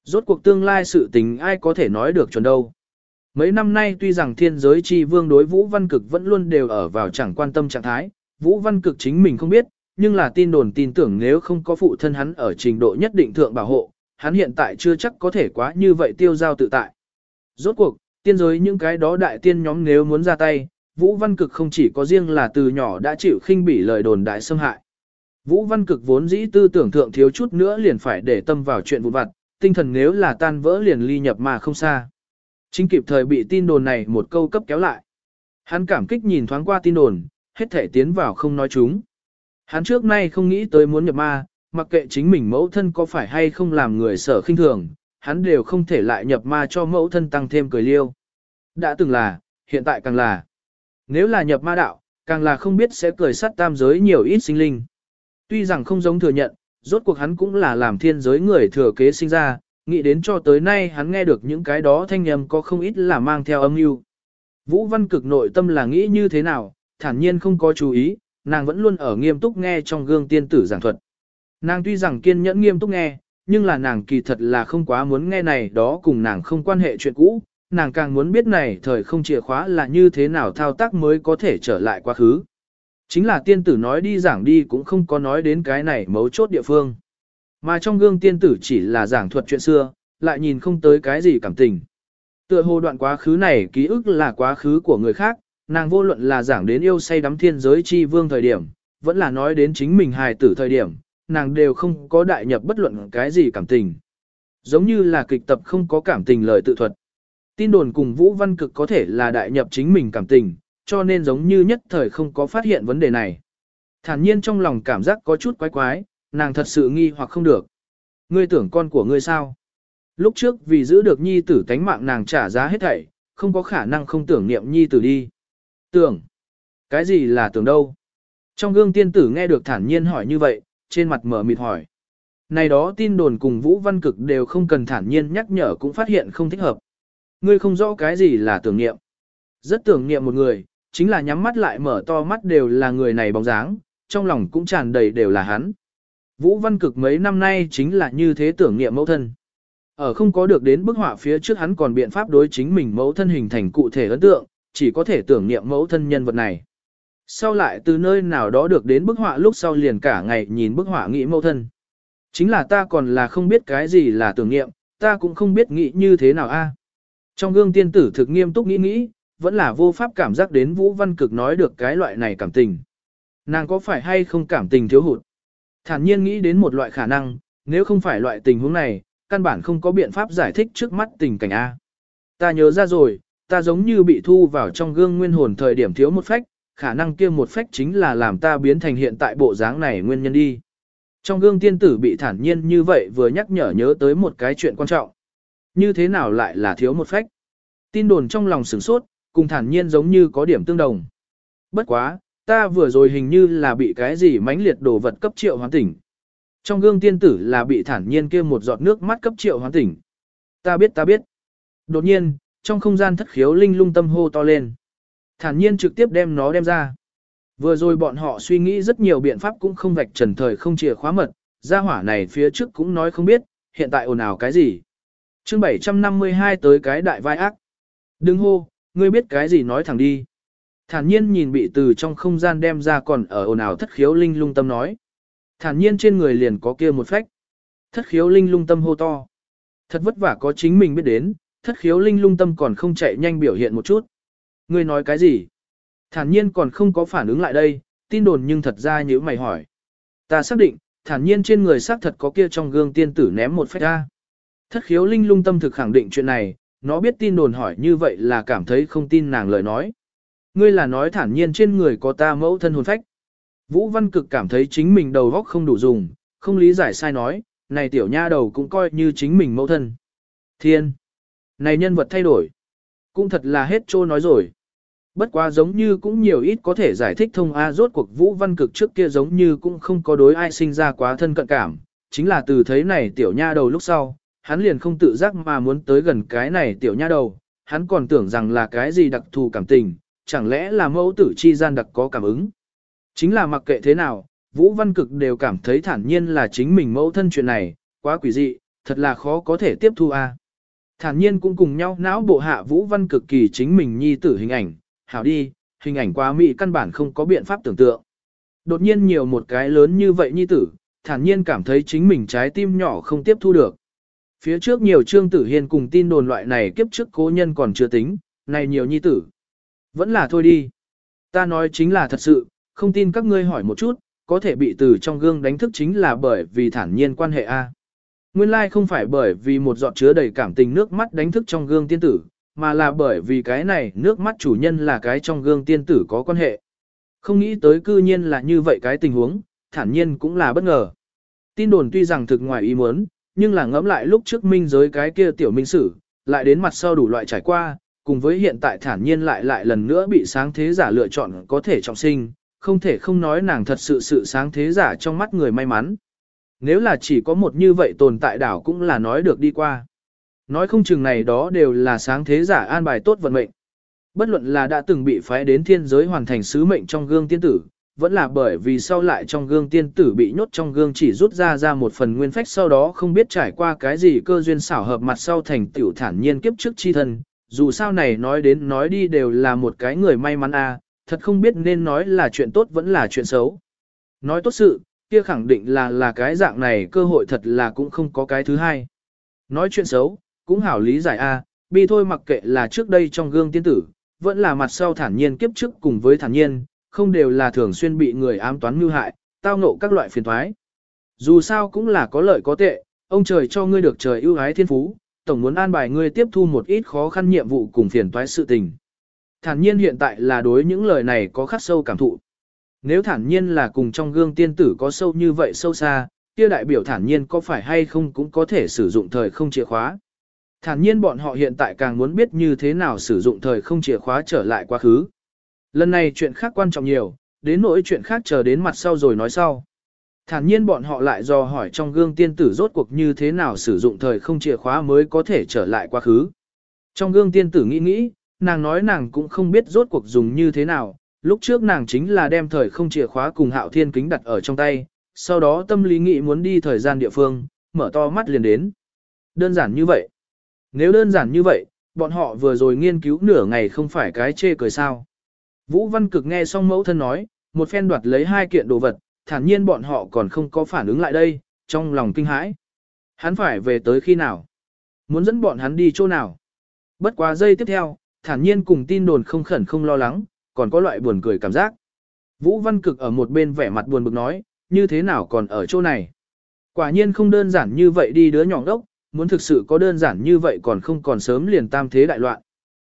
Rốt cuộc tương lai sự tình ai có thể nói được chuẩn đâu. Mấy năm nay tuy rằng thiên giới chi vương đối Vũ Văn Cực vẫn luôn đều ở vào chẳng quan tâm trạng thái, Vũ Văn Cực chính mình không biết, nhưng là tin đồn tin tưởng nếu không có phụ thân hắn ở trình độ nhất định thượng bảo hộ, hắn hiện tại chưa chắc có thể quá như vậy tiêu giao tự tại. Rốt cuộc, tiên giới những cái đó đại tiên nhóm nếu muốn ra tay, Vũ Văn Cực không chỉ có riêng là từ nhỏ đã chịu khinh bỉ lời đồn đại xâm hại. Vũ Văn Cực vốn dĩ tư tưởng thượng thiếu chút nữa liền phải để tâm vào chuyện vụ vặt, tinh thần nếu là tan vỡ liền ly nhập mà không xa. Chính kịp thời bị tin đồn này một câu cấp kéo lại. Hắn cảm kích nhìn thoáng qua tin đồn, hết thể tiến vào không nói chúng. Hắn trước nay không nghĩ tới muốn nhập ma, mặc kệ chính mình mẫu thân có phải hay không làm người sở khinh thường, hắn đều không thể lại nhập ma cho mẫu thân tăng thêm cười liêu. Đã từng là, hiện tại càng là. Nếu là nhập ma đạo, càng là không biết sẽ cười sát tam giới nhiều ít sinh linh. Tuy rằng không giống thừa nhận, rốt cuộc hắn cũng là làm thiên giới người thừa kế sinh ra, nghĩ đến cho tới nay hắn nghe được những cái đó thanh âm có không ít là mang theo âm mưu. Vũ Văn cực nội tâm là nghĩ như thế nào, thản nhiên không có chú ý, nàng vẫn luôn ở nghiêm túc nghe trong gương tiên tử giảng thuật. Nàng tuy rằng kiên nhẫn nghiêm túc nghe, nhưng là nàng kỳ thật là không quá muốn nghe này đó cùng nàng không quan hệ chuyện cũ, nàng càng muốn biết này thời không chìa khóa là như thế nào thao tác mới có thể trở lại quá khứ. Chính là tiên tử nói đi giảng đi cũng không có nói đến cái này mấu chốt địa phương. Mà trong gương tiên tử chỉ là giảng thuật chuyện xưa, lại nhìn không tới cái gì cảm tình. Tựa hồ đoạn quá khứ này ký ức là quá khứ của người khác, nàng vô luận là giảng đến yêu say đắm thiên giới chi vương thời điểm, vẫn là nói đến chính mình hài tử thời điểm, nàng đều không có đại nhập bất luận cái gì cảm tình. Giống như là kịch tập không có cảm tình lời tự thuật. Tin đồn cùng Vũ Văn Cực có thể là đại nhập chính mình cảm tình, cho nên giống như nhất thời không có phát hiện vấn đề này. Thản nhiên trong lòng cảm giác có chút quái quái, nàng thật sự nghi hoặc không được. Ngươi tưởng con của ngươi sao? Lúc trước vì giữ được nhi tử tánh mạng nàng trả giá hết thảy, không có khả năng không tưởng niệm nhi tử đi. Tưởng? Cái gì là tưởng đâu? Trong gương tiên tử nghe được thản nhiên hỏi như vậy, trên mặt mở mịt hỏi. Này đó tin đồn cùng Vũ Văn Cực đều không cần thản nhiên nhắc nhở cũng phát hiện không thích hợp. Ngươi không rõ cái gì là tưởng niệm. Rất tưởng niệm một người, chính là nhắm mắt lại mở to mắt đều là người này bóng dáng, trong lòng cũng tràn đầy đều là hắn. Vũ Văn Cực mấy năm nay chính là như thế tưởng niệm mẫu thân. Ở không có được đến bức họa phía trước hắn còn biện pháp đối chính mình mẫu thân hình thành cụ thể ấn tượng, chỉ có thể tưởng niệm mẫu thân nhân vật này. Sau lại từ nơi nào đó được đến bức họa lúc sau liền cả ngày nhìn bức họa nghĩ mâu thân. Chính là ta còn là không biết cái gì là tưởng niệm, ta cũng không biết nghĩ như thế nào a. Trong gương tiên tử thực nghiêm túc nghĩ nghĩ, vẫn là vô pháp cảm giác đến Vũ Văn Cực nói được cái loại này cảm tình. Nàng có phải hay không cảm tình thiếu hụt? Thản nhiên nghĩ đến một loại khả năng, nếu không phải loại tình huống này, căn bản không có biện pháp giải thích trước mắt tình cảnh A. Ta nhớ ra rồi, ta giống như bị thu vào trong gương nguyên hồn thời điểm thiếu một phách, khả năng kia một phách chính là làm ta biến thành hiện tại bộ dáng này nguyên nhân đi. Trong gương tiên tử bị thản nhiên như vậy vừa nhắc nhở nhớ tới một cái chuyện quan trọng. Như thế nào lại là thiếu một phách? Tin đồn trong lòng sửng sốt, cùng thản nhiên giống như có điểm tương đồng. Bất quá, ta vừa rồi hình như là bị cái gì mãnh liệt đồ vật cấp triệu hoán tỉnh. Trong gương tiên tử là bị thản nhiên kia một giọt nước mắt cấp triệu hoán tỉnh. Ta biết ta biết. Đột nhiên, trong không gian thất khiếu linh lung tâm hô to lên. Thản nhiên trực tiếp đem nó đem ra. Vừa rồi bọn họ suy nghĩ rất nhiều biện pháp cũng không vạch trần thời không chìa khóa mật, gia hỏa này phía trước cũng nói không biết, hiện tại ồn ào cái gì. chương 752 tới cái đại vai ác. Đừng hô, ngươi biết cái gì nói thẳng đi. Thản nhiên nhìn bị từ trong không gian đem ra còn ở ồn ào thất khiếu linh lung tâm nói. Thản nhiên trên người liền có kia một phách. Thất khiếu linh lung tâm hô to. Thật vất vả có chính mình biết đến, thất khiếu linh lung tâm còn không chạy nhanh biểu hiện một chút. Ngươi nói cái gì? Thản nhiên còn không có phản ứng lại đây, tin đồn nhưng thật ra như mày hỏi. Ta xác định, thản nhiên trên người xác thật có kia trong gương tiên tử ném một phách ra. Thất khiếu linh lung tâm thực khẳng định chuyện này, nó biết tin đồn hỏi như vậy là cảm thấy không tin nàng lời nói. Ngươi là nói thản nhiên trên người có ta mẫu thân hồn phách. Vũ Văn Cực cảm thấy chính mình đầu óc không đủ dùng, không lý giải sai nói, này tiểu nha đầu cũng coi như chính mình mẫu thân. Thiên! Này nhân vật thay đổi. Cũng thật là hết trô nói rồi. Bất quá giống như cũng nhiều ít có thể giải thích thông A rốt cuộc Vũ Văn Cực trước kia giống như cũng không có đối ai sinh ra quá thân cận cảm. Chính là từ thấy này tiểu nha đầu lúc sau, hắn liền không tự giác mà muốn tới gần cái này tiểu nha đầu. Hắn còn tưởng rằng là cái gì đặc thù cảm tình, chẳng lẽ là mẫu tử chi gian đặc có cảm ứng. Chính là mặc kệ thế nào, Vũ Văn Cực đều cảm thấy thản nhiên là chính mình mẫu thân chuyện này, quá quỷ dị, thật là khó có thể tiếp thu a. Thản nhiên cũng cùng nhau não bộ hạ Vũ Văn Cực kỳ chính mình nhi tử hình ảnh, hảo đi, hình ảnh quá mỹ căn bản không có biện pháp tưởng tượng. Đột nhiên nhiều một cái lớn như vậy nhi tử, thản nhiên cảm thấy chính mình trái tim nhỏ không tiếp thu được. Phía trước nhiều trương tử hiên cùng tin đồn loại này kiếp trước cố nhân còn chưa tính, này nhiều nhi tử. Vẫn là thôi đi. Ta nói chính là thật sự, không tin các ngươi hỏi một chút, có thể bị từ trong gương đánh thức chính là bởi vì thản nhiên quan hệ A. Nguyên lai like không phải bởi vì một giọt chứa đầy cảm tình nước mắt đánh thức trong gương tiên tử, mà là bởi vì cái này nước mắt chủ nhân là cái trong gương tiên tử có quan hệ. Không nghĩ tới cư nhiên là như vậy cái tình huống, thản nhiên cũng là bất ngờ. Tin đồn tuy rằng thực ngoài ý muốn, nhưng là ngẫm lại lúc trước minh giới cái kia tiểu minh sử, lại đến mặt sau đủ loại trải qua, cùng với hiện tại thản nhiên lại lại lần nữa bị sáng thế giả lựa chọn có thể trọng sinh, không thể không nói nàng thật sự sự sáng thế giả trong mắt người may mắn. Nếu là chỉ có một như vậy tồn tại đảo cũng là nói được đi qua. Nói không chừng này đó đều là sáng thế giả an bài tốt vận mệnh. Bất luận là đã từng bị phái đến thiên giới hoàn thành sứ mệnh trong gương tiên tử, vẫn là bởi vì sau lại trong gương tiên tử bị nhốt trong gương chỉ rút ra ra một phần nguyên phách sau đó không biết trải qua cái gì cơ duyên xảo hợp mặt sau thành tiểu thản nhiên kiếp trước chi thân. Dù sao này nói đến nói đi đều là một cái người may mắn a thật không biết nên nói là chuyện tốt vẫn là chuyện xấu. Nói tốt sự, kia khẳng định là là cái dạng này cơ hội thật là cũng không có cái thứ hai. Nói chuyện xấu, cũng hảo lý giải a, bi thôi mặc kệ là trước đây trong gương tiên tử, vẫn là mặt sau thản nhiên kiếp trước cùng với thản nhiên, không đều là thường xuyên bị người ám toán mưu hại, tao ngộ các loại phiền toái. Dù sao cũng là có lợi có tệ, ông trời cho ngươi được trời ưu ái thiên phú, tổng muốn an bài ngươi tiếp thu một ít khó khăn nhiệm vụ cùng phiền toái sự tình. Thản nhiên hiện tại là đối những lời này có khắc sâu cảm thụ. Nếu thản nhiên là cùng trong gương tiên tử có sâu như vậy sâu xa, kia đại biểu thản nhiên có phải hay không cũng có thể sử dụng thời không chìa khóa. Thản nhiên bọn họ hiện tại càng muốn biết như thế nào sử dụng thời không chìa khóa trở lại quá khứ. Lần này chuyện khác quan trọng nhiều, đến nỗi chuyện khác chờ đến mặt sau rồi nói sau. Thản nhiên bọn họ lại do hỏi trong gương tiên tử rốt cuộc như thế nào sử dụng thời không chìa khóa mới có thể trở lại quá khứ. Trong gương tiên tử nghĩ nghĩ, nàng nói nàng cũng không biết rốt cuộc dùng như thế nào, lúc trước nàng chính là đem thời không chìa khóa cùng hạo thiên kính đặt ở trong tay, sau đó tâm lý nghĩ muốn đi thời gian địa phương, mở to mắt liền đến. Đơn giản như vậy. Nếu đơn giản như vậy, bọn họ vừa rồi nghiên cứu nửa ngày không phải cái chê cười sao. Vũ Văn Cực nghe xong mẫu thân nói, một phen đoạt lấy hai kiện đồ vật, thản nhiên bọn họ còn không có phản ứng lại đây, trong lòng kinh hãi. Hắn phải về tới khi nào? Muốn dẫn bọn hắn đi chỗ nào? Bất quá giây tiếp theo, thản nhiên cùng tin đồn không khẩn không lo lắng, còn có loại buồn cười cảm giác. Vũ Văn Cực ở một bên vẻ mặt buồn bực nói, như thế nào còn ở chỗ này? Quả nhiên không đơn giản như vậy đi đứa nhỏ đốc, muốn thực sự có đơn giản như vậy còn không còn sớm liền tam thế đại loạn.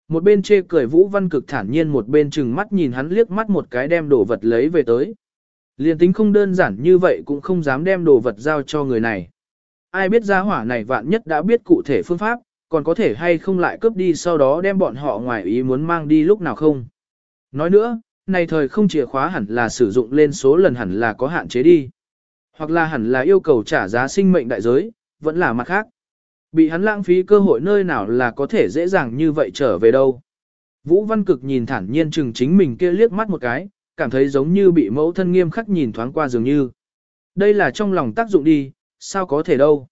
Một bên chê cười Vũ Văn Cực thản nhiên một bên chừng mắt nhìn hắn liếc mắt một cái đem đồ vật lấy về tới. Liền tính không đơn giản như vậy cũng không dám đem đồ vật giao cho người này. Ai biết gia hỏa này vạn nhất đã biết cụ thể phương pháp, còn có thể hay không lại cướp đi sau đó đem bọn họ ngoài ý muốn mang đi lúc nào không. Nói nữa, này thời không chìa khóa hẳn là sử dụng lên số lần hẳn là có hạn chế đi. Hoặc là hẳn là yêu cầu trả giá sinh mệnh đại giới, vẫn là mặt khác. Bị hắn lãng phí cơ hội nơi nào là có thể dễ dàng như vậy trở về đâu. Vũ Văn Cực nhìn thản nhiên chừng chính mình kia liếc mắt một cái, cảm thấy giống như bị mẫu thân nghiêm khắc nhìn thoáng qua dường như. đây là trong lòng tác dụng đi, sao có thể đâu.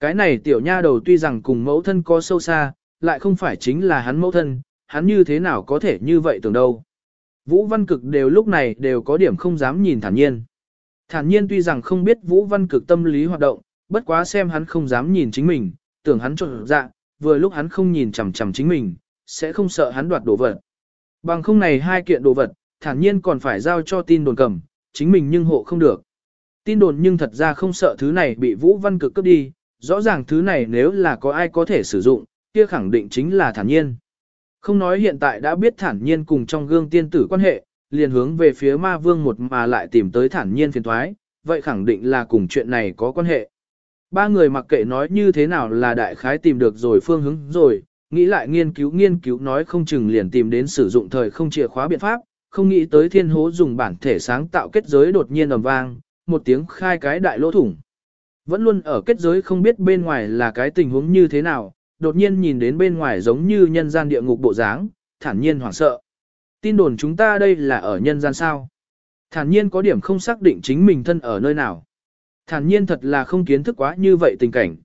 Cái này tiểu nha đầu tuy rằng cùng mẫu thân có sâu xa, lại không phải chính là hắn mẫu thân, hắn như thế nào có thể như vậy tưởng đâu. Vũ Văn Cực đều lúc này đều có điểm không dám nhìn thản nhiên. Thản nhiên tuy rằng không biết Vũ Văn Cực tâm lý hoạt động, bất quá xem hắn không dám nhìn chính mình, tưởng hắn trộn dạ, vừa lúc hắn không nhìn chằm chằm chính mình, sẽ không sợ hắn đoạt đồ vật. Bằng không này hai kiện đồ vật, thản nhiên còn phải giao cho tin đồn cầm, chính mình nhưng hộ không được. Tin đồn nhưng thật ra không sợ thứ này bị Vũ Văn Cực cướp đi, rõ ràng thứ này nếu là có ai có thể sử dụng, kia khẳng định chính là thản nhiên. Không nói hiện tại đã biết thản nhiên cùng trong gương tiên tử quan hệ, liền hướng về phía ma vương một mà lại tìm tới thản nhiên phiền thoái, vậy khẳng định là cùng chuyện này có quan hệ. Ba người mặc kệ nói như thế nào là đại khái tìm được rồi phương hướng rồi, nghĩ lại nghiên cứu nghiên cứu nói không chừng liền tìm đến sử dụng thời không chìa khóa biện pháp, không nghĩ tới thiên hố dùng bản thể sáng tạo kết giới đột nhiên ầm vang, một tiếng khai cái đại lỗ thủng. Vẫn luôn ở kết giới không biết bên ngoài là cái tình huống như thế nào, đột nhiên nhìn đến bên ngoài giống như nhân gian địa ngục bộ dáng, thản nhiên hoảng sợ. Tin đồn chúng ta đây là ở nhân gian sao? Thản nhiên có điểm không xác định chính mình thân ở nơi nào. Thản nhiên thật là không kiến thức quá như vậy tình cảnh.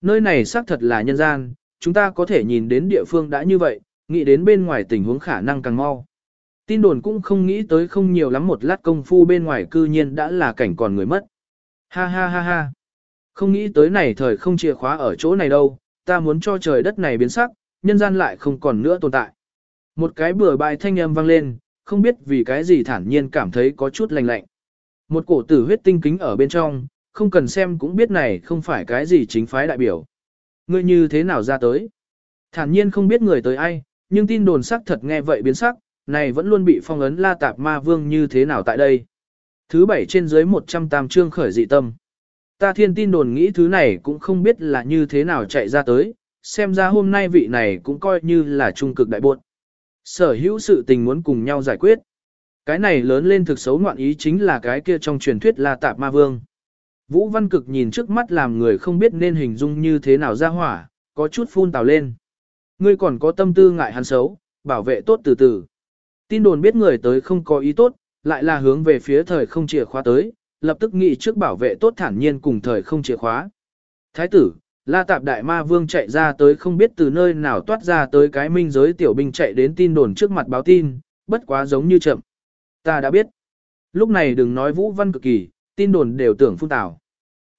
Nơi này xác thật là nhân gian, chúng ta có thể nhìn đến địa phương đã như vậy, nghĩ đến bên ngoài tình huống khả năng càng mau. Tin đồn cũng không nghĩ tới không nhiều lắm một lát công phu bên ngoài cư nhiên đã là cảnh còn người mất. Ha ha ha ha. Không nghĩ tới này thời không chìa khóa ở chỗ này đâu, ta muốn cho trời đất này biến sắc, nhân gian lại không còn nữa tồn tại. Một cái bừa bài thanh âm vang lên, không biết vì cái gì thản nhiên cảm thấy có chút lạnh lạnh. Một cổ tử huyết tinh kính ở bên trong, không cần xem cũng biết này không phải cái gì chính phái đại biểu. Ngươi như thế nào ra tới? Thản nhiên không biết người tới ai, nhưng tin đồn sắc thật nghe vậy biến sắc, này vẫn luôn bị phong ấn la tạp ma vương như thế nào tại đây. Thứ bảy trên dưới 100 tam chương khởi dị tâm. Ta thiên tin đồn nghĩ thứ này cũng không biết là như thế nào chạy ra tới, xem ra hôm nay vị này cũng coi như là trung cực đại buộc. Sở hữu sự tình muốn cùng nhau giải quyết. Cái này lớn lên thực xấu ngoạn ý chính là cái kia trong truyền thuyết là tạp ma vương. Vũ Văn Cực nhìn trước mắt làm người không biết nên hình dung như thế nào ra hỏa, có chút phun tào lên. Ngươi còn có tâm tư ngại hắn xấu, bảo vệ tốt từ từ. Tin đồn biết người tới không có ý tốt, lại là hướng về phía thời không chìa khóa tới, lập tức nghĩ trước bảo vệ tốt thản nhiên cùng thời không chìa khóa. Thái tử, La Tạp Đại Ma Vương chạy ra tới không biết từ nơi nào toát ra tới cái minh giới tiểu binh chạy đến tin đồn trước mặt báo tin, bất quá giống như chậm. Ta đã biết. Lúc này đừng nói vũ văn cực kỳ, tin đồn đều tưởng phun tào.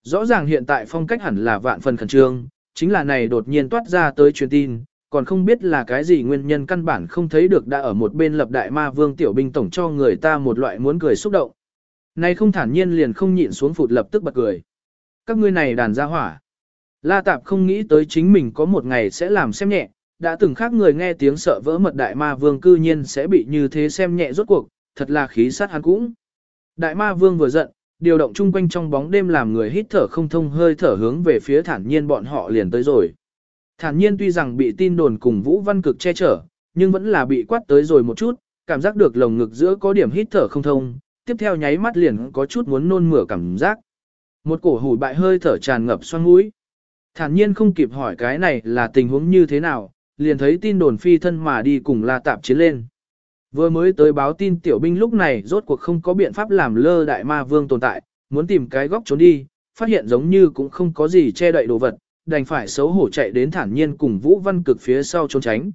Rõ ràng hiện tại phong cách hẳn là vạn phần khẩn trương, chính là này đột nhiên toát ra tới truyền tin, còn không biết là cái gì nguyên nhân căn bản không thấy được đã ở một bên lập đại ma vương tiểu binh tổng cho người ta một loại muốn cười xúc động. Này không thản nhiên liền không nhịn xuống phụt lập tức bật cười. Các ngươi này đàn gia hỏa. La Tạp không nghĩ tới chính mình có một ngày sẽ làm xem nhẹ, đã từng khác người nghe tiếng sợ vỡ mật đại ma vương cư nhiên sẽ bị như thế xem nhẹ rốt cuộc, thật là khí sát hắn cũng. Đại ma vương vừa giận, điều động chung quanh trong bóng đêm làm người hít thở không thông hơi thở hướng về phía thản nhiên bọn họ liền tới rồi. Thản nhiên tuy rằng bị tin đồn cùng Vũ Văn Cực che chở, nhưng vẫn là bị quát tới rồi một chút, cảm giác được lồng ngực giữa có điểm hít thở không thông, tiếp theo nháy mắt liền có chút muốn nôn mửa cảm giác. Một cổ hủi bại hơi thở tràn ngập xoang mũi. Thản nhiên không kịp hỏi cái này là tình huống như thế nào, liền thấy tin đồn phi thân mà đi cùng La Tạp chiến lên. Vừa mới tới báo tin tiểu binh lúc này rốt cuộc không có biện pháp làm lơ đại ma vương tồn tại, muốn tìm cái góc trốn đi, phát hiện giống như cũng không có gì che đậy đồ vật, đành phải xấu hổ chạy đến thản nhiên cùng Vũ Văn Cực phía sau trốn tránh.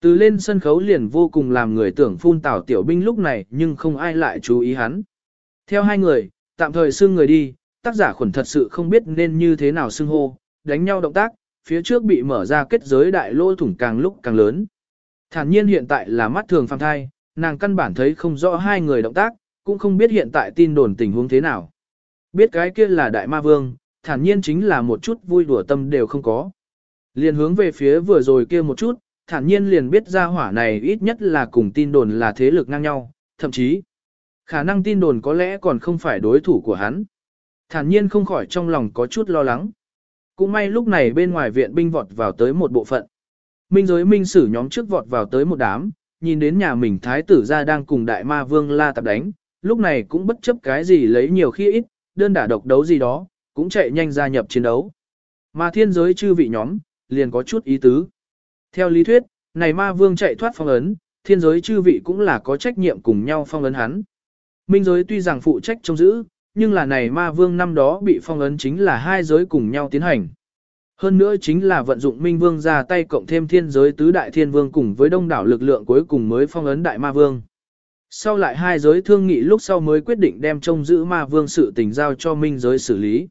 Từ lên sân khấu liền vô cùng làm người tưởng phun tảo tiểu binh lúc này nhưng không ai lại chú ý hắn. Theo hai người, tạm thời xưng người đi, tác giả khuẩn thật sự không biết nên như thế nào xưng hô, đánh nhau động tác, phía trước bị mở ra kết giới đại lô thủng càng lúc càng lớn. Thản nhiên hiện tại là mắt thường phàm thai, nàng căn bản thấy không rõ hai người động tác, cũng không biết hiện tại tin đồn tình huống thế nào. Biết cái kia là đại ma vương, thản nhiên chính là một chút vui đùa tâm đều không có. Liền hướng về phía vừa rồi kia một chút, thản nhiên liền biết ra hỏa này ít nhất là cùng tin đồn là thế lực ngang nhau, thậm chí khả năng tin đồn có lẽ còn không phải đối thủ của hắn. Thản nhiên không khỏi trong lòng có chút lo lắng. Cũng may lúc này bên ngoài viện binh vọt vào tới một bộ phận. Minh giới minh sử nhóm trước vọt vào tới một đám, nhìn đến nhà mình thái tử ra đang cùng đại ma vương la tập đánh, lúc này cũng bất chấp cái gì lấy nhiều khi ít, đơn đả độc đấu gì đó, cũng chạy nhanh gia nhập chiến đấu. Mà thiên giới chư vị nhóm, liền có chút ý tứ. Theo lý thuyết, này ma vương chạy thoát phong ấn, thiên giới chư vị cũng là có trách nhiệm cùng nhau phong ấn hắn. Minh giới tuy rằng phụ trách trông giữ, nhưng là này ma vương năm đó bị phong ấn chính là hai giới cùng nhau tiến hành. Hơn nữa chính là vận dụng minh vương ra tay cộng thêm thiên giới tứ đại thiên vương cùng với đông đảo lực lượng cuối cùng mới phong ấn đại ma vương. Sau lại hai giới thương nghị lúc sau mới quyết định đem trông giữ ma vương sự tình giao cho minh giới xử lý.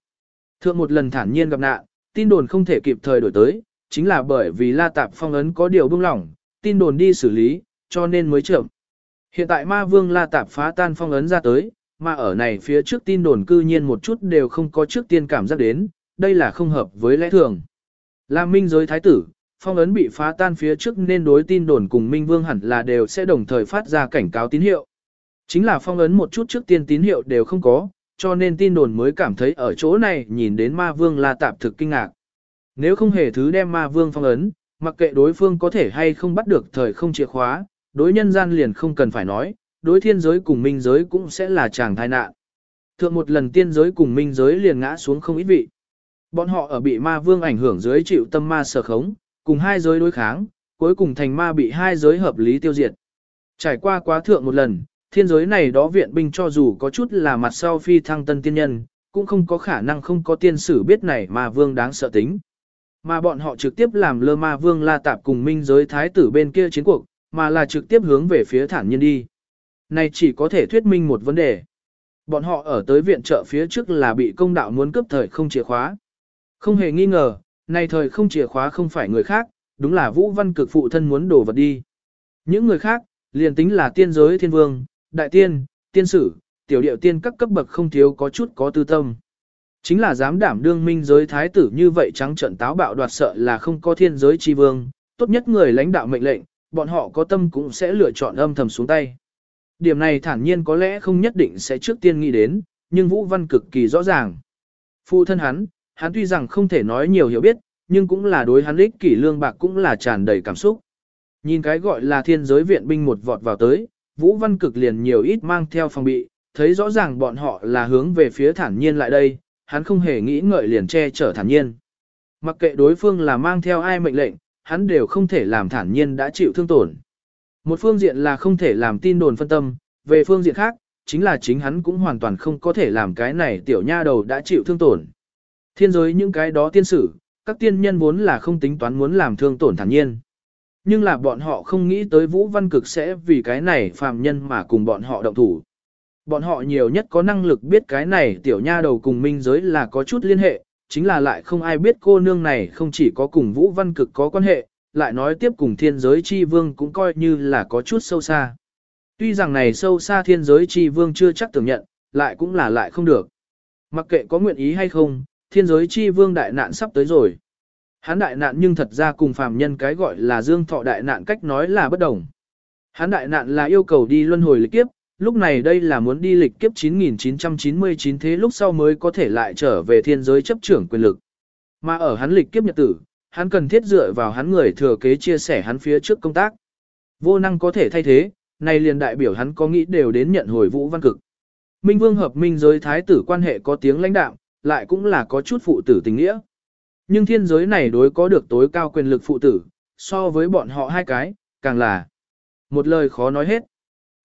Thượng một lần thản nhiên gặp nạn, tin đồn không thể kịp thời đổi tới, chính là bởi vì la tạp phong ấn có điều bưng lỏng, tin đồn đi xử lý, cho nên mới chậm. Hiện tại ma vương la tạp phá tan phong ấn ra tới, mà ở này phía trước tin đồn cư nhiên một chút đều không có trước tiên cảm giác đến, đây là không hợp với lẽ thường. Là minh giới thái tử, phong ấn bị phá tan phía trước nên đối tin đồn cùng minh vương hẳn là đều sẽ đồng thời phát ra cảnh cáo tín hiệu. Chính là phong ấn một chút trước tiên tín hiệu đều không có, cho nên tin đồn mới cảm thấy ở chỗ này nhìn đến ma vương là tạp thực kinh ngạc. Nếu không hề thứ đem ma vương phong ấn, mặc kệ đối phương có thể hay không bắt được thời không chìa khóa, đối nhân gian liền không cần phải nói, đối thiên giới cùng minh giới cũng sẽ là chàng tai nạn. Thượng một lần tiên giới cùng minh giới liền ngã xuống không ít vị. Bọn họ ở bị ma vương ảnh hưởng dưới chịu tâm ma sở khống, cùng hai giới đối kháng, cuối cùng thành ma bị hai giới hợp lý tiêu diệt. Trải qua quá thượng một lần, thiên giới này đó viện binh cho dù có chút là mặt sau phi thăng tân tiên nhân, cũng không có khả năng không có tiên sử biết này mà vương đáng sợ tính. Mà bọn họ trực tiếp làm lơ ma vương la tạp cùng minh giới thái tử bên kia chiến cuộc, mà là trực tiếp hướng về phía thản nhiên đi. Này chỉ có thể thuyết minh một vấn đề. Bọn họ ở tới viện trợ phía trước là bị công đạo muốn cướp thời không chìa khóa. Không hề nghi ngờ, này thời không chìa khóa không phải người khác, đúng là Vũ Văn Cực phụ thân muốn đổ vật đi. Những người khác, liền tính là tiên giới thiên vương, đại tiên, tiên sử, tiểu điệu tiên các cấp bậc không thiếu có chút có tư tâm. Chính là dám đảm đương minh giới thái tử như vậy trắng trận táo bạo đoạt sợ là không có thiên giới chi vương, tốt nhất người lãnh đạo mệnh lệnh, bọn họ có tâm cũng sẽ lựa chọn âm thầm xuống tay. Điểm này thản nhiên có lẽ không nhất định sẽ trước tiên nghĩ đến, nhưng Vũ Văn cực kỳ rõ ràng. Phụ thân hắn, hắn tuy rằng không thể nói nhiều hiểu biết, nhưng cũng là đối hắn ích kỷ lương bạc cũng là tràn đầy cảm xúc. Nhìn cái gọi là thiên giới viện binh một vọt vào tới, Vũ Văn cực liền nhiều ít mang theo phòng bị, thấy rõ ràng bọn họ là hướng về phía thản nhiên lại đây, hắn không hề nghĩ ngợi liền che chở thản nhiên. Mặc kệ đối phương là mang theo ai mệnh lệnh, hắn đều không thể làm thản nhiên đã chịu thương tổn. Một phương diện là không thể làm tin đồn phân tâm, về phương diện khác, chính là chính hắn cũng hoàn toàn không có thể làm cái này tiểu nha đầu đã chịu thương tổn. Thiên giới những cái đó tiên sử, các tiên nhân vốn là không tính toán muốn làm thương tổn thản nhiên. Nhưng là bọn họ không nghĩ tới Vũ Văn Cực sẽ vì cái này phàm nhân mà cùng bọn họ động thủ. Bọn họ nhiều nhất có năng lực biết cái này tiểu nha đầu cùng minh giới là có chút liên hệ, chính là lại không ai biết cô nương này không chỉ có cùng Vũ Văn Cực có quan hệ, lại nói tiếp cùng thiên giới chi vương cũng coi như là có chút sâu xa. Tuy rằng này sâu xa thiên giới chi vương chưa chắc tưởng nhận, lại cũng là lại không được. Mặc kệ có nguyện ý hay không, thiên giới chi vương đại nạn sắp tới rồi. Hắn đại nạn nhưng thật ra cùng phàm nhân cái gọi là dương thọ đại nạn cách nói là bất đồng. Hắn đại nạn là yêu cầu đi luân hồi lịch kiếp, lúc này đây là muốn đi lịch kiếp 9999 thế lúc sau mới có thể lại trở về thiên giới chấp trưởng quyền lực. Mà ở hắn lịch kiếp nhật tử, hắn cần thiết dựa vào hắn người thừa kế chia sẻ hắn phía trước công tác. Vô năng có thể thay thế, này liền đại biểu hắn có nghĩ đều đến nhận hồi vũ văn cực. Minh vương hợp minh giới thái tử quan hệ có tiếng lãnh đạo, lại cũng là có chút phụ tử tình nghĩa. Nhưng thiên giới này đối có được tối cao quyền lực phụ tử, so với bọn họ hai cái, càng là một lời khó nói hết.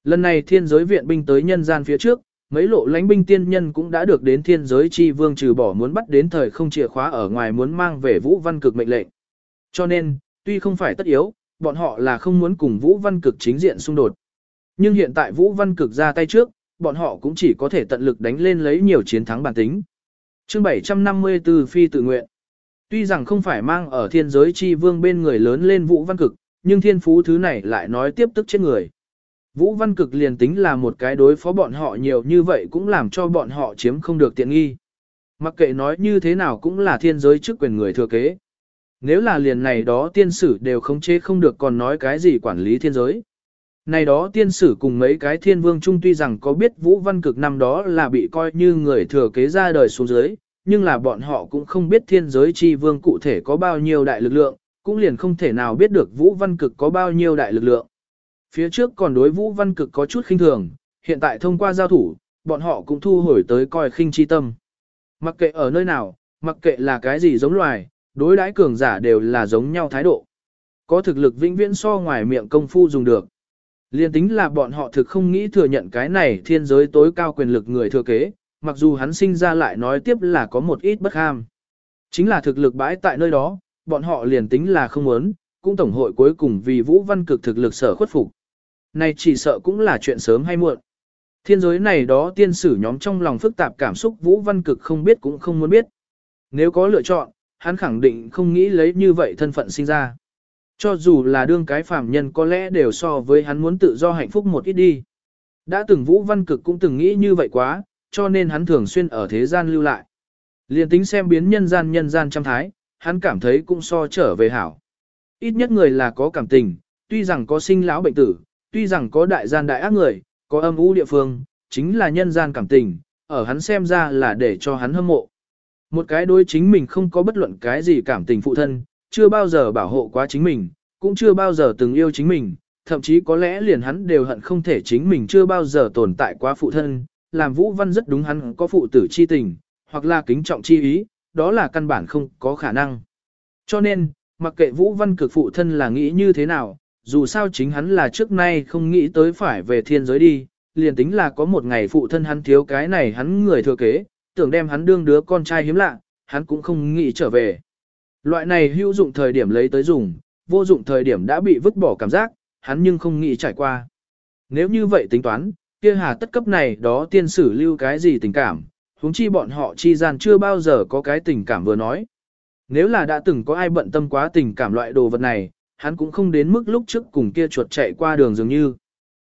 Lần này thiên giới viện binh tới nhân gian phía trước, mấy lộ lãnh binh tiên nhân cũng đã được đến thiên giới chi vương trừ bỏ muốn bắt đến thời không chìa khóa ở ngoài muốn mang về vũ văn cực mệnh lệnh. Cho nên, tuy không phải tất yếu, bọn họ là không muốn cùng vũ văn cực chính diện xung đột. Nhưng hiện tại vũ văn cực ra tay trước, bọn họ cũng chỉ có thể tận lực đánh lên lấy nhiều chiến thắng bản tính. Chương 754 Phi tự nguyện Tuy rằng không phải mang ở thiên giới chi vương bên người lớn lên vũ văn cực, nhưng thiên phú thứ này lại nói tiếp tức chết người. Vũ văn cực liền tính là một cái đối phó bọn họ nhiều như vậy cũng làm cho bọn họ chiếm không được tiện nghi. Mặc kệ nói như thế nào cũng là thiên giới chức quyền người thừa kế. Nếu là liền này đó tiên sử đều không chế không được còn nói cái gì quản lý thiên giới. Này đó tiên sử cùng mấy cái thiên vương chung tuy rằng có biết Vũ Văn Cực năm đó là bị coi như người thừa kế ra đời xuống dưới, nhưng là bọn họ cũng không biết thiên giới chi vương cụ thể có bao nhiêu đại lực lượng, cũng liền không thể nào biết được Vũ Văn Cực có bao nhiêu đại lực lượng. Phía trước còn đối Vũ Văn Cực có chút khinh thường, hiện tại thông qua giao thủ, bọn họ cũng thu hồi tới coi khinh chi tâm. Mặc kệ ở nơi nào, mặc kệ là cái gì giống loài, đối đãi cường giả đều là giống nhau thái độ. Có thực lực vĩnh viễn so ngoài miệng công phu dùng được. Liên tính là bọn họ thực không nghĩ thừa nhận cái này thiên giới tối cao quyền lực người thừa kế, mặc dù hắn sinh ra lại nói tiếp là có một ít bất ham. Chính là thực lực bãi tại nơi đó, bọn họ liền tính là không muốn, cũng tổng hội cuối cùng vì Vũ Văn Cực thực lực sở khuất phục. Này chỉ sợ cũng là chuyện sớm hay muộn. Thiên giới này đó tiên sử nhóm trong lòng phức tạp cảm xúc Vũ Văn Cực không biết cũng không muốn biết. Nếu có lựa chọn, hắn khẳng định không nghĩ lấy như vậy thân phận sinh ra. Cho dù là đương cái phàm nhân có lẽ đều so với hắn muốn tự do hạnh phúc một ít đi. Đã từng Vũ Văn Cực cũng từng nghĩ như vậy quá, cho nên hắn thường xuyên ở thế gian lưu lại. Liên tính xem biến nhân gian nhân gian trăm thái, hắn cảm thấy cũng so trở về hảo. Ít nhất người là có cảm tình, tuy rằng có sinh lão bệnh tử, tuy rằng có đại gian đại ác người, có âm u địa phương, chính là nhân gian cảm tình, ở hắn xem ra là để cho hắn hâm mộ. Một cái đối chính mình không có bất luận cái gì cảm tình phụ thân, chưa bao giờ bảo hộ quá chính mình, cũng chưa bao giờ từng yêu chính mình, thậm chí có lẽ liền hắn đều hận không thể chính mình chưa bao giờ tồn tại quá phụ thân, làm Vũ Văn rất đúng hắn có phụ tử chi tình, hoặc là kính trọng chi ý, đó là căn bản không có khả năng. Cho nên, mặc kệ Vũ Văn cực phụ thân là nghĩ như thế nào, dù sao chính hắn là trước nay không nghĩ tới phải về thiên giới đi, liền tính là có một ngày phụ thân hắn thiếu cái này hắn người thừa kế, tưởng đem hắn đương đứa con trai hiếm lạ, hắn cũng không nghĩ trở về. Loại này hữu dụng thời điểm lấy tới dùng, vô dụng thời điểm đã bị vứt bỏ cảm giác, hắn nhưng không nghĩ trải qua. Nếu như vậy tính toán, kia hà tất cấp này đó tiên sử lưu cái gì tình cảm, huống chi bọn họ chi gian chưa bao giờ có cái tình cảm vừa nói. Nếu là đã từng có ai bận tâm quá tình cảm loại đồ vật này, hắn cũng không đến mức lúc trước cùng kia chuột chạy qua đường dường như.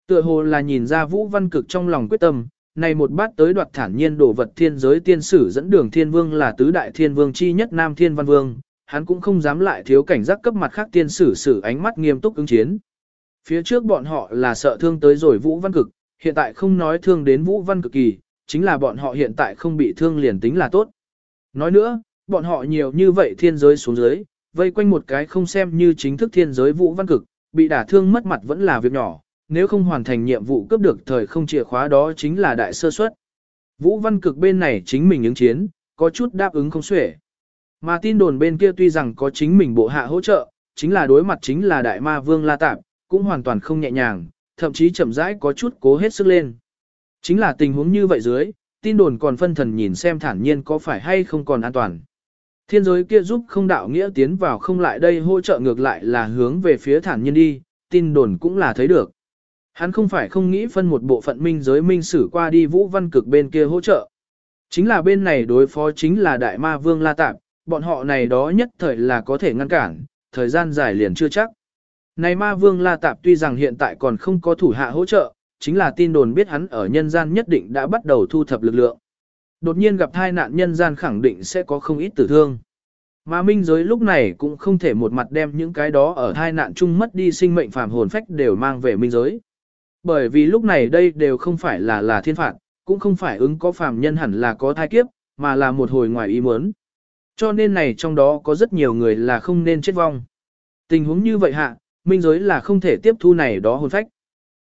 Tựa hồ là nhìn ra Vũ Văn Cực trong lòng quyết tâm, này một bát tới đoạt thản nhiên đồ vật thiên giới tiên sử dẫn đường thiên vương là tứ đại thiên vương chi nhất nam thiên văn vương, hắn cũng không dám lại thiếu cảnh giác cấp mặt khác tiên sử sử ánh mắt nghiêm túc ứng chiến. Phía trước bọn họ là sợ thương tới rồi Vũ Văn Cực, hiện tại không nói thương đến Vũ Văn Cực kỳ, chính là bọn họ hiện tại không bị thương liền tính là tốt. Nói nữa, bọn họ nhiều như vậy thiên giới xuống dưới, vây quanh một cái không xem như chính thức thiên giới Vũ Văn Cực, bị đả thương mất mặt vẫn là việc nhỏ, nếu không hoàn thành nhiệm vụ cướp được thời không chìa khóa đó chính là đại sơ suất. Vũ Văn Cực bên này chính mình ứng chiến, có chút đáp ứng không xuể. Mà tin đồn bên kia tuy rằng có chính mình bộ hạ hỗ trợ, chính là đối mặt chính là đại ma vương La Tạp, cũng hoàn toàn không nhẹ nhàng, thậm chí chậm rãi có chút cố hết sức lên. Chính là tình huống như vậy dưới, tin đồn còn phân thần nhìn xem thản nhiên có phải hay không còn an toàn. Thiên giới kia giúp không đạo nghĩa tiến vào không lại đây hỗ trợ ngược lại là hướng về phía thản nhiên đi, tin đồn cũng là thấy được. Hắn không phải không nghĩ phân một bộ phận minh giới minh sử qua đi vũ văn cực bên kia hỗ trợ. Chính là bên này đối phó chính là đại ma vương La Tạp, bọn họ này đó nhất thời là có thể ngăn cản, thời gian dài liền chưa chắc. Này ma vương La Tạp tuy rằng hiện tại còn không có thủ hạ hỗ trợ, chính là tin đồn biết hắn ở nhân gian nhất định đã bắt đầu thu thập lực lượng. Đột nhiên gặp tai nạn nhân gian khẳng định sẽ có không ít tử thương. Mà minh giới lúc này cũng không thể một mặt đem những cái đó ở hai nạn chung mất đi sinh mệnh phàm hồn phách đều mang về minh giới. Bởi vì lúc này đây đều không phải là là thiên phạt, cũng không phải ứng có phàm nhân hẳn là có thai kiếp, mà là một hồi ngoài ý muốn. Cho nên này trong đó có rất nhiều người là không nên chết vong. Tình huống như vậy hạ, minh giới là không thể tiếp thu này đó hồn phách.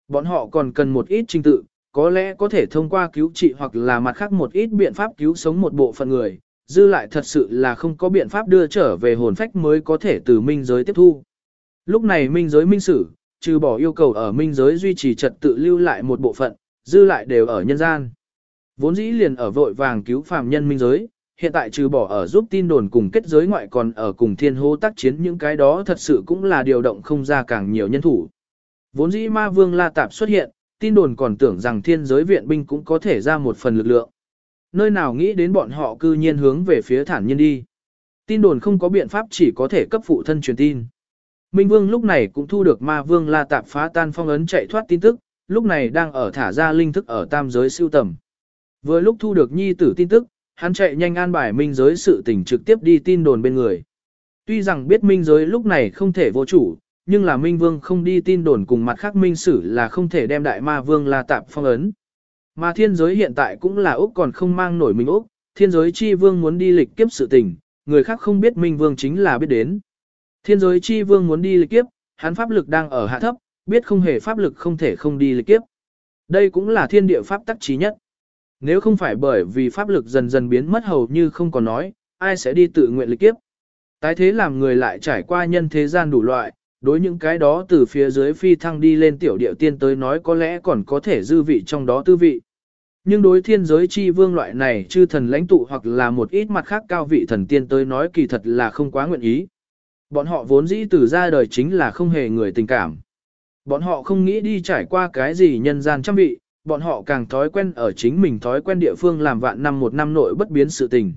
Bọn họ còn cần một ít trình tự, có lẽ có thể thông qua cứu trị hoặc là mặt khác một ít biện pháp cứu sống một bộ phận người, dư lại thật sự là không có biện pháp đưa trở về hồn phách mới có thể từ minh giới tiếp thu. Lúc này minh giới minh sử, trừ bỏ yêu cầu ở minh giới duy trì trật tự lưu lại một bộ phận, dư lại đều ở nhân gian. Vốn dĩ liền ở vội vàng cứu phàm nhân minh giới, hiện tại trừ bỏ ở giúp tin đồn cùng kết giới ngoại còn ở cùng thiên hô tác chiến những cái đó thật sự cũng là điều động không ra càng nhiều nhân thủ. Vốn dĩ ma vương La Tạp xuất hiện, tin đồn còn tưởng rằng thiên giới viện binh cũng có thể ra một phần lực lượng. Nơi nào nghĩ đến bọn họ cư nhiên hướng về phía thản nhiên đi. Tin đồn không có biện pháp chỉ có thể cấp phụ thân truyền tin. Minh Vương lúc này cũng thu được ma vương La Tạp phá tan phong ấn chạy thoát tin tức, lúc này đang ở thả ra linh thức ở tam giới siêu tầm. Vừa lúc thu được nhi tử tin tức, hắn chạy nhanh an bài minh giới sự tình trực tiếp đi tin đồn bên người. Tuy rằng biết minh giới lúc này không thể vô chủ, nhưng là minh vương không đi tin đồn cùng mặt khác minh sử là không thể đem đại ma vương La Tạp phong ấn. Mà thiên giới hiện tại cũng là Úc còn không mang nổi mình Úc, thiên giới chi vương muốn đi lịch kiếp sự tình, người khác không biết minh vương chính là biết đến. Thiên giới chi vương muốn đi lịch kiếp, hắn pháp lực đang ở hạ thấp, biết không hề pháp lực không thể không đi lịch kiếp. Đây cũng là thiên địa pháp tắc trí nhất. Nếu không phải bởi vì pháp lực dần dần biến mất hầu như không còn nói, ai sẽ đi tự nguyện lịch kiếp. Tái thế làm người lại trải qua nhân thế gian đủ loại, đối những cái đó từ phía dưới phi thăng đi lên tiểu điệu tiên tới nói có lẽ còn có thể dư vị trong đó tư vị. nhưng đối thiên giới chi vương loại này chư thần lãnh tụ hoặc là một ít mặt khác cao vị thần tiên tới nói kỳ thật là không quá nguyện ý. Bọn họ vốn dĩ từ ra đời chính là không hề người tình cảm. Bọn họ không nghĩ đi trải qua cái gì nhân gian trăm vị, bọn họ càng thói quen ở chính mình thói quen địa phương làm vạn năm một năm nội bất biến sự tình.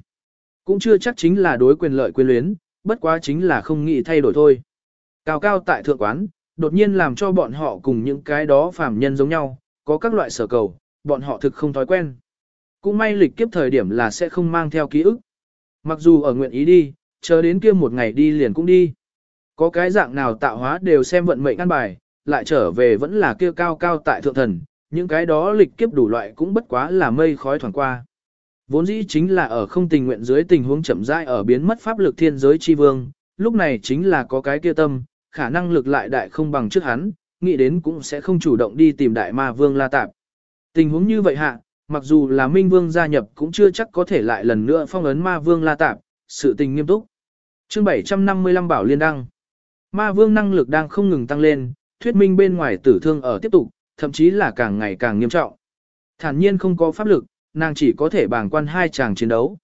Cũng chưa chắc chính là đối quyền lợi quyền luyến, bất quá chính là không nghĩ thay đổi thôi. Cao cao tại thượng quán, đột nhiên làm cho bọn họ cùng những cái đó phàm nhân giống nhau, có các loại sở cầu, bọn họ thực không thói quen. Cũng may lịch kiếp thời điểm là sẽ không mang theo ký ức. Mặc dù ở nguyện ý đi, chờ đến kia một ngày đi liền cũng đi. Có cái dạng nào tạo hóa đều xem vận mệnh ăn bài, lại trở về vẫn là kia cao cao tại thượng thần, những cái đó lịch kiếp đủ loại cũng bất quá là mây khói thoảng qua. Vốn dĩ chính là ở không tình nguyện dưới tình huống chậm rãi ở biến mất pháp lực thiên giới chi vương, lúc này chính là có cái kia tâm, khả năng lực lại đại không bằng trước hắn, nghĩ đến cũng sẽ không chủ động đi tìm đại ma vương la tạp. Tình huống như vậy hạ, mặc dù là minh vương gia nhập cũng chưa chắc có thể lại lần nữa phong ấn ma vương la tạp, sự tình nghiêm túc. Chương 755 Bảo Liên Đăng Ma vương năng lực đang không ngừng tăng lên, thuyết minh bên ngoài tử thương ở tiếp tục, thậm chí là càng ngày càng nghiêm trọng. Thản nhiên không có pháp lực, nàng chỉ có thể bàng quan hai chàng chiến đấu.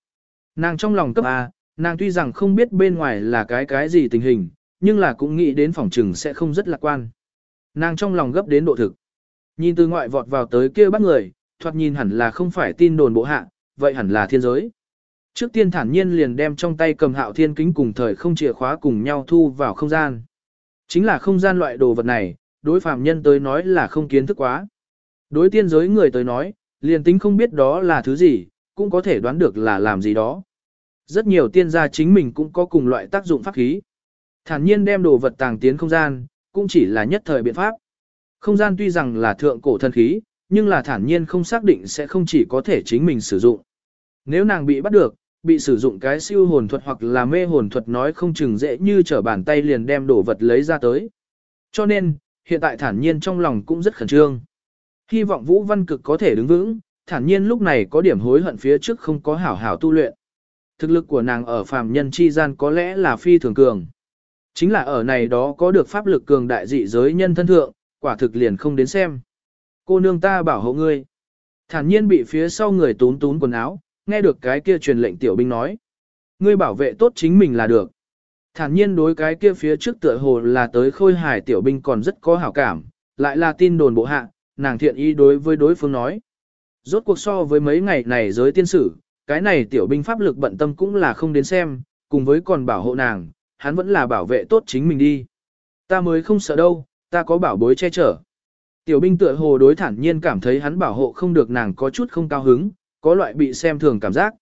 Nàng trong lòng cấp A, nàng tuy rằng không biết bên ngoài là cái cái gì tình hình, nhưng là cũng nghĩ đến phòng trừng sẽ không rất lạc quan. Nàng trong lòng gấp đến độ thực. Nhìn từ ngoại vọt vào tới kia bắt người, thoạt nhìn hẳn là không phải tin đồn bộ hạ, vậy hẳn là thiên giới. Trước tiên thản nhiên liền đem trong tay cầm hạo thiên kính cùng thời không chìa khóa cùng nhau thu vào không gian. Chính là không gian loại đồ vật này, đối phạm nhân tới nói là không kiến thức quá. Đối tiên giới người tới nói, liền tính không biết đó là thứ gì, cũng có thể đoán được là làm gì đó. Rất nhiều tiên gia chính mình cũng có cùng loại tác dụng pháp khí. Thản nhiên đem đồ vật tàng tiến không gian, cũng chỉ là nhất thời biện pháp. Không gian tuy rằng là thượng cổ thần khí, nhưng là thản nhiên không xác định sẽ không chỉ có thể chính mình sử dụng. Nếu nàng bị bắt được, bị sử dụng cái siêu hồn thuật hoặc là mê hồn thuật nói không chừng dễ như trở bàn tay liền đem đồ vật lấy ra tới. Cho nên, hiện tại thản nhiên trong lòng cũng rất khẩn trương. Hy vọng Vũ Văn Cực có thể đứng vững, thản nhiên lúc này có điểm hối hận phía trước không có hảo hảo tu luyện. Thực lực của nàng ở phàm nhân chi gian có lẽ là phi thường cường. Chính là ở này đó có được pháp lực cường đại dị giới nhân thân thượng, quả thực liền không đến xem. Cô nương ta bảo hộ ngươi. Thản nhiên bị phía sau người tún tún quần áo, nghe được cái kia truyền lệnh tiểu binh nói. Ngươi bảo vệ tốt chính mình là được. Thản nhiên đối cái kia phía trước tựa hồ là tới khôi hài tiểu binh còn rất có hảo cảm, lại là tin đồn bộ hạ, nàng thiện ý đối với đối phương nói. Rốt cuộc so với mấy ngày này giới tiên sử, cái này tiểu binh pháp lực bận tâm cũng là không đến xem, cùng với còn bảo hộ nàng, hắn vẫn là bảo vệ tốt chính mình đi. Ta mới không sợ đâu, ta có bảo bối che chở. Tiểu binh tựa hồ đối thản nhiên cảm thấy hắn bảo hộ không được nàng có chút không cao hứng, có loại bị xem thường cảm giác.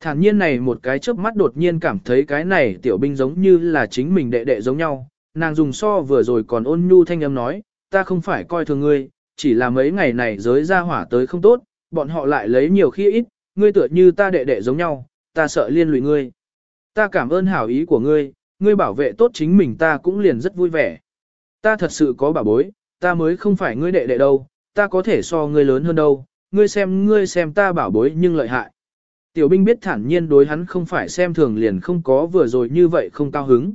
Thản nhiên này một cái chớp mắt đột nhiên cảm thấy cái này tiểu binh giống như là chính mình đệ đệ giống nhau, nàng dùng so vừa rồi còn ôn nhu thanh âm nói, ta không phải coi thường ngươi, chỉ là mấy ngày này giới ra hỏa tới không tốt, bọn họ lại lấy nhiều khi ít, ngươi tựa như ta đệ đệ giống nhau, ta sợ liên lụy ngươi. Ta cảm ơn hảo ý của ngươi, ngươi bảo vệ tốt chính mình ta cũng liền rất vui vẻ. Ta thật sự có bảo bối, ta mới không phải ngươi đệ đệ đâu, ta có thể so ngươi lớn hơn đâu, ngươi xem ngươi xem ta bảo bối nhưng lợi hại. Tiểu binh biết thản nhiên đối hắn không phải xem thường liền không có vừa rồi như vậy không cao hứng.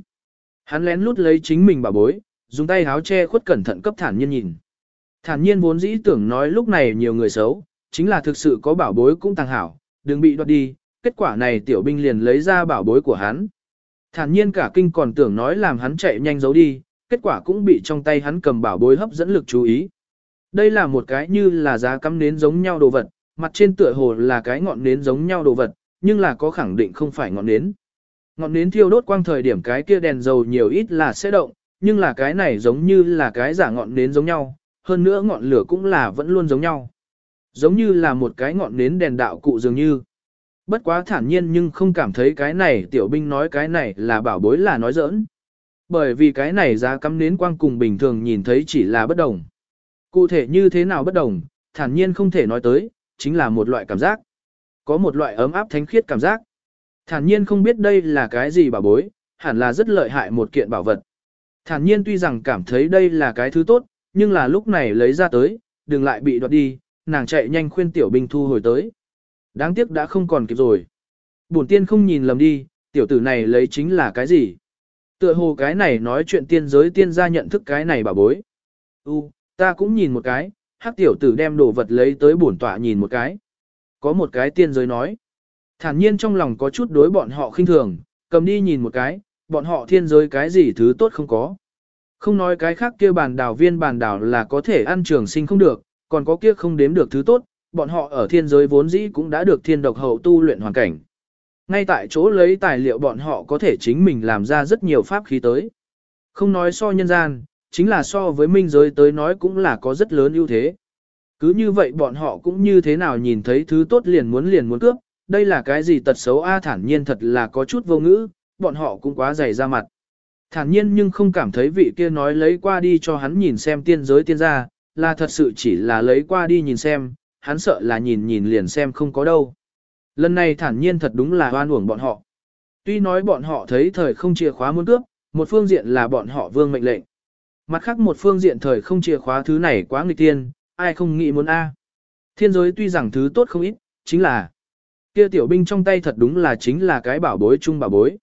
Hắn lén lút lấy chính mình bảo bối, dùng tay háo che khuất cẩn thận cấp thản nhiên nhìn. Thản nhiên vốn dĩ tưởng nói lúc này nhiều người xấu, chính là thực sự có bảo bối cũng tăng hảo, đừng bị đoạt đi, kết quả này tiểu binh liền lấy ra bảo bối của hắn. Thản nhiên cả kinh còn tưởng nói làm hắn chạy nhanh giấu đi, kết quả cũng bị trong tay hắn cầm bảo bối hấp dẫn lực chú ý. Đây là một cái như là giá cắm nến giống nhau đồ vật, mặt trên tựa hồ là cái ngọn nến giống nhau đồ vật, nhưng là có khẳng định không phải ngọn nến. Ngọn nến thiêu đốt quang thời điểm cái kia đèn dầu nhiều ít là sẽ động, nhưng là cái này giống như là cái giả ngọn nến giống nhau, hơn nữa ngọn lửa cũng là vẫn luôn giống nhau. Giống như là một cái ngọn nến đèn đạo cụ dường như. Bất quá thản nhiên nhưng không cảm thấy cái này tiểu binh nói cái này là bảo bối là nói giỡn. Bởi vì cái này giá cắm nến quang cùng bình thường nhìn thấy chỉ là bất đồng. Cụ thể như thế nào bất đồng, thản nhiên không thể nói tới, chính là một loại cảm giác. Có một loại ấm áp thánh khiết cảm giác. Thản nhiên không biết đây là cái gì bảo bối, hẳn là rất lợi hại một kiện bảo vật. Thản nhiên tuy rằng cảm thấy đây là cái thứ tốt, nhưng là lúc này lấy ra tới, đừng lại bị đoạt đi, nàng chạy nhanh khuyên tiểu binh thu hồi tới. Đáng tiếc đã không còn kịp rồi. Bổn tiên không nhìn lầm đi, tiểu tử này lấy chính là cái gì? Tựa hồ cái này nói chuyện tiên giới tiên gia nhận thức cái này bảo bối. U, ta cũng nhìn một cái, hắc tiểu tử đem đồ vật lấy tới bổn tọa nhìn một cái. Có một cái tiên giới nói. Thản nhiên trong lòng có chút đối bọn họ khinh thường, cầm đi nhìn một cái, bọn họ thiên giới cái gì thứ tốt không có. Không nói cái khác kia bàn đảo viên bàn đảo là có thể ăn trường sinh không được, còn có kia không đếm được thứ tốt, bọn họ ở thiên giới vốn dĩ cũng đã được thiên độc hậu tu luyện hoàn cảnh. Ngay tại chỗ lấy tài liệu bọn họ có thể chính mình làm ra rất nhiều pháp khí tới. Không nói so nhân gian, chính là so với minh giới tới nói cũng là có rất lớn ưu thế. Cứ như vậy bọn họ cũng như thế nào nhìn thấy thứ tốt liền muốn liền muốn cướp, đây là cái gì tật xấu a thản nhiên thật là có chút vô ngữ, bọn họ cũng quá dày ra mặt. Thản nhiên nhưng không cảm thấy vị kia nói lấy qua đi cho hắn nhìn xem tiên giới tiên gia, là thật sự chỉ là lấy qua đi nhìn xem, hắn sợ là nhìn nhìn liền xem không có đâu. Lần này thản nhiên thật đúng là hoan uổng bọn họ. Tuy nói bọn họ thấy thời không chìa khóa muốn cướp, một phương diện là bọn họ vương mệnh lệnh. Mặt khác một phương diện thời không chìa khóa thứ này quá nghịch tiên, ai không nghĩ muốn A. Thiên giới tuy rằng thứ tốt không ít, chính là kia tiểu binh trong tay thật đúng là chính là cái bảo bối chung bảo bối.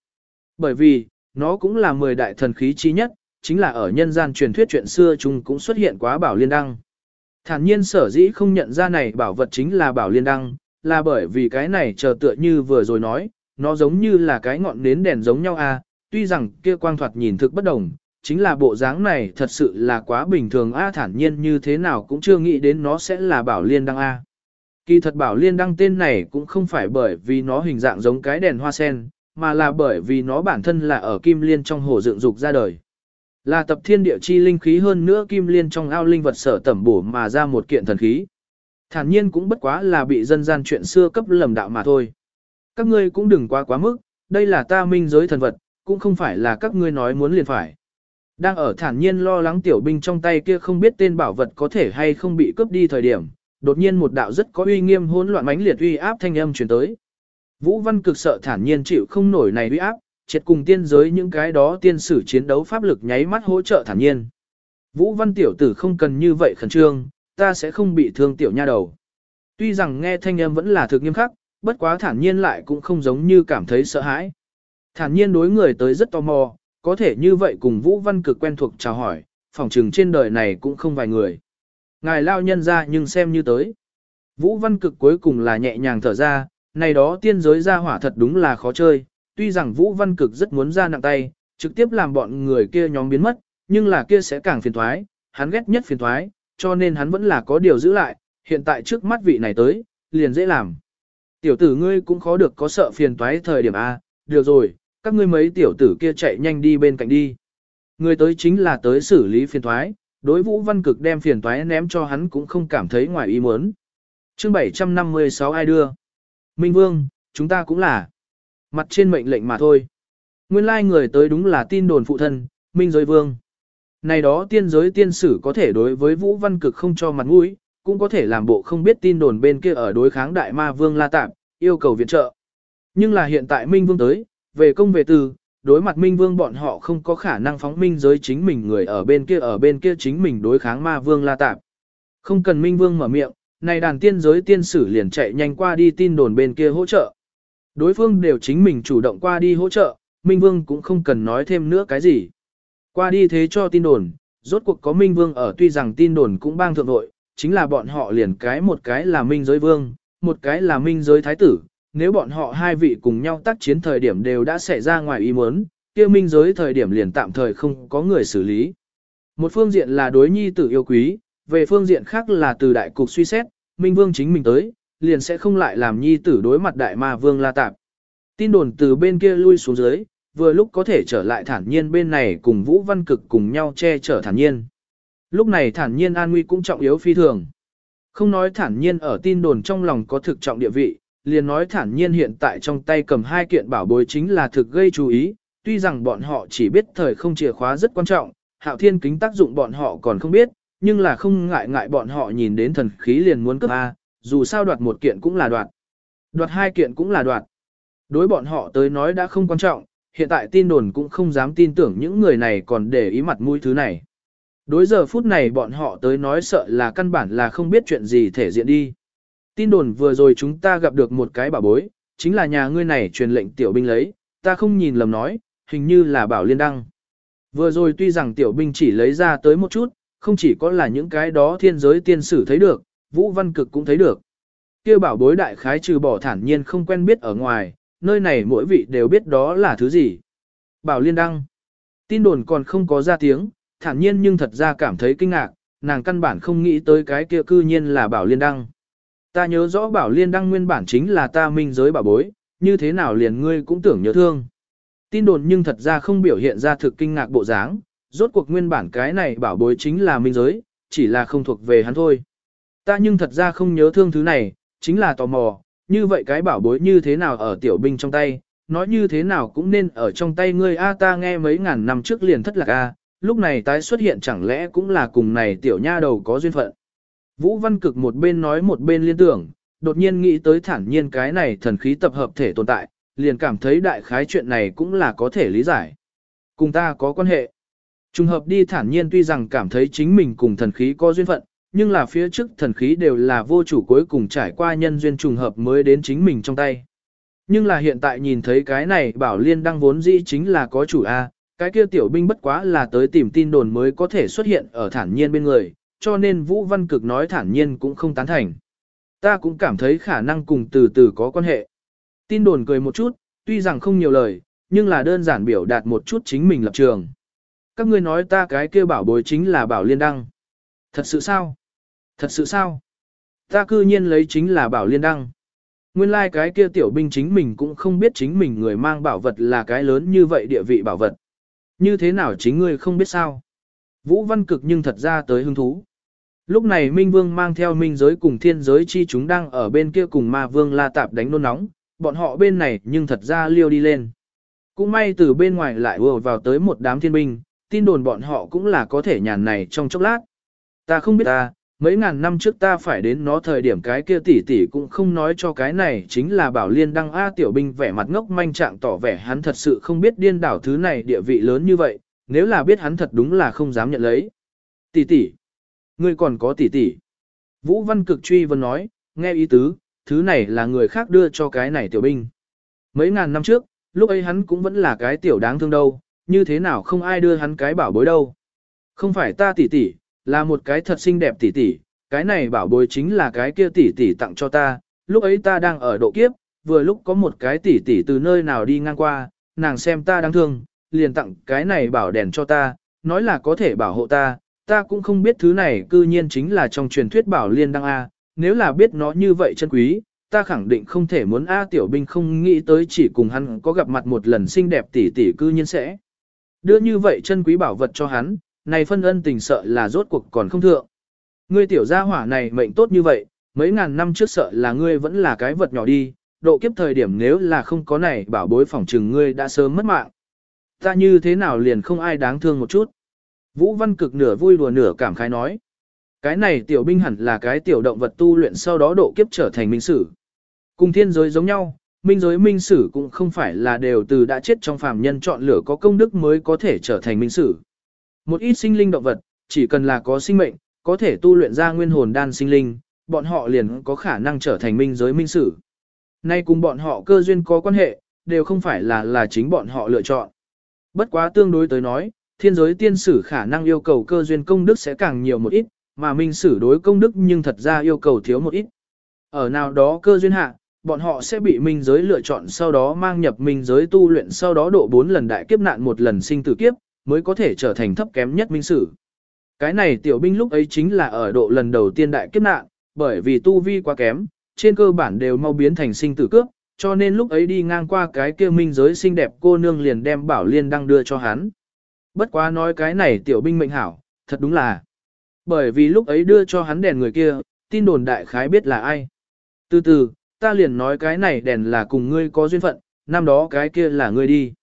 Bởi vì, nó cũng là mười đại thần khí chi nhất, chính là ở nhân gian truyền thuyết chuyện xưa chung cũng xuất hiện quá bảo liên đăng. Thản nhiên sở dĩ không nhận ra này bảo vật chính là bảo liên đăng, là bởi vì cái này chờ tựa như vừa rồi nói, nó giống như là cái ngọn nến đèn giống nhau a, tuy rằng kia quang thoạt nhìn thực bất đồng, chính là bộ dáng này thật sự là quá bình thường a thản nhiên như thế nào cũng chưa nghĩ đến nó sẽ là bảo liên đăng a. Kỳ thật bảo liên đăng tên này cũng không phải bởi vì nó hình dạng giống cái đèn hoa sen, mà là bởi vì nó bản thân là ở kim liên trong hồ dựng dục ra đời. Là tập thiên địa chi linh khí hơn nữa kim liên trong ao linh vật sở tẩm bổ mà ra một kiện thần khí. Thản nhiên cũng bất quá là bị dân gian chuyện xưa cấp lầm đạo mà thôi. Các ngươi cũng đừng quá quá mức, đây là ta minh giới thần vật, cũng không phải là các ngươi nói muốn liền phải. Đang ở thản nhiên lo lắng tiểu binh trong tay kia không biết tên bảo vật có thể hay không bị cướp đi thời điểm, đột nhiên một đạo rất có uy nghiêm hỗn loạn mãnh liệt uy áp thanh âm truyền tới. Vũ Văn cực sợ thản nhiên chịu không nổi này uy áp, triệt cùng tiên giới những cái đó tiên sử chiến đấu pháp lực nháy mắt hỗ trợ thản nhiên. Vũ Văn tiểu tử không cần như vậy khẩn trương, ta sẽ không bị thương tiểu nha đầu. Tuy rằng nghe thanh âm vẫn là thực nghiêm khắc, bất quá thản nhiên lại cũng không giống như cảm thấy sợ hãi. Thản nhiên đối người tới rất tò mò, có thể như vậy cùng Vũ Văn cực quen thuộc chào hỏi, phỏng trừng trên đời này cũng không vài người. Ngài lao nhân ra nhưng xem như tới. Vũ Văn cực cuối cùng là nhẹ nhàng thở ra, này đó tiên giới ra hỏa thật đúng là khó chơi, tuy rằng Vũ Văn cực rất muốn ra nặng tay, trực tiếp làm bọn người kia nhóm biến mất, nhưng là kia sẽ càng phiền thoái, hắn ghét nhất phiền thoái, cho nên hắn vẫn là có điều giữ lại, hiện tại trước mắt vị này tới, liền dễ làm. Tiểu tử ngươi cũng khó được có sợ phiền toái thời điểm A, được rồi, các ngươi mấy tiểu tử kia chạy nhanh đi bên cạnh đi. Người tới chính là tới xử lý phiền toái, đối vũ văn cực đem phiền toái ném cho hắn cũng không cảm thấy ngoài ý muốn. chương 756 ai đưa? Minh Vương, chúng ta cũng là. Mặt trên mệnh lệnh mà thôi. Nguyên lai like người tới đúng là tin đồn phụ thân, Minh Giới Vương. Này đó tiên giới tiên sử có thể đối với Vũ Văn Cực không cho mặt mũi, cũng có thể làm bộ không biết tin đồn bên kia ở đối kháng đại ma vương La Tạp, yêu cầu viện trợ. Nhưng là hiện tại Minh Vương tới, về công về từ, đối mặt Minh Vương bọn họ không có khả năng phóng minh giới chính mình người ở bên kia ở bên kia chính mình đối kháng ma vương La Tạp. Không cần Minh Vương mở miệng, này đàn tiên giới tiên sử liền chạy nhanh qua đi tin đồn bên kia hỗ trợ. Đối phương đều chính mình chủ động qua đi hỗ trợ, Minh Vương cũng không cần nói thêm nữa cái gì. Qua đi thế cho tin đồn, rốt cuộc có Minh Vương ở tuy rằng tin đồn cũng bang thượng nội, chính là bọn họ liền cái một cái là Minh giới vương, một cái là Minh giới thái tử. Nếu bọn họ hai vị cùng nhau tác chiến thời điểm đều đã xảy ra ngoài ý muốn, kia Minh giới thời điểm liền tạm thời không có người xử lý. Một phương diện là đối nhi tử yêu quý, về phương diện khác là từ đại cục suy xét, Minh Vương chính mình tới, liền sẽ không lại làm nhi tử đối mặt đại ma vương la tạp. Tin đồn từ bên kia lui xuống dưới, vừa lúc có thể trở lại thản nhiên bên này cùng Vũ Văn Cực cùng nhau che chở thản nhiên. Lúc này thản nhiên an nguy cũng trọng yếu phi thường. Không nói thản nhiên ở tin đồn trong lòng có thực trọng địa vị, liền nói thản nhiên hiện tại trong tay cầm hai kiện bảo bối chính là thực gây chú ý, tuy rằng bọn họ chỉ biết thời không chìa khóa rất quan trọng, hạo thiên kính tác dụng bọn họ còn không biết, nhưng là không ngại ngại bọn họ nhìn đến thần khí liền muốn cướp A, dù sao đoạt một kiện cũng là đoạt. Đoạt hai kiện cũng là đoạt. Đối bọn họ tới nói đã không quan trọng, hiện tại tin đồn cũng không dám tin tưởng những người này còn để ý mặt mũi thứ này. Đối giờ phút này bọn họ tới nói sợ là căn bản là không biết chuyện gì thể diện đi. Tin đồn vừa rồi chúng ta gặp được một cái bảo bối, chính là nhà ngươi này truyền lệnh tiểu binh lấy, ta không nhìn lầm nói, hình như là bảo liên đăng. Vừa rồi tuy rằng tiểu binh chỉ lấy ra tới một chút, không chỉ có là những cái đó thiên giới tiên sử thấy được, Vũ Văn Cực cũng thấy được. Kia bảo bối đại khái trừ bỏ thản nhiên không quen biết ở ngoài, nơi này mỗi vị đều biết đó là thứ gì. Bảo Liên Đăng. Tin đồn còn không có ra tiếng, thản nhiên nhưng thật ra cảm thấy kinh ngạc, nàng căn bản không nghĩ tới cái kia cư nhiên là Bảo Liên Đăng. Ta nhớ rõ Bảo Liên Đăng nguyên bản chính là ta minh giới bảo bối, như thế nào liền ngươi cũng tưởng nhớ thương. Tin đồn nhưng thật ra không biểu hiện ra thực kinh ngạc bộ dáng, rốt cuộc nguyên bản cái này bảo bối chính là minh giới, chỉ là không thuộc về hắn thôi. Ta nhưng thật ra không nhớ thương thứ này, chính là tò mò, như vậy cái bảo bối như thế nào ở tiểu binh trong tay, nói như thế nào cũng nên ở trong tay ngươi a ta nghe mấy ngàn năm trước liền thất lạc a, lúc này tái xuất hiện chẳng lẽ cũng là cùng này tiểu nha đầu có duyên phận. Vũ Văn Cực một bên nói một bên liên tưởng, đột nhiên nghĩ tới thản nhiên cái này thần khí tập hợp thể tồn tại, liền cảm thấy đại khái chuyện này cũng là có thể lý giải. Cùng ta có quan hệ. Trùng hợp đi thản nhiên tuy rằng cảm thấy chính mình cùng thần khí có duyên phận, nhưng là phía trước thần khí đều là vô chủ cuối cùng trải qua nhân duyên trùng hợp mới đến chính mình trong tay. Nhưng là hiện tại nhìn thấy cái này bảo liên đăng vốn dĩ chính là có chủ A, cái kia tiểu binh bất quá là tới tìm tin đồn mới có thể xuất hiện ở thản nhiên bên người, cho nên Vũ Văn Cực nói thản nhiên cũng không tán thành. Ta cũng cảm thấy khả năng cùng từ từ có quan hệ. Tin đồn cười một chút, tuy rằng không nhiều lời, nhưng là đơn giản biểu đạt một chút chính mình lập trường. Các ngươi nói ta cái kia bảo bối chính là bảo liên đăng. Thật sự sao? Thật sự sao? Ta cư nhiên lấy chính là bảo liên đăng. Nguyên lai like cái kia tiểu binh chính mình cũng không biết chính mình người mang bảo vật là cái lớn như vậy địa vị bảo vật. Như thế nào chính ngươi không biết sao? Vũ văn cực nhưng thật ra tới hứng thú. Lúc này Minh Vương mang theo Minh giới cùng thiên giới chi chúng đang ở bên kia cùng ma vương la tạp đánh nôn nóng, bọn họ bên này nhưng thật ra liêu đi lên. Cũng may từ bên ngoài lại vừa vào tới một đám thiên binh, tin đồn bọn họ cũng là có thể nhàn này trong chốc lát. Ta không biết ta, mấy ngàn năm trước ta phải đến nó thời điểm cái kia tỷ tỷ cũng không nói cho cái này chính là bảo liên đăng A tiểu binh vẻ mặt ngốc manh trạng tỏ vẻ hắn thật sự không biết điên đảo thứ này địa vị lớn như vậy, nếu là biết hắn thật đúng là không dám nhận lấy. Tỷ tỷ, ngươi còn có tỷ tỷ. Vũ Văn Cực truy vấn nói, nghe ý tứ, thứ này là người khác đưa cho cái này tiểu binh. Mấy ngàn năm trước, lúc ấy hắn cũng vẫn là cái tiểu đáng thương đâu, như thế nào không ai đưa hắn cái bảo bối đâu. Không phải ta tỷ tỷ, là một cái thật xinh đẹp tỷ tỷ, cái này bảo bối chính là cái kia tỷ tỷ tặng cho ta, lúc ấy ta đang ở độ kiếp, vừa lúc có một cái tỷ tỷ từ nơi nào đi ngang qua, nàng xem ta đáng thương, liền tặng cái này bảo đèn cho ta, nói là có thể bảo hộ ta, ta cũng không biết thứ này cư nhiên chính là trong truyền thuyết bảo liên đăng A, nếu là biết nó như vậy chân quý, ta khẳng định không thể muốn A tiểu binh không nghĩ tới chỉ cùng hắn có gặp mặt một lần xinh đẹp tỷ tỷ cư nhiên sẽ. Đưa như vậy chân quý bảo vật cho hắn, này phân ân tình sợ là rốt cuộc còn không thượng. Ngươi tiểu gia hỏa này mệnh tốt như vậy, mấy ngàn năm trước sợ là ngươi vẫn là cái vật nhỏ đi, độ kiếp thời điểm nếu là không có này bảo bối phỏng trừng ngươi đã sớm mất mạng. Ta như thế nào liền không ai đáng thương một chút. Vũ Văn cực nửa vui đùa nửa cảm khái nói. Cái này tiểu binh hẳn là cái tiểu động vật tu luyện sau đó độ kiếp trở thành minh sử. Cùng thiên giới giống nhau, minh giới minh sử cũng không phải là đều từ đã chết trong phàm nhân chọn lựa có công đức mới có thể trở thành minh sử. Một ít sinh linh động vật, chỉ cần là có sinh mệnh, có thể tu luyện ra nguyên hồn đan sinh linh, bọn họ liền có khả năng trở thành minh giới minh sử. Nay cùng bọn họ cơ duyên có quan hệ, đều không phải là là chính bọn họ lựa chọn. Bất quá tương đối tới nói, thiên giới tiên sử khả năng yêu cầu cơ duyên công đức sẽ càng nhiều một ít, mà minh sử đối công đức nhưng thật ra yêu cầu thiếu một ít. Ở nào đó cơ duyên hạ, bọn họ sẽ bị minh giới lựa chọn sau đó mang nhập minh giới tu luyện sau đó độ 4 lần đại kiếp nạn một lần sinh tử kiếp, mới có thể trở thành thấp kém nhất minh sử. Cái này tiểu binh lúc ấy chính là ở độ lần đầu tiên đại kiếp nạn, bởi vì tu vi quá kém, trên cơ bản đều mau biến thành sinh tử cướp, cho nên lúc ấy đi ngang qua cái kia minh giới xinh đẹp cô nương liền đem bảo liên đăng đưa cho hắn. Bất quá nói cái này tiểu binh mệnh hảo, thật đúng là. Bởi vì lúc ấy đưa cho hắn đèn người kia, tin đồn đại khái biết là ai. Từ từ, ta liền nói cái này đèn là cùng ngươi có duyên phận, năm đó cái kia là ngươi đi.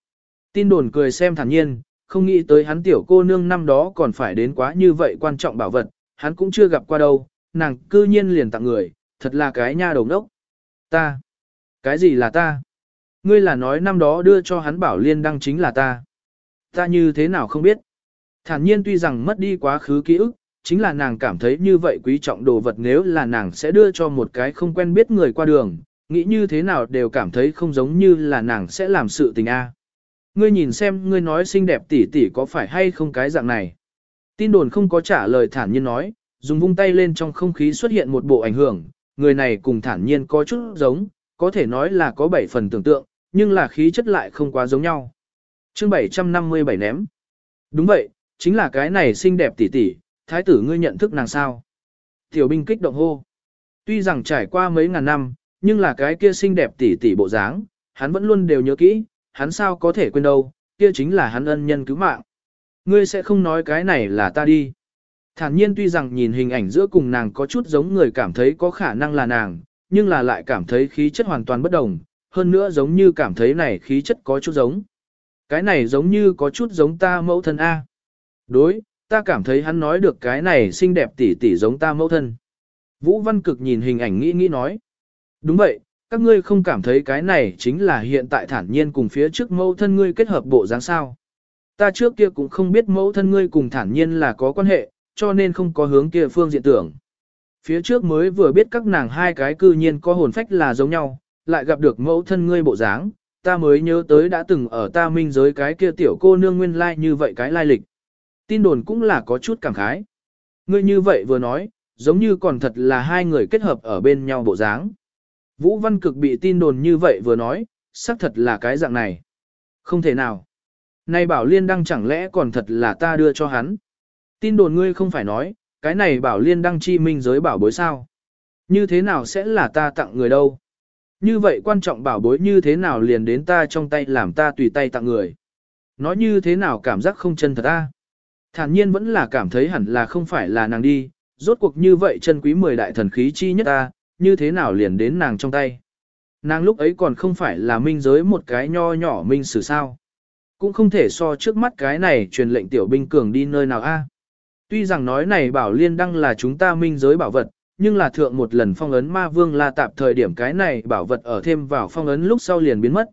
Tin đồn cười xem thản nhiên, không nghĩ tới hắn tiểu cô nương năm đó còn phải đến quá như vậy quan trọng bảo vật, hắn cũng chưa gặp qua đâu, nàng cư nhiên liền tặng người, thật là cái nha đầu đốc. Ta. Cái gì là ta? Ngươi là nói năm đó đưa cho hắn bảo liên đăng chính là ta. Ta như thế nào không biết. Thản nhiên tuy rằng mất đi quá khứ ký ức, chính là nàng cảm thấy như vậy quý trọng đồ vật nếu là nàng sẽ đưa cho một cái không quen biết người qua đường, nghĩ như thế nào đều cảm thấy không giống như là nàng sẽ làm sự tình a. Ngươi nhìn xem ngươi nói xinh đẹp tỷ tỷ có phải hay không cái dạng này. Tin đồn không có trả lời thản nhiên nói, dùng vung tay lên trong không khí xuất hiện một bộ ảnh hưởng, người này cùng thản nhiên có chút giống, có thể nói là có bảy phần tưởng tượng, nhưng là khí chất lại không quá giống nhau chương 757 ném. Đúng vậy, chính là cái này xinh đẹp tỷ tỷ, thái tử ngươi nhận thức nàng sao. Tiểu binh kích động hô. Tuy rằng trải qua mấy ngàn năm, nhưng là cái kia xinh đẹp tỷ tỷ bộ dáng, hắn vẫn luôn đều nhớ kỹ, hắn sao có thể quên đâu, kia chính là hắn ân nhân cứu mạng. Ngươi sẽ không nói cái này là ta đi. Thản nhiên tuy rằng nhìn hình ảnh giữa cùng nàng có chút giống người cảm thấy có khả năng là nàng, nhưng là lại cảm thấy khí chất hoàn toàn bất đồng, hơn nữa giống như cảm thấy này khí chất có chút giống. Cái này giống như có chút giống ta mẫu thân A. Đối, ta cảm thấy hắn nói được cái này xinh đẹp tỉ tỉ giống ta mẫu thân. Vũ Văn Cực nhìn hình ảnh nghĩ nghĩ nói. Đúng vậy, các ngươi không cảm thấy cái này chính là hiện tại thản nhiên cùng phía trước mẫu thân ngươi kết hợp bộ dáng sao. Ta trước kia cũng không biết mẫu thân ngươi cùng thản nhiên là có quan hệ, cho nên không có hướng kia phương diện tưởng. Phía trước mới vừa biết các nàng hai cái cư nhiên có hồn phách là giống nhau, lại gặp được mẫu thân ngươi bộ dáng, ta mới nhớ tới đã từng ở ta minh giới cái kia tiểu cô nương nguyên lai like như vậy cái lai lịch. Tin đồn cũng là có chút cảm khái. Ngươi như vậy vừa nói, giống như còn thật là hai người kết hợp ở bên nhau bộ dáng. Vũ Văn Cực bị tin đồn như vậy vừa nói, xác thật là cái dạng này. Không thể nào. Này bảo liên đăng chẳng lẽ còn thật là ta đưa cho hắn. Tin đồn ngươi không phải nói, cái này bảo liên đăng chi minh giới bảo bối sao. Như thế nào sẽ là ta tặng người đâu. Như vậy quan trọng bảo bối như thế nào liền đến ta trong tay làm ta tùy tay tặng người. Nói như thế nào cảm giác không chân thật ta. Thản nhiên vẫn là cảm thấy hẳn là không phải là nàng đi, rốt cuộc như vậy chân quý mười đại thần khí chi nhất ta, như thế nào liền đến nàng trong tay. Nàng lúc ấy còn không phải là minh giới một cái nho nhỏ minh sử sao. Cũng không thể so trước mắt cái này truyền lệnh tiểu binh cường đi nơi nào a. Tuy rằng nói này bảo liên đăng là chúng ta minh giới bảo vật, nhưng là thượng một lần phong ấn ma vương la tạp thời điểm cái này bảo vật ở thêm vào phong ấn lúc sau liền biến mất.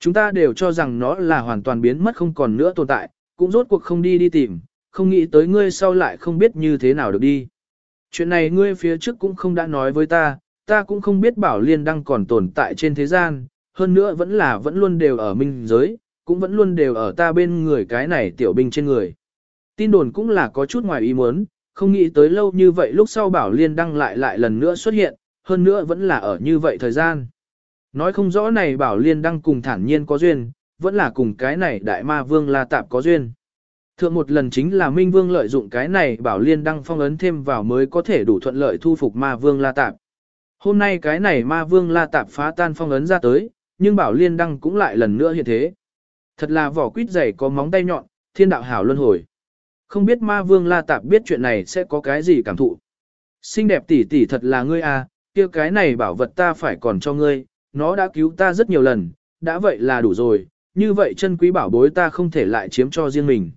Chúng ta đều cho rằng nó là hoàn toàn biến mất không còn nữa tồn tại, cũng rốt cuộc không đi đi tìm, không nghĩ tới ngươi sau lại không biết như thế nào được đi. Chuyện này ngươi phía trước cũng không đã nói với ta, ta cũng không biết bảo liên đăng còn tồn tại trên thế gian, hơn nữa vẫn là vẫn luôn đều ở minh giới, cũng vẫn luôn đều ở ta bên người cái này tiểu binh trên người. Tin đồn cũng là có chút ngoài ý muốn, không nghĩ tới lâu như vậy lúc sau bảo liên đăng lại lại lần nữa xuất hiện, hơn nữa vẫn là ở như vậy thời gian. Nói không rõ này bảo liên đăng cùng thản nhiên có duyên, vẫn là cùng cái này đại ma vương la tạp có duyên. Thượng một lần chính là Minh Vương lợi dụng cái này bảo liên đăng phong ấn thêm vào mới có thể đủ thuận lợi thu phục ma vương la tạp. Hôm nay cái này ma vương la tạp phá tan phong ấn ra tới, nhưng bảo liên đăng cũng lại lần nữa hiện thế. Thật là vỏ quýt dày có móng tay nhọn, thiên đạo hảo luân hồi. Không biết ma vương la tạp biết chuyện này sẽ có cái gì cảm thụ. Xinh đẹp tỷ tỷ thật là ngươi à, kia cái này bảo vật ta phải còn cho ngươi, nó đã cứu ta rất nhiều lần, đã vậy là đủ rồi, như vậy chân quý bảo bối ta không thể lại chiếm cho riêng mình.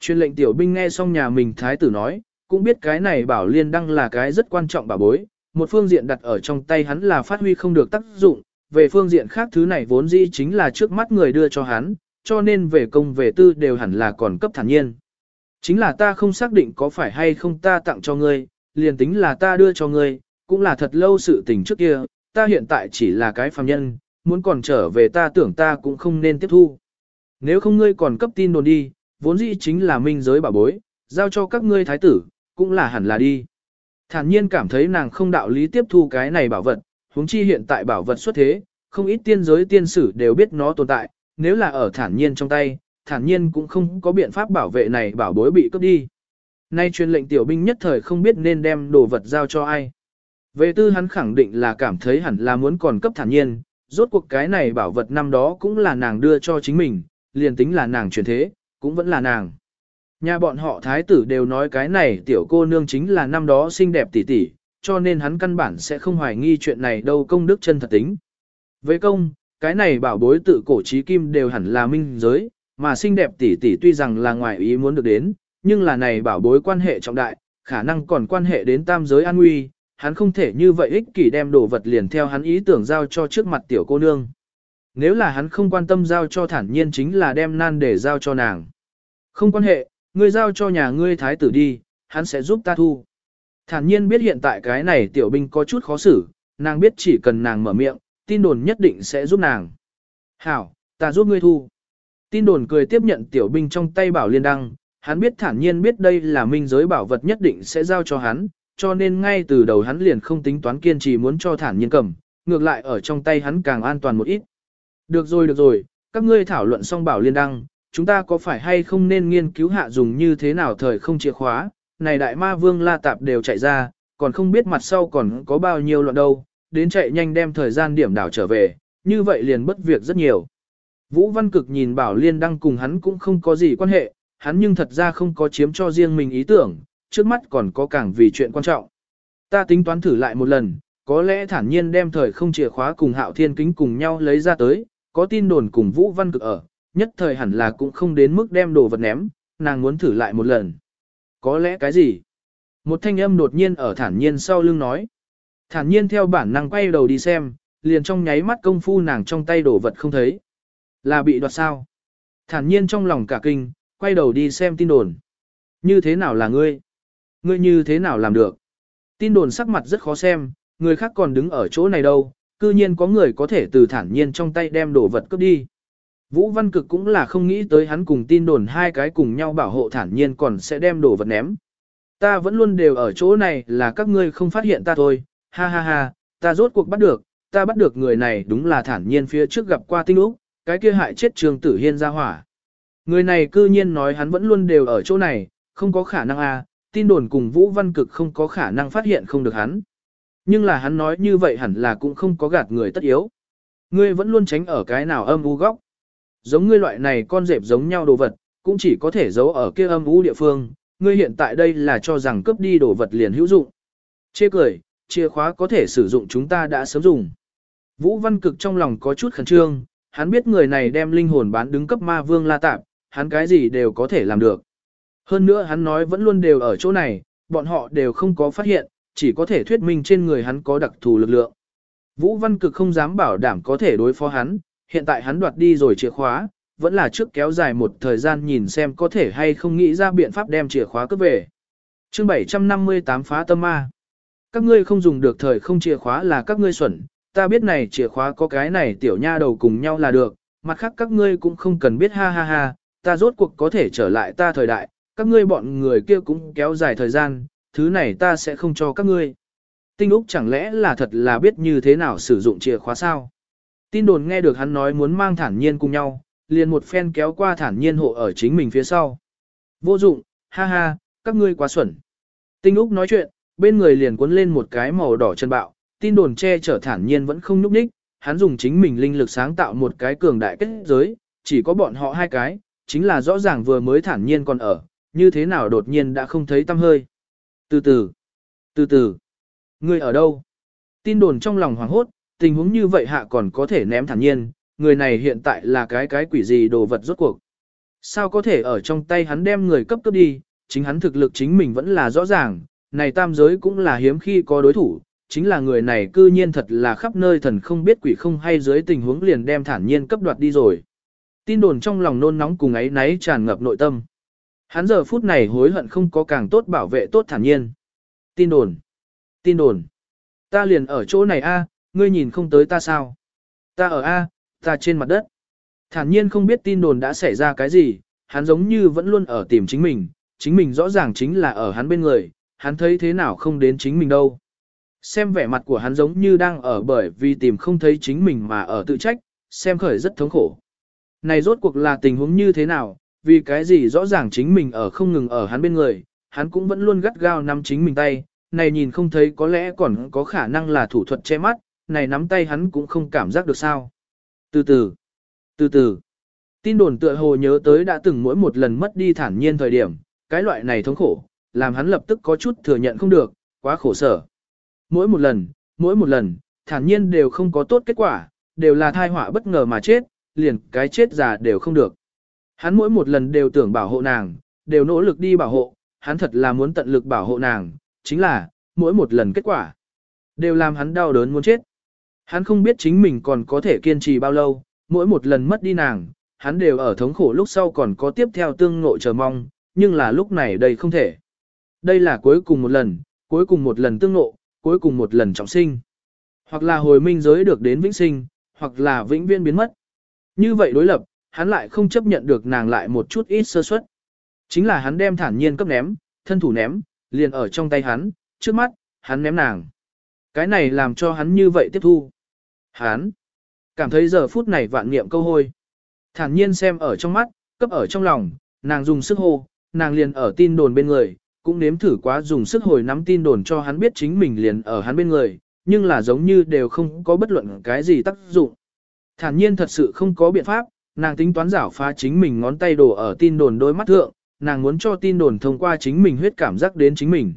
Chuyên lệnh tiểu binh nghe xong nhà mình thái tử nói, cũng biết cái này bảo liên đăng là cái rất quan trọng bảo bối, một phương diện đặt ở trong tay hắn là phát huy không được tác dụng, về phương diện khác thứ này vốn dĩ chính là trước mắt người đưa cho hắn, cho nên về công về tư đều hẳn là còn cấp thản nhiên. Chính là ta không xác định có phải hay không ta tặng cho ngươi, liền tính là ta đưa cho ngươi, cũng là thật lâu sự tình trước kia, ta hiện tại chỉ là cái phàm nhân, muốn còn trở về ta tưởng ta cũng không nên tiếp thu. Nếu không ngươi còn cấp tin đồn đi, vốn dĩ chính là minh giới bảo bối, giao cho các ngươi thái tử, cũng là hẳn là đi. Thản nhiên cảm thấy nàng không đạo lý tiếp thu cái này bảo vật, huống chi hiện tại bảo vật xuất thế, không ít tiên giới tiên sử đều biết nó tồn tại, nếu là ở thản nhiên trong tay, thản nhiên cũng không có biện pháp bảo vệ này bảo bối bị cướp đi. Nay truyền lệnh tiểu binh nhất thời không biết nên đem đồ vật giao cho ai. Về tư hắn khẳng định là cảm thấy hẳn là muốn còn cấp thản nhiên, rốt cuộc cái này bảo vật năm đó cũng là nàng đưa cho chính mình, liền tính là nàng truyền thế, cũng vẫn là nàng. Nhà bọn họ thái tử đều nói cái này tiểu cô nương chính là năm đó xinh đẹp tỷ tỷ, cho nên hắn căn bản sẽ không hoài nghi chuyện này đâu công đức chân thật tính. Với công, cái này bảo bối tự cổ trí kim đều hẳn là minh giới, mà xinh đẹp tỷ tỷ tuy rằng là ngoài ý muốn được đến, nhưng là này bảo bối quan hệ trọng đại, khả năng còn quan hệ đến tam giới an nguy, hắn không thể như vậy ích kỷ đem đồ vật liền theo hắn ý tưởng giao cho trước mặt tiểu cô nương. Nếu là hắn không quan tâm giao cho thản nhiên chính là đem nan để giao cho nàng. Không quan hệ, ngươi giao cho nhà ngươi thái tử đi, hắn sẽ giúp ta thu. Thản nhiên biết hiện tại cái này tiểu binh có chút khó xử, nàng biết chỉ cần nàng mở miệng, tin đồn nhất định sẽ giúp nàng. Hảo, ta giúp ngươi thu. Tin đồn cười tiếp nhận tiểu binh trong tay bảo liên đăng, Hắn biết thản nhiên biết đây là minh giới bảo vật nhất định sẽ giao cho hắn, cho nên ngay từ đầu hắn liền không tính toán kiên trì muốn cho thản nhiên cầm, ngược lại ở trong tay hắn càng an toàn một ít. Được rồi được rồi, các ngươi thảo luận xong bảo liên đăng, chúng ta có phải hay không nên nghiên cứu hạ dùng như thế nào thời không chìa khóa, này đại ma vương la tạp đều chạy ra, còn không biết mặt sau còn có bao nhiêu loạn đâu, đến chạy nhanh đem thời gian điểm đảo trở về, như vậy liền bất việc rất nhiều. Vũ Văn Cực nhìn bảo liên đăng cùng hắn cũng không có gì quan hệ, hắn nhưng thật ra không có chiếm cho riêng mình ý tưởng, trước mắt còn có càng vì chuyện quan trọng. Ta tính toán thử lại một lần, có lẽ thản nhiên đem thời không chìa khóa cùng hạo thiên kính cùng nhau lấy ra tới, có tin đồn cùng Vũ Văn Cực ở, nhất thời hẳn là cũng không đến mức đem đồ vật ném, nàng muốn thử lại một lần. Có lẽ cái gì? Một thanh âm đột nhiên ở thản nhiên sau lưng nói. Thản nhiên theo bản năng quay đầu đi xem, liền trong nháy mắt công phu nàng trong tay đổ vật không thấy. Là bị đoạt sao? Thản nhiên trong lòng cả kinh, quay đầu đi xem tin đồn. Như thế nào là ngươi? Ngươi như thế nào làm được? Tin đồn sắc mặt rất khó xem, người khác còn đứng ở chỗ này đâu, cư nhiên có người có thể từ thản nhiên trong tay đem đồ vật cướp đi. Vũ Văn Cực cũng là không nghĩ tới hắn cùng tin đồn hai cái cùng nhau bảo hộ thản nhiên còn sẽ đem đồ vật ném. Ta vẫn luôn đều ở chỗ này là các ngươi không phát hiện ta thôi, ha ha ha, ta rốt cuộc bắt được, ta bắt được người này đúng là thản nhiên phía trước gặp qua tinh úc, cái kia hại chết trường tử hiên ra hỏa. Người này cư nhiên nói hắn vẫn luôn đều ở chỗ này, không có khả năng à, tin đồn cùng Vũ Văn Cực không có khả năng phát hiện không được hắn. Nhưng là hắn nói như vậy hẳn là cũng không có gạt người tất yếu. Ngươi vẫn luôn tránh ở cái nào âm u góc. Giống ngươi loại này con dẹp giống nhau đồ vật, cũng chỉ có thể giấu ở kia âm u địa phương, ngươi hiện tại đây là cho rằng cướp đi đồ vật liền hữu dụng. Chê cười, chìa khóa có thể sử dụng chúng ta đã sớm dùng. Vũ Văn Cực trong lòng có chút khẩn trương, hắn biết người này đem linh hồn bán đứng cấp ma vương la tạp, hắn cái gì đều có thể làm được. Hơn nữa hắn nói vẫn luôn đều ở chỗ này, bọn họ đều không có phát hiện, chỉ có thể thuyết minh trên người hắn có đặc thù lực lượng. Vũ Văn Cực không dám bảo đảm có thể đối phó hắn, hiện tại hắn đoạt đi rồi chìa khóa, vẫn là trước kéo dài một thời gian nhìn xem có thể hay không nghĩ ra biện pháp đem chìa khóa cướp về. Chương 758 phá tâm ma. Các ngươi không dùng được thời không chìa khóa là các ngươi xuẩn, ta biết này chìa khóa có cái này tiểu nha đầu cùng nhau là được, mặt khác các ngươi cũng không cần biết ha ha ha, ta rốt cuộc có thể trở lại ta thời đại, các ngươi bọn người kia cũng kéo dài thời gian, thứ này ta sẽ không cho các ngươi. Tinh Úc chẳng lẽ là thật là biết như thế nào sử dụng chìa khóa sao? Tin đồn nghe được hắn nói muốn mang thản nhiên cùng nhau, liền một phen kéo qua thản nhiên hộ ở chính mình phía sau. Vô dụng, ha ha, các ngươi quá xuẩn. Tinh Úc nói chuyện, bên người liền cuốn lên một cái màu đỏ chân bạo, tin đồn che chở thản nhiên vẫn không nhúc nhích, hắn dùng chính mình linh lực sáng tạo một cái cường đại kết giới, chỉ có bọn họ hai cái, chính là rõ ràng vừa mới thản nhiên còn ở, như thế nào đột nhiên đã không thấy tâm hơi. Từ từ, từ từ, ngươi ở đâu? Tin đồn trong lòng hoảng hốt, tình huống như vậy hạ còn có thể ném thản nhiên, người này hiện tại là cái cái quỷ gì đồ vật rốt cuộc. Sao có thể ở trong tay hắn đem người cấp cấp đi, chính hắn thực lực chính mình vẫn là rõ ràng, này tam giới cũng là hiếm khi có đối thủ, chính là người này cư nhiên thật là khắp nơi thần không biết quỷ không hay dưới tình huống liền đem thản nhiên cấp đoạt đi rồi. Tin đồn trong lòng nôn nóng cùng ấy náy tràn ngập nội tâm. Hắn giờ phút này hối hận không có càng tốt bảo vệ tốt thản nhiên. Tin đồn. Tin đồn. Ta liền ở chỗ này a, ngươi nhìn không tới ta sao? Ta ở a, ta trên mặt đất. Thản nhiên không biết tin đồn đã xảy ra cái gì, hắn giống như vẫn luôn ở tìm chính mình, chính mình rõ ràng chính là ở hắn bên người, hắn thấy thế nào không đến chính mình đâu. Xem vẻ mặt của hắn giống như đang ở bởi vì tìm không thấy chính mình mà ở tự trách, xem khởi rất thống khổ. Này rốt cuộc là tình huống như thế nào, vì cái gì rõ ràng chính mình ở không ngừng ở hắn bên người, hắn cũng vẫn luôn gắt gao nắm chính mình tay, này nhìn không thấy có lẽ còn có khả năng là thủ thuật che mắt, này nắm tay hắn cũng không cảm giác được sao. Từ từ, từ từ, tin đồn tựa hồ nhớ tới đã từng mỗi một lần mất đi thản nhiên thời điểm, cái loại này thống khổ, làm hắn lập tức có chút thừa nhận không được, quá khổ sở. Mỗi một lần, mỗi một lần, thản nhiên đều không có tốt kết quả, đều là thai họa bất ngờ mà chết, liền cái chết già đều không được. Hắn mỗi một lần đều tưởng bảo hộ nàng, đều nỗ lực đi bảo hộ, hắn thật là muốn tận lực bảo hộ nàng, chính là, mỗi một lần kết quả, đều làm hắn đau đớn muốn chết. Hắn không biết chính mình còn có thể kiên trì bao lâu, mỗi một lần mất đi nàng, hắn đều ở thống khổ lúc sau còn có tiếp theo tương ngộ chờ mong, nhưng là lúc này đây không thể. Đây là cuối cùng một lần, cuối cùng một lần tương ngộ, cuối cùng một lần trọng sinh. Hoặc là hồi minh giới được đến vĩnh sinh, hoặc là vĩnh viên biến mất. Như vậy đối lập, hắn lại không chấp nhận được nàng lại một chút ít sơ suất. Chính là hắn đem thản nhiên cấp ném, thân thủ ném, liền ở trong tay hắn, trước mắt, hắn ném nàng. Cái này làm cho hắn như vậy tiếp thu. Hắn cảm thấy giờ phút này vạn niệm câu hôi. Thản nhiên xem ở trong mắt, cấp ở trong lòng, nàng dùng sức hô, nàng liền ở tin đồn bên người, cũng nếm thử quá dùng sức hồi nắm tin đồn cho hắn biết chính mình liền ở hắn bên người, nhưng là giống như đều không có bất luận cái gì tác dụng. Thản nhiên thật sự không có biện pháp, nàng tính toán giảo phá chính mình ngón tay đổ ở tin đồn đôi mắt thượng, nàng muốn cho tin đồn thông qua chính mình huyết cảm giác đến chính mình.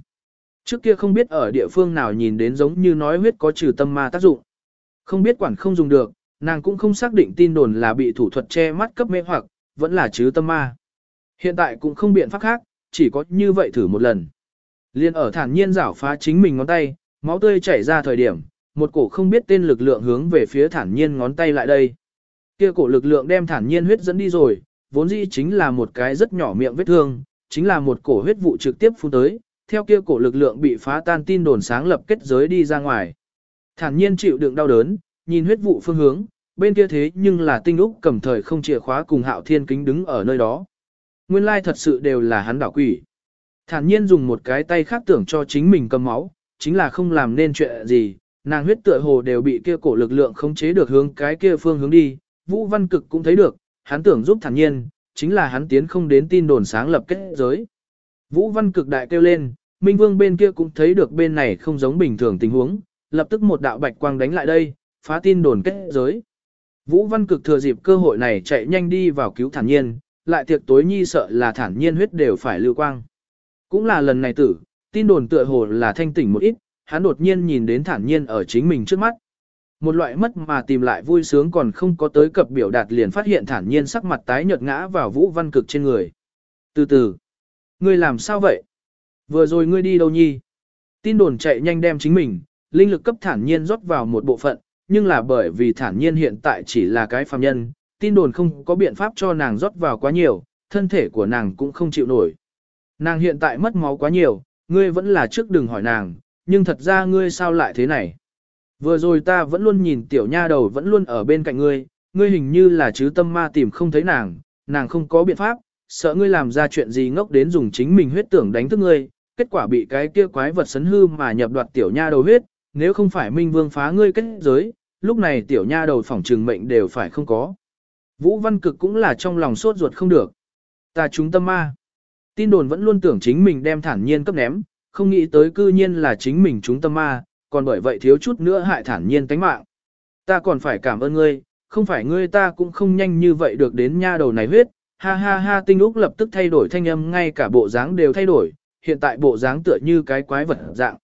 Trước kia không biết ở địa phương nào nhìn đến giống như nói huyết có trừ tâm ma tác dụng. Không biết quản không dùng được, nàng cũng không xác định tin đồn là bị thủ thuật che mắt cấp mê hoặc, vẫn là chứ tâm ma. Hiện tại cũng không biện pháp khác, chỉ có như vậy thử một lần. Liên ở thản nhiên rảo phá chính mình ngón tay, máu tươi chảy ra thời điểm, một cổ không biết tên lực lượng hướng về phía thản nhiên ngón tay lại đây. Kia cổ lực lượng đem thản nhiên huyết dẫn đi rồi, vốn dĩ chính là một cái rất nhỏ miệng vết thương, chính là một cổ huyết vụ trực tiếp phun tới, theo kia cổ lực lượng bị phá tan tin đồn sáng lập kết giới đi ra ngoài. Thản nhiên chịu đựng đau đớn, nhìn huyết vụ phương hướng, bên kia thế nhưng là tinh úc cầm thời không chìa khóa cùng hạo thiên kính đứng ở nơi đó. Nguyên lai thật sự đều là hắn đảo quỷ. Thản nhiên dùng một cái tay khác tưởng cho chính mình cầm máu, chính là không làm nên chuyện gì, nàng huyết tựa hồ đều bị kia cổ lực lượng khống chế được hướng cái kia phương hướng đi, Vũ Văn Cực cũng thấy được, hắn tưởng giúp thản nhiên, chính là hắn tiến không đến tin đồn sáng lập kết giới. Vũ Văn Cực đại kêu lên, Minh Vương bên kia cũng thấy được bên này không giống bình thường tình huống, lập tức một đạo bạch quang đánh lại đây, phá tin đồn kết giới. Vũ Văn Cực thừa dịp cơ hội này chạy nhanh đi vào cứu thản nhiên, lại tiệc tối nhi sợ là thản nhiên huyết đều phải lưu quang. Cũng là lần này tử, tin đồn tựa hồ là thanh tỉnh một ít, hắn đột nhiên nhìn đến thản nhiên ở chính mình trước mắt. Một loại mất mà tìm lại vui sướng còn không có tới cập biểu đạt liền phát hiện thản nhiên sắc mặt tái nhợt ngã vào vũ văn cực trên người. Từ từ, ngươi làm sao vậy? Vừa rồi ngươi đi đâu nhi? Tin đồn chạy nhanh đem chính mình, linh lực cấp thản nhiên rót vào một bộ phận, nhưng là bởi vì thản nhiên hiện tại chỉ là cái phàm nhân, tin đồn không có biện pháp cho nàng rót vào quá nhiều, thân thể của nàng cũng không chịu nổi. Nàng hiện tại mất máu quá nhiều, ngươi vẫn là trước đừng hỏi nàng, nhưng thật ra ngươi sao lại thế này? Vừa rồi ta vẫn luôn nhìn tiểu nha đầu vẫn luôn ở bên cạnh ngươi, ngươi hình như là chứ tâm ma tìm không thấy nàng, nàng không có biện pháp, sợ ngươi làm ra chuyện gì ngốc đến dùng chính mình huyết tưởng đánh thức ngươi, kết quả bị cái kia quái vật sấn hư mà nhập đoạt tiểu nha đầu huyết, nếu không phải Minh Vương phá ngươi kết giới, lúc này tiểu nha đầu phỏng trừng mệnh đều phải không có. Vũ Văn Cực cũng là trong lòng sốt ruột không được. Ta chúng tâm ma. Tin đồn vẫn luôn tưởng chính mình đem thản nhiên cấp ném, không nghĩ tới cư nhiên là chính mình chúng tâm ma, còn bởi vậy thiếu chút nữa hại thản nhiên tánh mạng. Ta còn phải cảm ơn ngươi, không phải ngươi ta cũng không nhanh như vậy được đến nha đầu này huyết. Ha ha ha tinh úc lập tức thay đổi thanh âm ngay cả bộ dáng đều thay đổi, hiện tại bộ dáng tựa như cái quái vật dạng.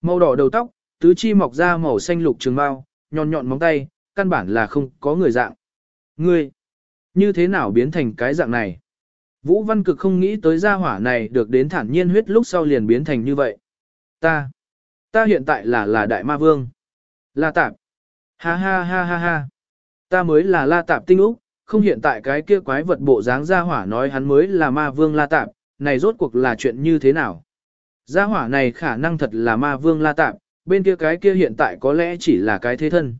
Màu đỏ đầu tóc, tứ chi mọc ra màu xanh lục trường bao, nhọn nhọn móng tay, căn bản là không có người dạng. Ngươi, như thế nào biến thành cái dạng này? Vũ Văn Cực không nghĩ tới gia hỏa này được đến thản nhiên huyết lúc sau liền biến thành như vậy. Ta, ta hiện tại là là đại ma vương. La tạp. Ha ha ha ha ha. Ta mới là la tạp tinh úc, không hiện tại cái kia quái vật bộ dáng gia hỏa nói hắn mới là ma vương la tạp, này rốt cuộc là chuyện như thế nào? Gia hỏa này khả năng thật là ma vương la tạp, bên kia cái kia hiện tại có lẽ chỉ là cái thế thân.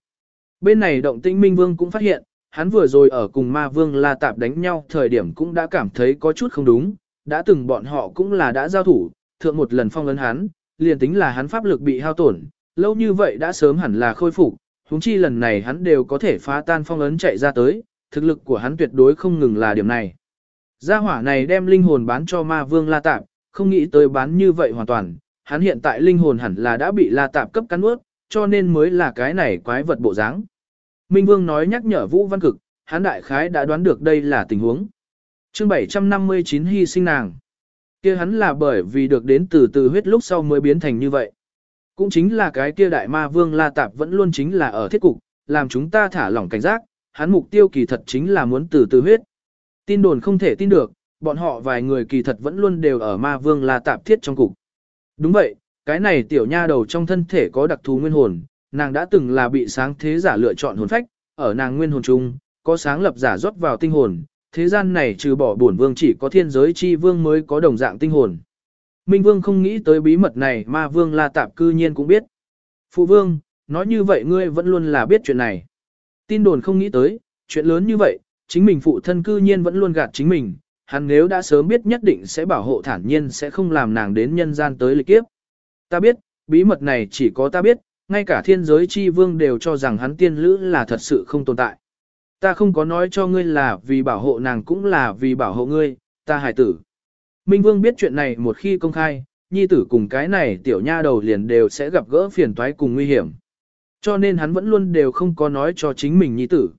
Bên này động tinh minh vương cũng phát hiện, hắn vừa rồi ở cùng ma vương la tạp đánh nhau thời điểm cũng đã cảm thấy có chút không đúng, đã từng bọn họ cũng là đã giao thủ, thượng một lần phong ấn hắn, liền tính là hắn pháp lực bị hao tổn, lâu như vậy đã sớm hẳn là khôi phục, huống chi lần này hắn đều có thể phá tan phong ấn chạy ra tới, thực lực của hắn tuyệt đối không ngừng là điểm này. Gia hỏa này đem linh hồn bán cho ma vương la tạp, không nghĩ tới bán như vậy hoàn toàn, hắn hiện tại linh hồn hẳn là đã bị la tạp cấp cắn ướt, cho nên mới là cái này quái vật bộ dáng. Minh Vương nói nhắc nhở Vũ Văn Cực, hắn đại khái đã đoán được đây là tình huống. Chương 759 hy sinh nàng. Kia hắn là bởi vì được đến từ từ huyết lúc sau mới biến thành như vậy. Cũng chính là cái kia đại ma vương La Tạp vẫn luôn chính là ở thiết cục, làm chúng ta thả lỏng cảnh giác, hắn mục tiêu kỳ thật chính là muốn từ từ huyết. Tin đồn không thể tin được, bọn họ vài người kỳ thật vẫn luôn đều ở ma vương La Tạp thiết trong cục. Đúng vậy, cái này tiểu nha đầu trong thân thể có đặc thù nguyên hồn, nàng đã từng là bị sáng thế giả lựa chọn hồn phách, ở nàng nguyên hồn chung, có sáng lập giả rót vào tinh hồn, thế gian này trừ bỏ bổn vương chỉ có thiên giới chi vương mới có đồng dạng tinh hồn. Minh vương không nghĩ tới bí mật này mà vương la tạp cư nhiên cũng biết. Phụ vương, nói như vậy ngươi vẫn luôn là biết chuyện này. Tin đồn không nghĩ tới, chuyện lớn như vậy, chính mình phụ thân cư nhiên vẫn luôn gạt chính mình, hắn nếu đã sớm biết nhất định sẽ bảo hộ thản nhiên sẽ không làm nàng đến nhân gian tới lịch kiếp. Ta biết, bí mật này chỉ có ta biết, ngay cả thiên giới chi vương đều cho rằng hắn tiên lữ là thật sự không tồn tại. Ta không có nói cho ngươi là vì bảo hộ nàng cũng là vì bảo hộ ngươi, ta hài tử. Minh Vương biết chuyện này một khi công khai, nhi tử cùng cái này tiểu nha đầu liền đều sẽ gặp gỡ phiền toái cùng nguy hiểm. Cho nên hắn vẫn luôn đều không có nói cho chính mình nhi tử.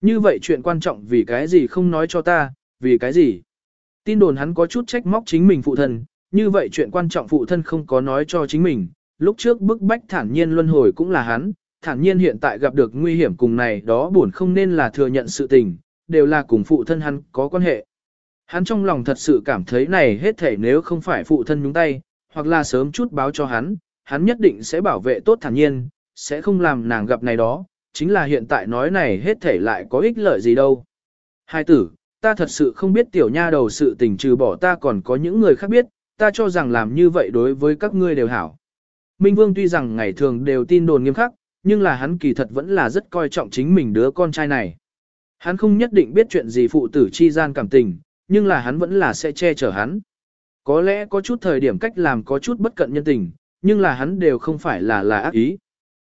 Như vậy chuyện quan trọng vì cái gì không nói cho ta, vì cái gì? Tin đồn hắn có chút trách móc chính mình phụ thân, như vậy chuyện quan trọng phụ thân không có nói cho chính mình, lúc trước bức bách thản nhiên luân hồi cũng là hắn, thản nhiên hiện tại gặp được nguy hiểm cùng này đó buồn không nên là thừa nhận sự tình, đều là cùng phụ thân hắn có quan hệ. Hắn trong lòng thật sự cảm thấy này hết thể nếu không phải phụ thân nhúng tay, hoặc là sớm chút báo cho hắn, hắn nhất định sẽ bảo vệ tốt thản nhiên, sẽ không làm nàng gặp này đó, chính là hiện tại nói này hết thể lại có ích lợi gì đâu. Hai tử, ta thật sự không biết tiểu nha đầu sự tình trừ bỏ ta còn có những người khác biết, ta cho rằng làm như vậy đối với các ngươi đều hảo. Minh Vương tuy rằng ngày thường đều tin đồn nghiêm khắc, nhưng là hắn kỳ thật vẫn là rất coi trọng chính mình đứa con trai này. Hắn không nhất định biết chuyện gì phụ tử chi gian cảm tình, nhưng là hắn vẫn là sẽ che chở hắn. Có lẽ có chút thời điểm cách làm có chút bất cận nhân tình, nhưng là hắn đều không phải là là ác ý.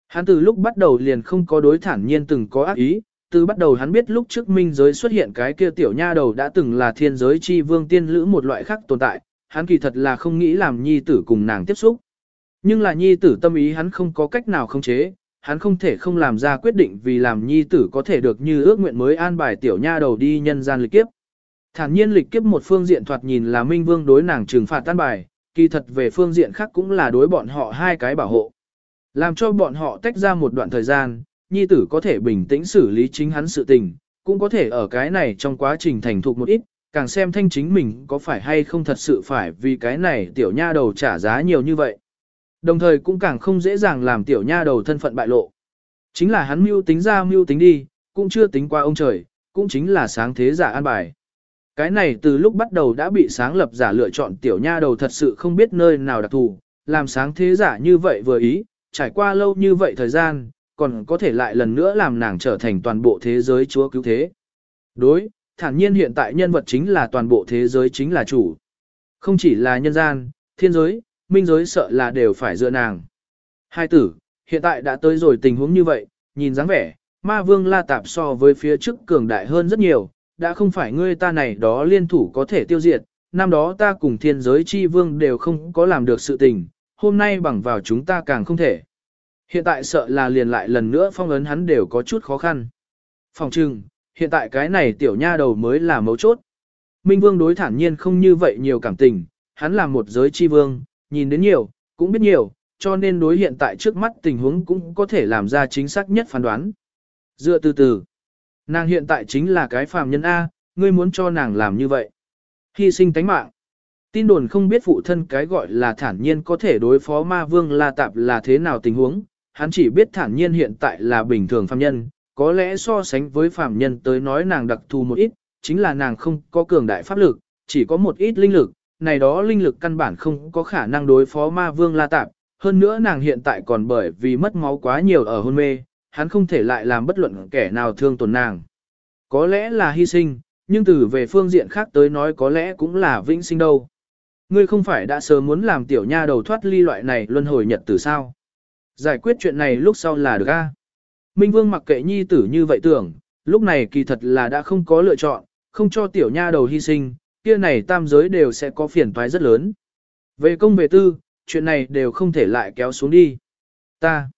Hắn từ lúc bắt đầu liền không có đối thản nhiên từng có ác ý, từ bắt đầu hắn biết lúc trước minh giới xuất hiện cái kia tiểu nha đầu đã từng là thiên giới chi vương tiên lữ một loại khác tồn tại, hắn kỳ thật là không nghĩ làm nhi tử cùng nàng tiếp xúc. Nhưng là nhi tử tâm ý hắn không có cách nào không chế, hắn không thể không làm ra quyết định vì làm nhi tử có thể được như ước nguyện mới an bài tiểu nha đầu đi nhân gian lịch kiếp. Thản nhiên lịch kiếp một phương diện thoạt nhìn là minh vương đối nàng trừng phạt tan bài, kỳ thật về phương diện khác cũng là đối bọn họ hai cái bảo hộ. Làm cho bọn họ tách ra một đoạn thời gian, nhi tử có thể bình tĩnh xử lý chính hắn sự tình, cũng có thể ở cái này trong quá trình thành thục một ít, càng xem thanh chính mình có phải hay không thật sự phải vì cái này tiểu nha đầu trả giá nhiều như vậy. Đồng thời cũng càng không dễ dàng làm tiểu nha đầu thân phận bại lộ. Chính là hắn mưu tính ra mưu tính đi, cũng chưa tính qua ông trời, cũng chính là sáng thế giả an bài. Cái này từ lúc bắt đầu đã bị sáng lập giả lựa chọn tiểu nha đầu thật sự không biết nơi nào đặc thù, làm sáng thế giả như vậy vừa ý, trải qua lâu như vậy thời gian, còn có thể lại lần nữa làm nàng trở thành toàn bộ thế giới chúa cứu thế. Đối, thản nhiên hiện tại nhân vật chính là toàn bộ thế giới chính là chủ. Không chỉ là nhân gian, thiên giới, minh giới sợ là đều phải dựa nàng. Hai tử, hiện tại đã tới rồi tình huống như vậy, nhìn dáng vẻ, ma vương la tạp so với phía trước cường đại hơn rất nhiều, đã không phải ngươi ta này đó liên thủ có thể tiêu diệt, năm đó ta cùng thiên giới chi vương đều không có làm được sự tình, hôm nay bằng vào chúng ta càng không thể. Hiện tại sợ là liền lại lần nữa phong ấn hắn đều có chút khó khăn. Phòng trừng, hiện tại cái này tiểu nha đầu mới là mấu chốt. Minh vương đối thản nhiên không như vậy nhiều cảm tình, hắn là một giới chi vương, nhìn đến nhiều, cũng biết nhiều, cho nên đối hiện tại trước mắt tình huống cũng có thể làm ra chính xác nhất phán đoán. Dựa từ từ, nàng hiện tại chính là cái phàm nhân A, ngươi muốn cho nàng làm như vậy. Hy sinh tánh mạng. Tin đồn không biết phụ thân cái gọi là thản nhiên có thể đối phó ma vương La Tạp là thế nào tình huống, hắn chỉ biết thản nhiên hiện tại là bình thường phàm nhân, có lẽ so sánh với phàm nhân tới nói nàng đặc thù một ít, chính là nàng không có cường đại pháp lực, chỉ có một ít linh lực, này đó linh lực căn bản không có khả năng đối phó ma vương La Tạp, hơn nữa nàng hiện tại còn bởi vì mất máu quá nhiều ở hôn mê, hắn không thể lại làm bất luận kẻ nào thương tổn nàng. Có lẽ là hy sinh, nhưng từ về phương diện khác tới nói có lẽ cũng là vĩnh sinh đâu. Ngươi không phải đã sớm muốn làm tiểu nha đầu thoát ly loại này luân hồi nhật từ sao? Giải quyết chuyện này lúc sau là được a. Minh Vương mặc kệ nhi tử như vậy tưởng, lúc này kỳ thật là đã không có lựa chọn, không cho tiểu nha đầu hy sinh, kia này tam giới đều sẽ có phiền toái rất lớn. Về công về tư, chuyện này đều không thể lại kéo xuống đi. Ta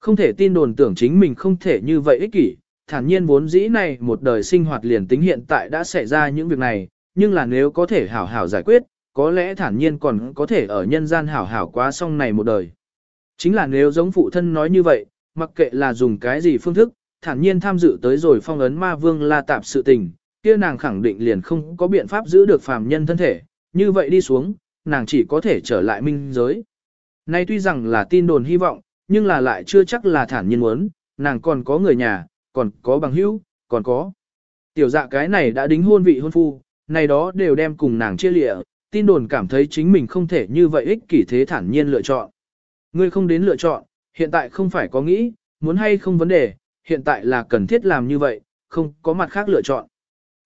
không thể tin đồn tưởng chính mình không thể như vậy ích kỷ, thản nhiên vốn dĩ này một đời sinh hoạt liền tính hiện tại đã xảy ra những việc này, nhưng là nếu có thể hảo hảo giải quyết, có lẽ thản nhiên còn có thể ở nhân gian hảo hảo quá xong này một đời. Chính là nếu giống phụ thân nói như vậy, mặc kệ là dùng cái gì phương thức, thản nhiên tham dự tới rồi phong ấn ma vương la tạp sự tình, kia nàng khẳng định liền không có biện pháp giữ được phàm nhân thân thể, như vậy đi xuống, nàng chỉ có thể trở lại minh giới. Nay tuy rằng là tin đồn hy vọng, nhưng là lại chưa chắc là thản nhiên muốn, nàng còn có người nhà, còn có bằng hữu, còn có. Tiểu dạ cái này đã đính hôn vị hôn phu, này đó đều đem cùng nàng chia lịa, tin đồn cảm thấy chính mình không thể như vậy ích kỷ thế thản nhiên lựa chọn. Ngươi không đến lựa chọn, hiện tại không phải có nghĩ, muốn hay không vấn đề, hiện tại là cần thiết làm như vậy, không có mặt khác lựa chọn.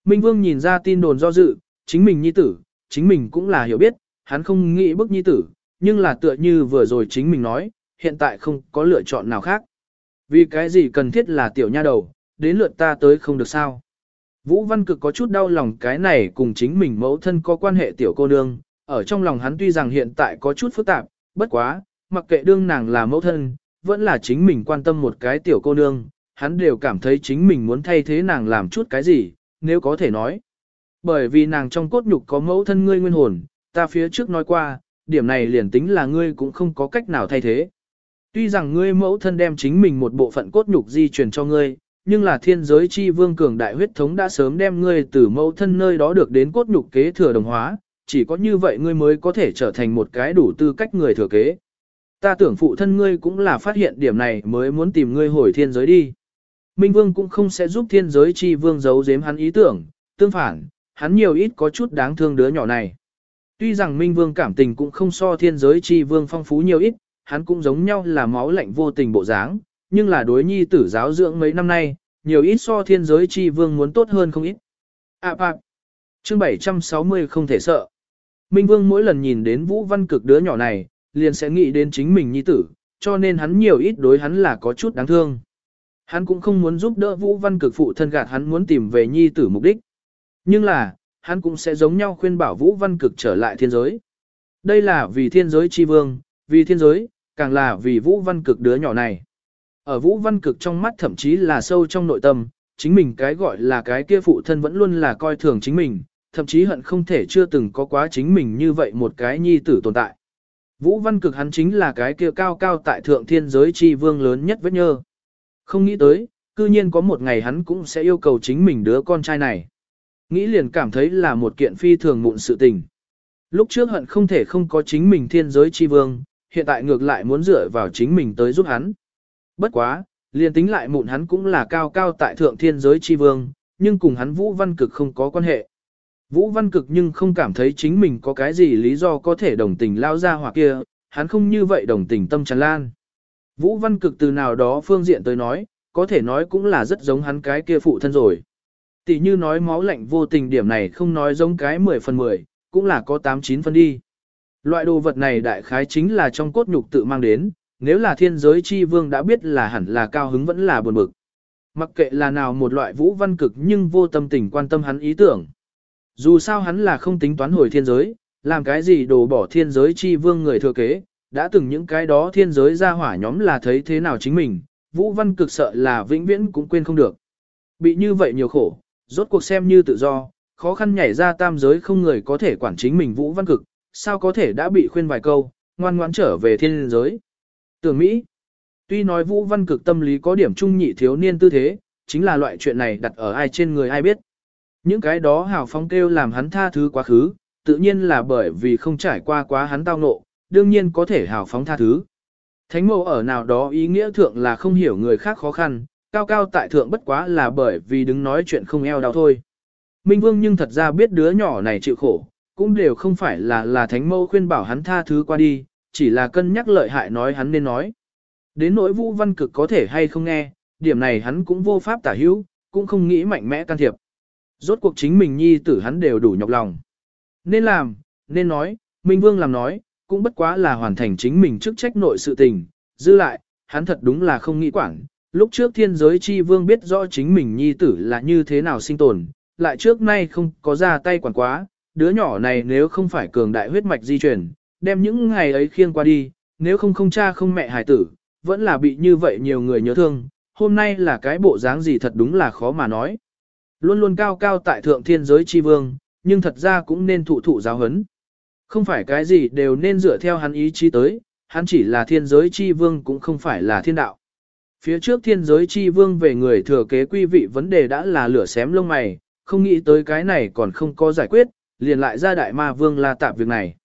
Minh Vương nhìn ra tin đồn do dự, chính mình nhi tử, chính mình cũng là hiểu biết, hắn không nghĩ bức nhi tử, nhưng là tựa như vừa rồi chính mình nói, hiện tại không có lựa chọn nào khác. Vì cái gì cần thiết là tiểu nha đầu, đến lượt ta tới không được sao. Vũ Văn Cực có chút đau lòng cái này cùng chính mình mẫu thân có quan hệ tiểu cô nương, ở trong lòng hắn tuy rằng hiện tại có chút phức tạp, bất quá, mặc kệ đương nàng là mẫu thân, vẫn là chính mình quan tâm một cái tiểu cô nương, hắn đều cảm thấy chính mình muốn thay thế nàng làm chút cái gì, nếu có thể nói. Bởi vì nàng trong cốt nhục có mẫu thân ngươi nguyên hồn, ta phía trước nói qua, điểm này liền tính là ngươi cũng không có cách nào thay thế. Tuy rằng ngươi mẫu thân đem chính mình một bộ phận cốt nhục di truyền cho ngươi, nhưng là thiên giới chi vương cường đại huyết thống đã sớm đem ngươi từ mẫu thân nơi đó được đến cốt nhục kế thừa đồng hóa, chỉ có như vậy ngươi mới có thể trở thành một cái đủ tư cách người thừa kế. Ta tưởng phụ thân ngươi cũng là phát hiện điểm này mới muốn tìm ngươi hồi thiên giới đi. Minh Vương cũng không sẽ giúp thiên giới chi vương giấu giếm hắn ý tưởng, tương phản, hắn nhiều ít có chút đáng thương đứa nhỏ này. Tuy rằng Minh Vương cảm tình cũng không so thiên giới chi vương phong phú nhiều ít, hắn cũng giống nhau là máu lạnh vô tình bộ dáng, nhưng là đối nhi tử giáo dưỡng mấy năm nay, nhiều ít so thiên giới chi vương muốn tốt hơn không ít. À, bạc, Chương 760 không thể sợ. Minh Vương mỗi lần nhìn đến Vũ Văn Cực đứa nhỏ này, liền sẽ nghĩ đến chính mình nhi tử, cho nên hắn nhiều ít đối hắn là có chút đáng thương. Hắn cũng không muốn giúp đỡ Vũ Văn Cực phụ thân gạt hắn muốn tìm về nhi tử mục đích. Nhưng là, hắn cũng sẽ giống nhau khuyên bảo Vũ Văn Cực trở lại thiên giới. Đây là vì thiên giới chi vương, vì thiên giới, càng là vì Vũ Văn Cực đứa nhỏ này. Ở Vũ Văn Cực trong mắt thậm chí là sâu trong nội tâm, chính mình cái gọi là cái kia phụ thân vẫn luôn là coi thường chính mình, thậm chí hận không thể chưa từng có quá chính mình như vậy một cái nhi tử tồn tại. Vũ Văn Cực hắn chính là cái kia cao cao tại thượng thiên giới chi vương lớn nhất vết nhơ. Không nghĩ tới, cư nhiên có một ngày hắn cũng sẽ yêu cầu chính mình đứa con trai này. Nghĩ liền cảm thấy là một kiện phi thường mụn sự tình. Lúc trước hận không thể không có chính mình thiên giới chi vương, hiện tại ngược lại muốn dựa vào chính mình tới giúp hắn. Bất quá, liền tính lại mụn hắn cũng là cao cao tại thượng thiên giới chi vương, nhưng cùng hắn Vũ Văn Cực không có quan hệ. Vũ Văn Cực nhưng không cảm thấy chính mình có cái gì lý do có thể đồng tình lao ra hoặc kia, hắn không như vậy đồng tình tâm tràn lan. Vũ Văn Cực từ nào đó phương diện tới nói, có thể nói cũng là rất giống hắn cái kia phụ thân rồi. Tỷ như nói máu lạnh vô tình điểm này không nói giống cái 10 phần 10, cũng là có 8-9 phần đi. Loại đồ vật này đại khái chính là trong cốt nhục tự mang đến, nếu là thiên giới chi vương đã biết là hẳn là cao hứng vẫn là buồn bực. Mặc kệ là nào một loại vũ văn cực nhưng vô tâm tình quan tâm hắn ý tưởng. Dù sao hắn là không tính toán hồi thiên giới, làm cái gì đồ bỏ thiên giới chi vương người thừa kế, đã từng những cái đó thiên giới ra hỏa nhóm là thấy thế nào chính mình, vũ văn cực sợ là vĩnh viễn cũng quên không được. Bị như vậy nhiều khổ, rốt cuộc xem như tự do, khó khăn nhảy ra tam giới không người có thể quản chính mình vũ văn cực, sao có thể đã bị khuyên vài câu, ngoan ngoãn trở về thiên giới. Tưởng Mỹ, tuy nói vũ văn cực tâm lý có điểm trung nhị thiếu niên tư thế, chính là loại chuyện này đặt ở ai trên người ai biết. Những cái đó hào phóng kêu làm hắn tha thứ quá khứ, tự nhiên là bởi vì không trải qua quá hắn tao ngộ, đương nhiên có thể hào phóng tha thứ. Thánh mẫu ở nào đó ý nghĩa thượng là không hiểu người khác khó khăn, cao cao tại thượng bất quá là bởi vì đứng nói chuyện không eo đau thôi. Minh Vương nhưng thật ra biết đứa nhỏ này chịu khổ, cũng đều không phải là là thánh mẫu khuyên bảo hắn tha thứ qua đi, chỉ là cân nhắc lợi hại nói hắn nên nói. Đến nỗi vũ văn cực có thể hay không nghe, điểm này hắn cũng vô pháp tả hữu, cũng không nghĩ mạnh mẽ can thiệp. Rốt cuộc chính mình nhi tử hắn đều đủ nhọc lòng. Nên làm, nên nói, Minh Vương làm nói, cũng bất quá là hoàn thành chính mình chức trách nội sự tình, dư lại, hắn thật đúng là không nghĩ quản. Lúc trước thiên giới chi vương biết rõ chính mình nhi tử là như thế nào sinh tồn, lại trước nay không có ra tay quản quá, đứa nhỏ này nếu không phải cường đại huyết mạch di truyền, đem những ngày ấy khiêng qua đi, nếu không không cha không mẹ hài tử, vẫn là bị như vậy nhiều người nhớ thương, hôm nay là cái bộ dáng gì thật đúng là khó mà nói. Luôn luôn cao cao tại thượng thiên giới chi vương, nhưng thật ra cũng nên thụ thụ giáo hấn. Không phải cái gì đều nên dựa theo hắn ý chí tới, hắn chỉ là thiên giới chi vương cũng không phải là thiên đạo. Phía trước thiên giới chi vương về người thừa kế quy vị vấn đề đã là lửa xém lông mày, không nghĩ tới cái này còn không có giải quyết, liền lại ra đại ma vương la tạp việc này.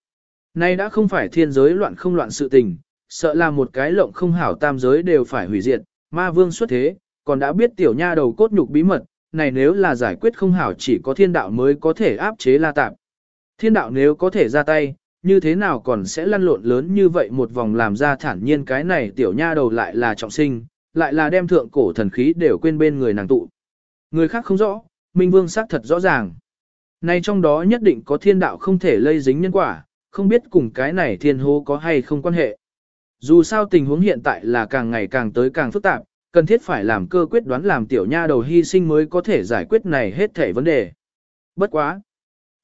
Nay đã không phải thiên giới loạn không loạn sự tình, sợ là một cái lộng không hảo tam giới đều phải hủy diệt, ma vương xuất thế, còn đã biết tiểu nha đầu cốt nhục bí mật, này nếu là giải quyết không hảo chỉ có thiên đạo mới có thể áp chế la tạp. Thiên đạo nếu có thể ra tay, như thế nào còn sẽ lăn lộn lớn như vậy một vòng làm ra thản nhiên cái này tiểu nha đầu lại là trọng sinh, lại là đem thượng cổ thần khí đều quên bên người nàng tụ. Người khác không rõ, Minh Vương xác thật rõ ràng. Nay trong đó nhất định có thiên đạo không thể lây dính nhân quả, không biết cùng cái này thiên hô có hay không quan hệ. Dù sao tình huống hiện tại là càng ngày càng tới càng phức tạp, cần thiết phải làm cơ quyết đoán làm tiểu nha đầu hy sinh mới có thể giải quyết này hết thể vấn đề. Bất quá.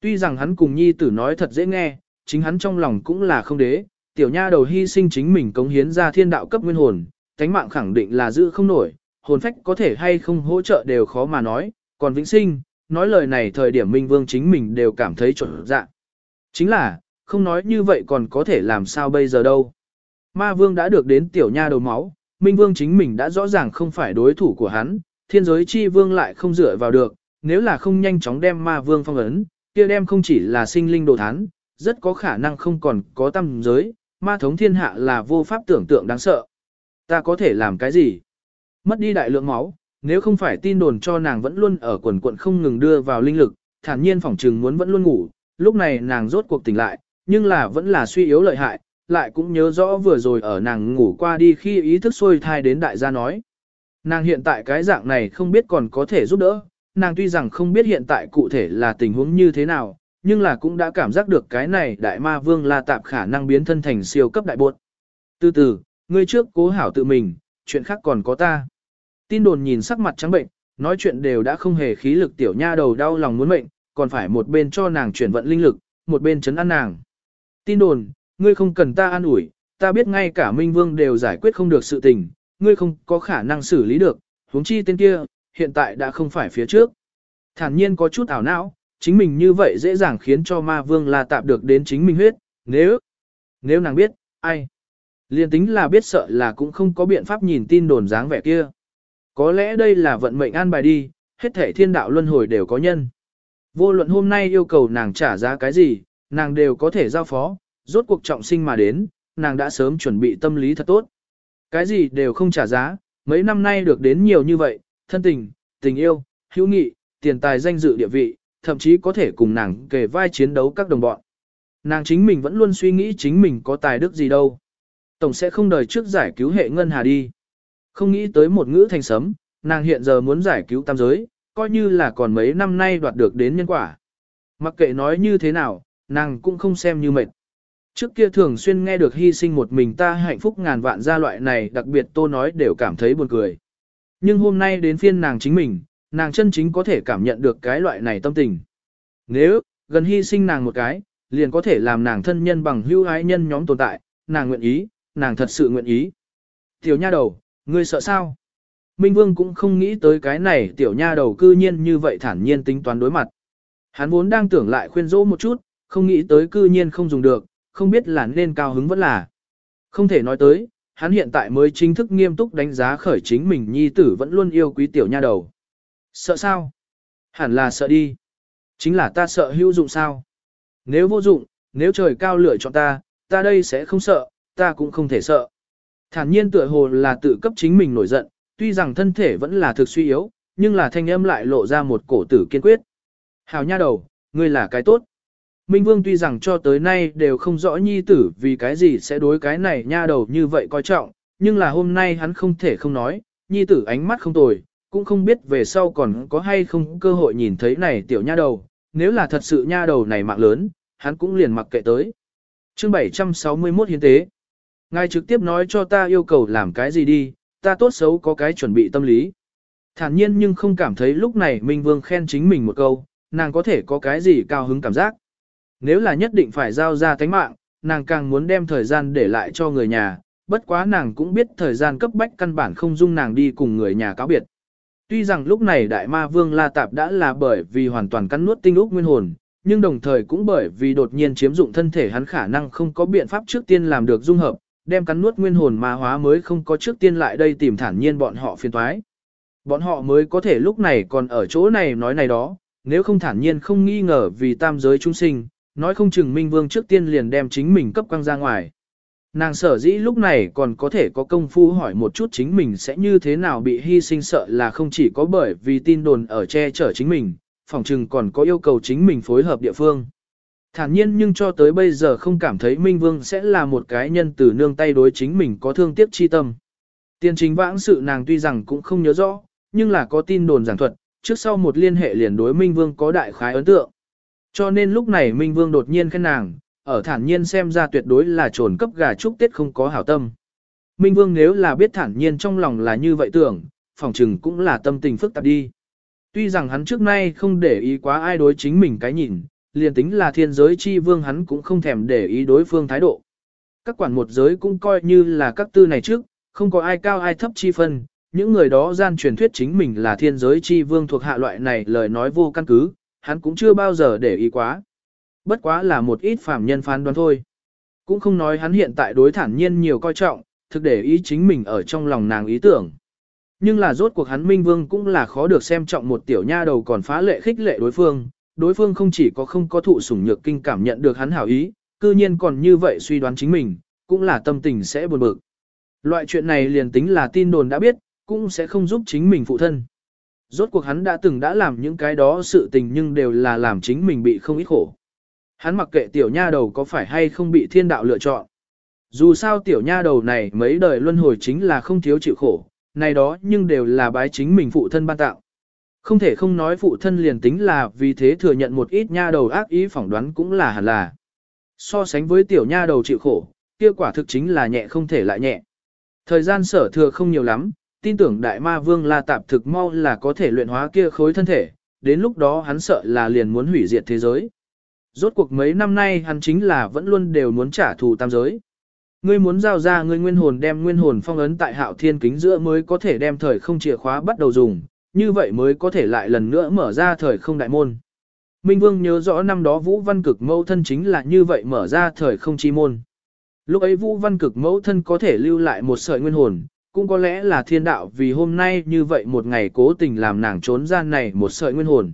Tuy rằng hắn cùng nhi tử nói thật dễ nghe, chính hắn trong lòng cũng là không đế, tiểu nha đầu hy sinh chính mình cống hiến ra thiên đạo cấp nguyên hồn, thánh mạng khẳng định là giữ không nổi, hồn phách có thể hay không hỗ trợ đều khó mà nói, còn vĩnh sinh, nói lời này thời điểm Minh Vương chính mình đều cảm thấy chuẩn dạ. Chính là, không nói như vậy còn có thể làm sao bây giờ đâu. Ma Vương đã được đến tiểu nha đầu máu, Minh Vương chính mình đã rõ ràng không phải đối thủ của hắn, thiên giới chi vương lại không dựa vào được, nếu là không nhanh chóng đem Ma Vương phong ấn, kia đem không chỉ là sinh linh đồ thán, rất có khả năng không còn có tâm giới, ma thống thiên hạ là vô pháp tưởng tượng đáng sợ. Ta có thể làm cái gì? Mất đi đại lượng máu, nếu không phải tin đồn cho nàng vẫn luôn ở quần quận không ngừng đưa vào linh lực, thản nhiên phỏng trừng muốn vẫn luôn ngủ, lúc này nàng rốt cuộc tỉnh lại, nhưng là vẫn là suy yếu lợi hại, lại cũng nhớ rõ vừa rồi ở nàng ngủ qua đi khi ý thức xuôi thai đến đại gia nói. Nàng hiện tại cái dạng này không biết còn có thể giúp đỡ, nàng tuy rằng không biết hiện tại cụ thể là tình huống như thế nào, nhưng là cũng đã cảm giác được cái này đại ma vương la tạp khả năng biến thân thành siêu cấp đại bột. Từ từ, ngươi trước cố hảo tự mình, chuyện khác còn có ta. Tin đồn nhìn sắc mặt trắng bệnh, nói chuyện đều đã không hề khí lực tiểu nha đầu đau lòng muốn mệnh, còn phải một bên cho nàng chuyển vận linh lực, một bên chấn an nàng. Tin đồn, ngươi không cần ta an ủi, ta biết ngay cả Minh Vương đều giải quyết không được sự tình, ngươi không có khả năng xử lý được, huống chi tên kia, hiện tại đã không phải phía trước. Thản nhiên có chút ảo não, chính mình như vậy dễ dàng khiến cho ma vương la tạp được đến chính mình huyết, nếu, nếu nàng biết, ai, liên tính là biết sợ là cũng không có biện pháp nhìn tin đồn dáng vẻ kia. Có lẽ đây là vận mệnh an bài đi, hết thể thiên đạo luân hồi đều có nhân. Vô luận hôm nay yêu cầu nàng trả giá cái gì, nàng đều có thể giao phó, rốt cuộc trọng sinh mà đến, nàng đã sớm chuẩn bị tâm lý thật tốt. Cái gì đều không trả giá, mấy năm nay được đến nhiều như vậy, thân tình, tình yêu, hữu nghị, tiền tài danh dự địa vị, thậm chí có thể cùng nàng kề vai chiến đấu các đồng bọn. Nàng chính mình vẫn luôn suy nghĩ chính mình có tài đức gì đâu. Tổng sẽ không đời trước giải cứu hệ ngân hà đi. Không nghĩ tới một ngữ thành sấm, nàng hiện giờ muốn giải cứu tam giới, coi như là còn mấy năm nay đoạt được đến nhân quả. Mặc kệ nói như thế nào, nàng cũng không xem như mệt. Trước kia thường xuyên nghe được hy sinh một mình ta hạnh phúc ngàn vạn gia loại này đặc biệt tô nói đều cảm thấy buồn cười. Nhưng hôm nay đến phiên nàng chính mình, nàng chân chính có thể cảm nhận được cái loại này tâm tình. Nếu, gần hy sinh nàng một cái, liền có thể làm nàng thân nhân bằng hữu ái nhân nhóm tồn tại, nàng nguyện ý, nàng thật sự nguyện ý. Tiểu nha đầu, ngươi sợ sao? Minh Vương cũng không nghĩ tới cái này tiểu nha đầu cư nhiên như vậy thản nhiên tính toán đối mặt. Hắn vốn đang tưởng lại khuyên dỗ một chút, không nghĩ tới cư nhiên không dùng được, không biết là nên cao hứng vẫn là. Không thể nói tới, hắn hiện tại mới chính thức nghiêm túc đánh giá khởi chính mình nhi tử vẫn luôn yêu quý tiểu nha đầu. Sợ sao? Hẳn là sợ đi. Chính là ta sợ hữu dụng sao? Nếu vô dụng, nếu trời cao lựa chọn ta, ta đây sẽ không sợ, ta cũng không thể sợ. Thản nhiên tựa hồ là tự cấp chính mình nổi giận, tuy rằng thân thể vẫn là thực suy yếu, nhưng là thanh âm lại lộ ra một cổ tử kiên quyết. Hào nha đầu, ngươi là cái tốt. Minh Vương tuy rằng cho tới nay đều không rõ nhi tử vì cái gì sẽ đối cái này nha đầu như vậy coi trọng, nhưng là hôm nay hắn không thể không nói, nhi tử ánh mắt không tồi, cũng không biết về sau còn có hay không cơ hội nhìn thấy này tiểu nha đầu, nếu là thật sự nha đầu này mạng lớn, hắn cũng liền mặc kệ tới. Chương 761 hiến tế. Ngài trực tiếp nói cho ta yêu cầu làm cái gì đi, ta tốt xấu có cái chuẩn bị tâm lý. Thản nhiên nhưng không cảm thấy lúc này Minh Vương khen chính mình một câu, nàng có thể có cái gì cao hứng cảm giác. Nếu là nhất định phải giao ra tánh mạng, nàng càng muốn đem thời gian để lại cho người nhà, bất quá nàng cũng biết thời gian cấp bách căn bản không dung nàng đi cùng người nhà cáo biệt. Tuy rằng lúc này đại ma vương La Tạp đã là bởi vì hoàn toàn cắn nuốt tinh úc nguyên hồn, nhưng đồng thời cũng bởi vì đột nhiên chiếm dụng thân thể hắn khả năng không có biện pháp trước tiên làm được dung hợp, đem cắn nuốt nguyên hồn ma hóa mới không có trước tiên lại đây tìm thản nhiên bọn họ phiền toái. Bọn họ mới có thể lúc này còn ở chỗ này nói này đó, nếu không thản nhiên không nghi ngờ vì tam giới chúng sinh, nói không chừng Minh Vương trước tiên liền đem chính mình cấp quăng ra ngoài. Nàng sở dĩ lúc này còn có thể có công phu hỏi một chút chính mình sẽ như thế nào bị hy sinh sợ là không chỉ có bởi vì tin đồn ở che chở chính mình, phòng trừng còn có yêu cầu chính mình phối hợp địa phương. Thản nhiên nhưng cho tới bây giờ không cảm thấy Minh Vương sẽ là một cái nhân từ nương tay đối chính mình có thương tiếc chi tâm. Tiên chính vãng sự nàng tuy rằng cũng không nhớ rõ, nhưng là có tin đồn giảng thuật, trước sau một liên hệ liền đối Minh Vương có đại khái ấn tượng. Cho nên lúc này Minh Vương đột nhiên khen nàng, ở thản nhiên xem ra tuyệt đối là trồn cấp gà chúc Tết không có hảo tâm. Minh Vương nếu là biết thản nhiên trong lòng là như vậy tưởng, phỏng chừng cũng là tâm tình phức tạp đi. Tuy rằng hắn trước nay không để ý quá ai đối chính mình cái nhìn, liền tính là thiên giới chi vương hắn cũng không thèm để ý đối phương thái độ. Các quản một giới cũng coi như là các tư này trước, không có ai cao ai thấp chi phân, những người đó gian truyền thuyết chính mình là thiên giới chi vương thuộc hạ loại này lời nói vô căn cứ, hắn cũng chưa bao giờ để ý quá. Bất quá là một ít phạm nhân phán đoán thôi. Cũng không nói hắn hiện tại đối thản nhiên nhiều coi trọng, thực để ý chính mình ở trong lòng nàng ý tưởng. Nhưng là rốt cuộc hắn Minh Vương cũng là khó được xem trọng một tiểu nha đầu còn phá lệ khích lệ đối phương, đối phương không chỉ có không có thụ sủng nhược kinh cảm nhận được hắn hảo ý, cư nhiên còn như vậy suy đoán chính mình, cũng là tâm tình sẽ buồn bực. Loại chuyện này liền tính là tin đồn đã biết, cũng sẽ không giúp chính mình phụ thân. Rốt cuộc hắn đã từng đã làm những cái đó sự tình nhưng đều là làm chính mình bị không ít khổ. Hắn mặc kệ tiểu nha đầu có phải hay không bị thiên đạo lựa chọn. Dù sao tiểu nha đầu này mấy đời luân hồi chính là không thiếu chịu khổ, này đó nhưng đều là bái chính mình phụ thân ban tạo. Không thể không nói phụ thân liền tính là vì thế thừa nhận một ít nha đầu ác ý phỏng đoán cũng là hẳn là. So sánh với tiểu nha đầu chịu khổ, kia quả thực chính là nhẹ không thể lại nhẹ. Thời gian sở thừa không nhiều lắm, tin tưởng đại ma vương la tạp thực mau là có thể luyện hóa kia khối thân thể, đến lúc đó hắn sợ là liền muốn hủy diệt thế giới. Rốt cuộc mấy năm nay hắn chính là vẫn luôn đều muốn trả thù tam giới. Ngươi muốn giao ra ngươi nguyên hồn đem nguyên hồn phong ấn tại hạo thiên kính giữa mới có thể đem thời không chìa khóa bắt đầu dùng, như vậy mới có thể lại lần nữa mở ra thời không đại môn. Minh Vương nhớ rõ năm đó Vũ Văn Cực mẫu thân chính là như vậy mở ra thời không chi môn. Lúc ấy Vũ Văn Cực mẫu thân có thể lưu lại một sợi nguyên hồn, cũng có lẽ là thiên đạo vì hôm nay như vậy một ngày cố tình làm nàng trốn ra này một sợi nguyên hồn.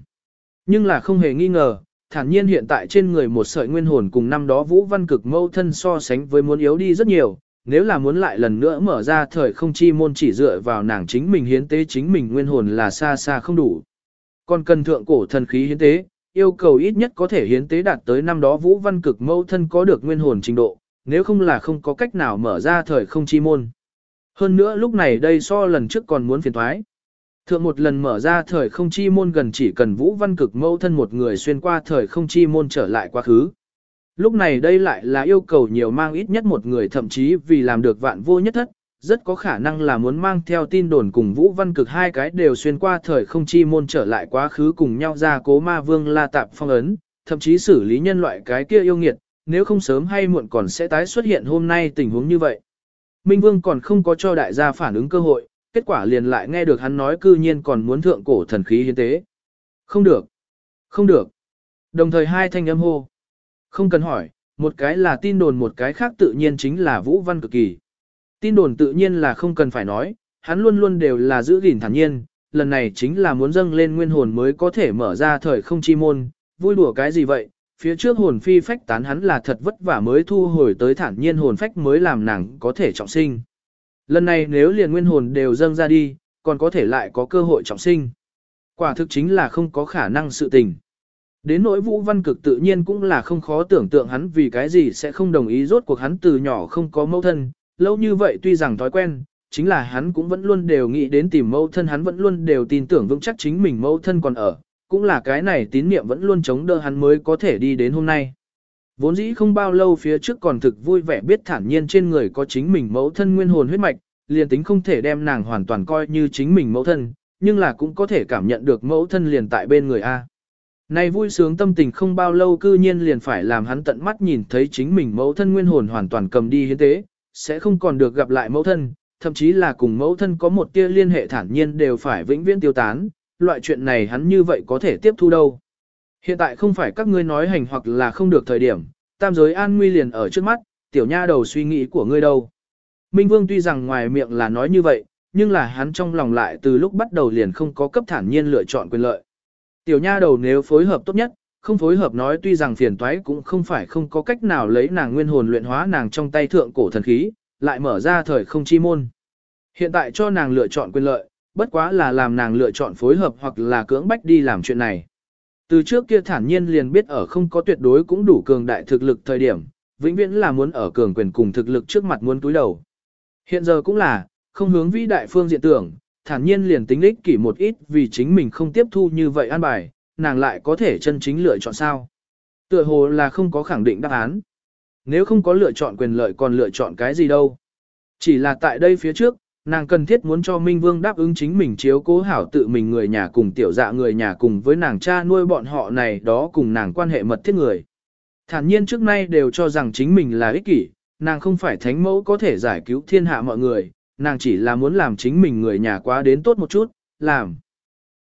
Nhưng là không hề nghi ngờ, thản nhiên hiện tại trên người một sợi nguyên hồn cùng năm đó Vũ Văn Cực mâu thân so sánh với muốn yếu đi rất nhiều, nếu là muốn lại lần nữa mở ra thời không chi môn chỉ dựa vào nàng chính mình hiến tế chính mình nguyên hồn là xa xa không đủ. Còn cần thượng cổ thần khí hiến tế, yêu cầu ít nhất có thể hiến tế đạt tới năm đó Vũ Văn Cực mâu thân có được nguyên hồn trình độ, nếu không là không có cách nào mở ra thời không chi môn. Hơn nữa lúc này đây so lần trước còn muốn phiền thoái. Thượng một lần mở ra thời không chi môn gần chỉ cần Vũ Văn Cực mâu thân một người xuyên qua thời không chi môn trở lại quá khứ. Lúc này đây lại là yêu cầu nhiều mang ít nhất một người thậm chí vì làm được vạn vô nhất thất, rất có khả năng là muốn mang theo tin đồn cùng Vũ Văn Cực hai cái đều xuyên qua thời không chi môn trở lại quá khứ cùng nhau ra cố ma vương la tạp phong ấn, thậm chí xử lý nhân loại cái kia yêu nghiệt, nếu không sớm hay muộn còn sẽ tái xuất hiện hôm nay tình huống như vậy. Minh Vương còn không có cho đại gia phản ứng cơ hội, kết quả liền lại nghe được hắn nói cư nhiên còn muốn thượng cổ thần khí hiến tế. Không được, không được. Đồng thời hai thanh âm hô. Không cần hỏi, một cái là tin đồn một cái khác tự nhiên chính là Vũ Văn cực kỳ. Tin đồn tự nhiên là không cần phải nói, hắn luôn luôn đều là giữ gìn thản nhiên, lần này chính là muốn dâng lên nguyên hồn mới có thể mở ra thời không chi môn, vui đùa cái gì vậy, phía trước hồn phi phách tán hắn là thật vất vả mới thu hồi tới thản nhiên hồn phách mới làm nàng có thể trọng sinh. Lần này nếu liền nguyên hồn đều dâng ra đi, còn có thể lại có cơ hội trọng sinh. Quả thực chính là không có khả năng sự tình. Đến nỗi Vũ Văn Cực tự nhiên cũng là không khó tưởng tượng hắn vì cái gì sẽ không đồng ý rốt cuộc hắn từ nhỏ không có mẫu thân, lâu như vậy tuy rằng thói quen, chính là hắn cũng vẫn luôn đều nghĩ đến tìm mẫu thân hắn vẫn luôn đều tin tưởng vững chắc chính mình mẫu thân còn ở, cũng là cái này tín niệm vẫn luôn chống đỡ hắn mới có thể đi đến hôm nay. Vốn dĩ không bao lâu phía trước còn thực vui vẻ biết thản nhiên trên người có chính mình mẫu thân nguyên hồn huyết mạch, liền tính không thể đem nàng hoàn toàn coi như chính mình mẫu thân, nhưng là cũng có thể cảm nhận được mẫu thân liền tại bên người A. Này vui sướng tâm tình không bao lâu cư nhiên liền phải làm hắn tận mắt nhìn thấy chính mình mẫu thân nguyên hồn hoàn toàn cầm đi hiến tế, sẽ không còn được gặp lại mẫu thân, thậm chí là cùng mẫu thân có một tia liên hệ thản nhiên đều phải vĩnh viễn tiêu tán, loại chuyện này hắn như vậy có thể tiếp thu đâu. Hiện tại không phải các ngươi nói hành hoặc là không được thời điểm, tam giới an nguy liền ở trước mắt, tiểu nha đầu suy nghĩ của ngươi đâu. Minh Vương tuy rằng ngoài miệng là nói như vậy, nhưng là hắn trong lòng lại từ lúc bắt đầu liền không có cấp thản nhiên lựa chọn quyền lợi. Tiểu nha đầu nếu phối hợp tốt nhất, không phối hợp nói tuy rằng phiền toái cũng không phải không có cách nào lấy nàng nguyên hồn luyện hóa nàng trong tay thượng cổ thần khí, lại mở ra thời không chi môn. Hiện tại cho nàng lựa chọn quyền lợi, bất quá là làm nàng lựa chọn phối hợp hoặc là cưỡng bách đi làm chuyện này. Từ trước kia thản nhiên liền biết ở không có tuyệt đối cũng đủ cường đại thực lực thời điểm, vĩnh viễn là muốn ở cường quyền cùng thực lực trước mặt muốn túi đầu. Hiện giờ cũng là, không hướng vĩ đại phương diện tưởng, thản nhiên liền tính ích kỷ một ít vì chính mình không tiếp thu như vậy an bài, nàng lại có thể chân chính lựa chọn sao. Tựa hồ là không có khẳng định đáp án. Nếu không có lựa chọn quyền lợi còn lựa chọn cái gì đâu. Chỉ là tại đây phía trước, nàng cần thiết muốn cho Minh Vương đáp ứng chính mình chiếu cố hảo tự mình người nhà cùng tiểu dạ người nhà cùng với nàng cha nuôi bọn họ này đó cùng nàng quan hệ mật thiết người. Thản nhiên trước nay đều cho rằng chính mình là ích kỷ, nàng không phải thánh mẫu có thể giải cứu thiên hạ mọi người, nàng chỉ là muốn làm chính mình người nhà quá đến tốt một chút, làm.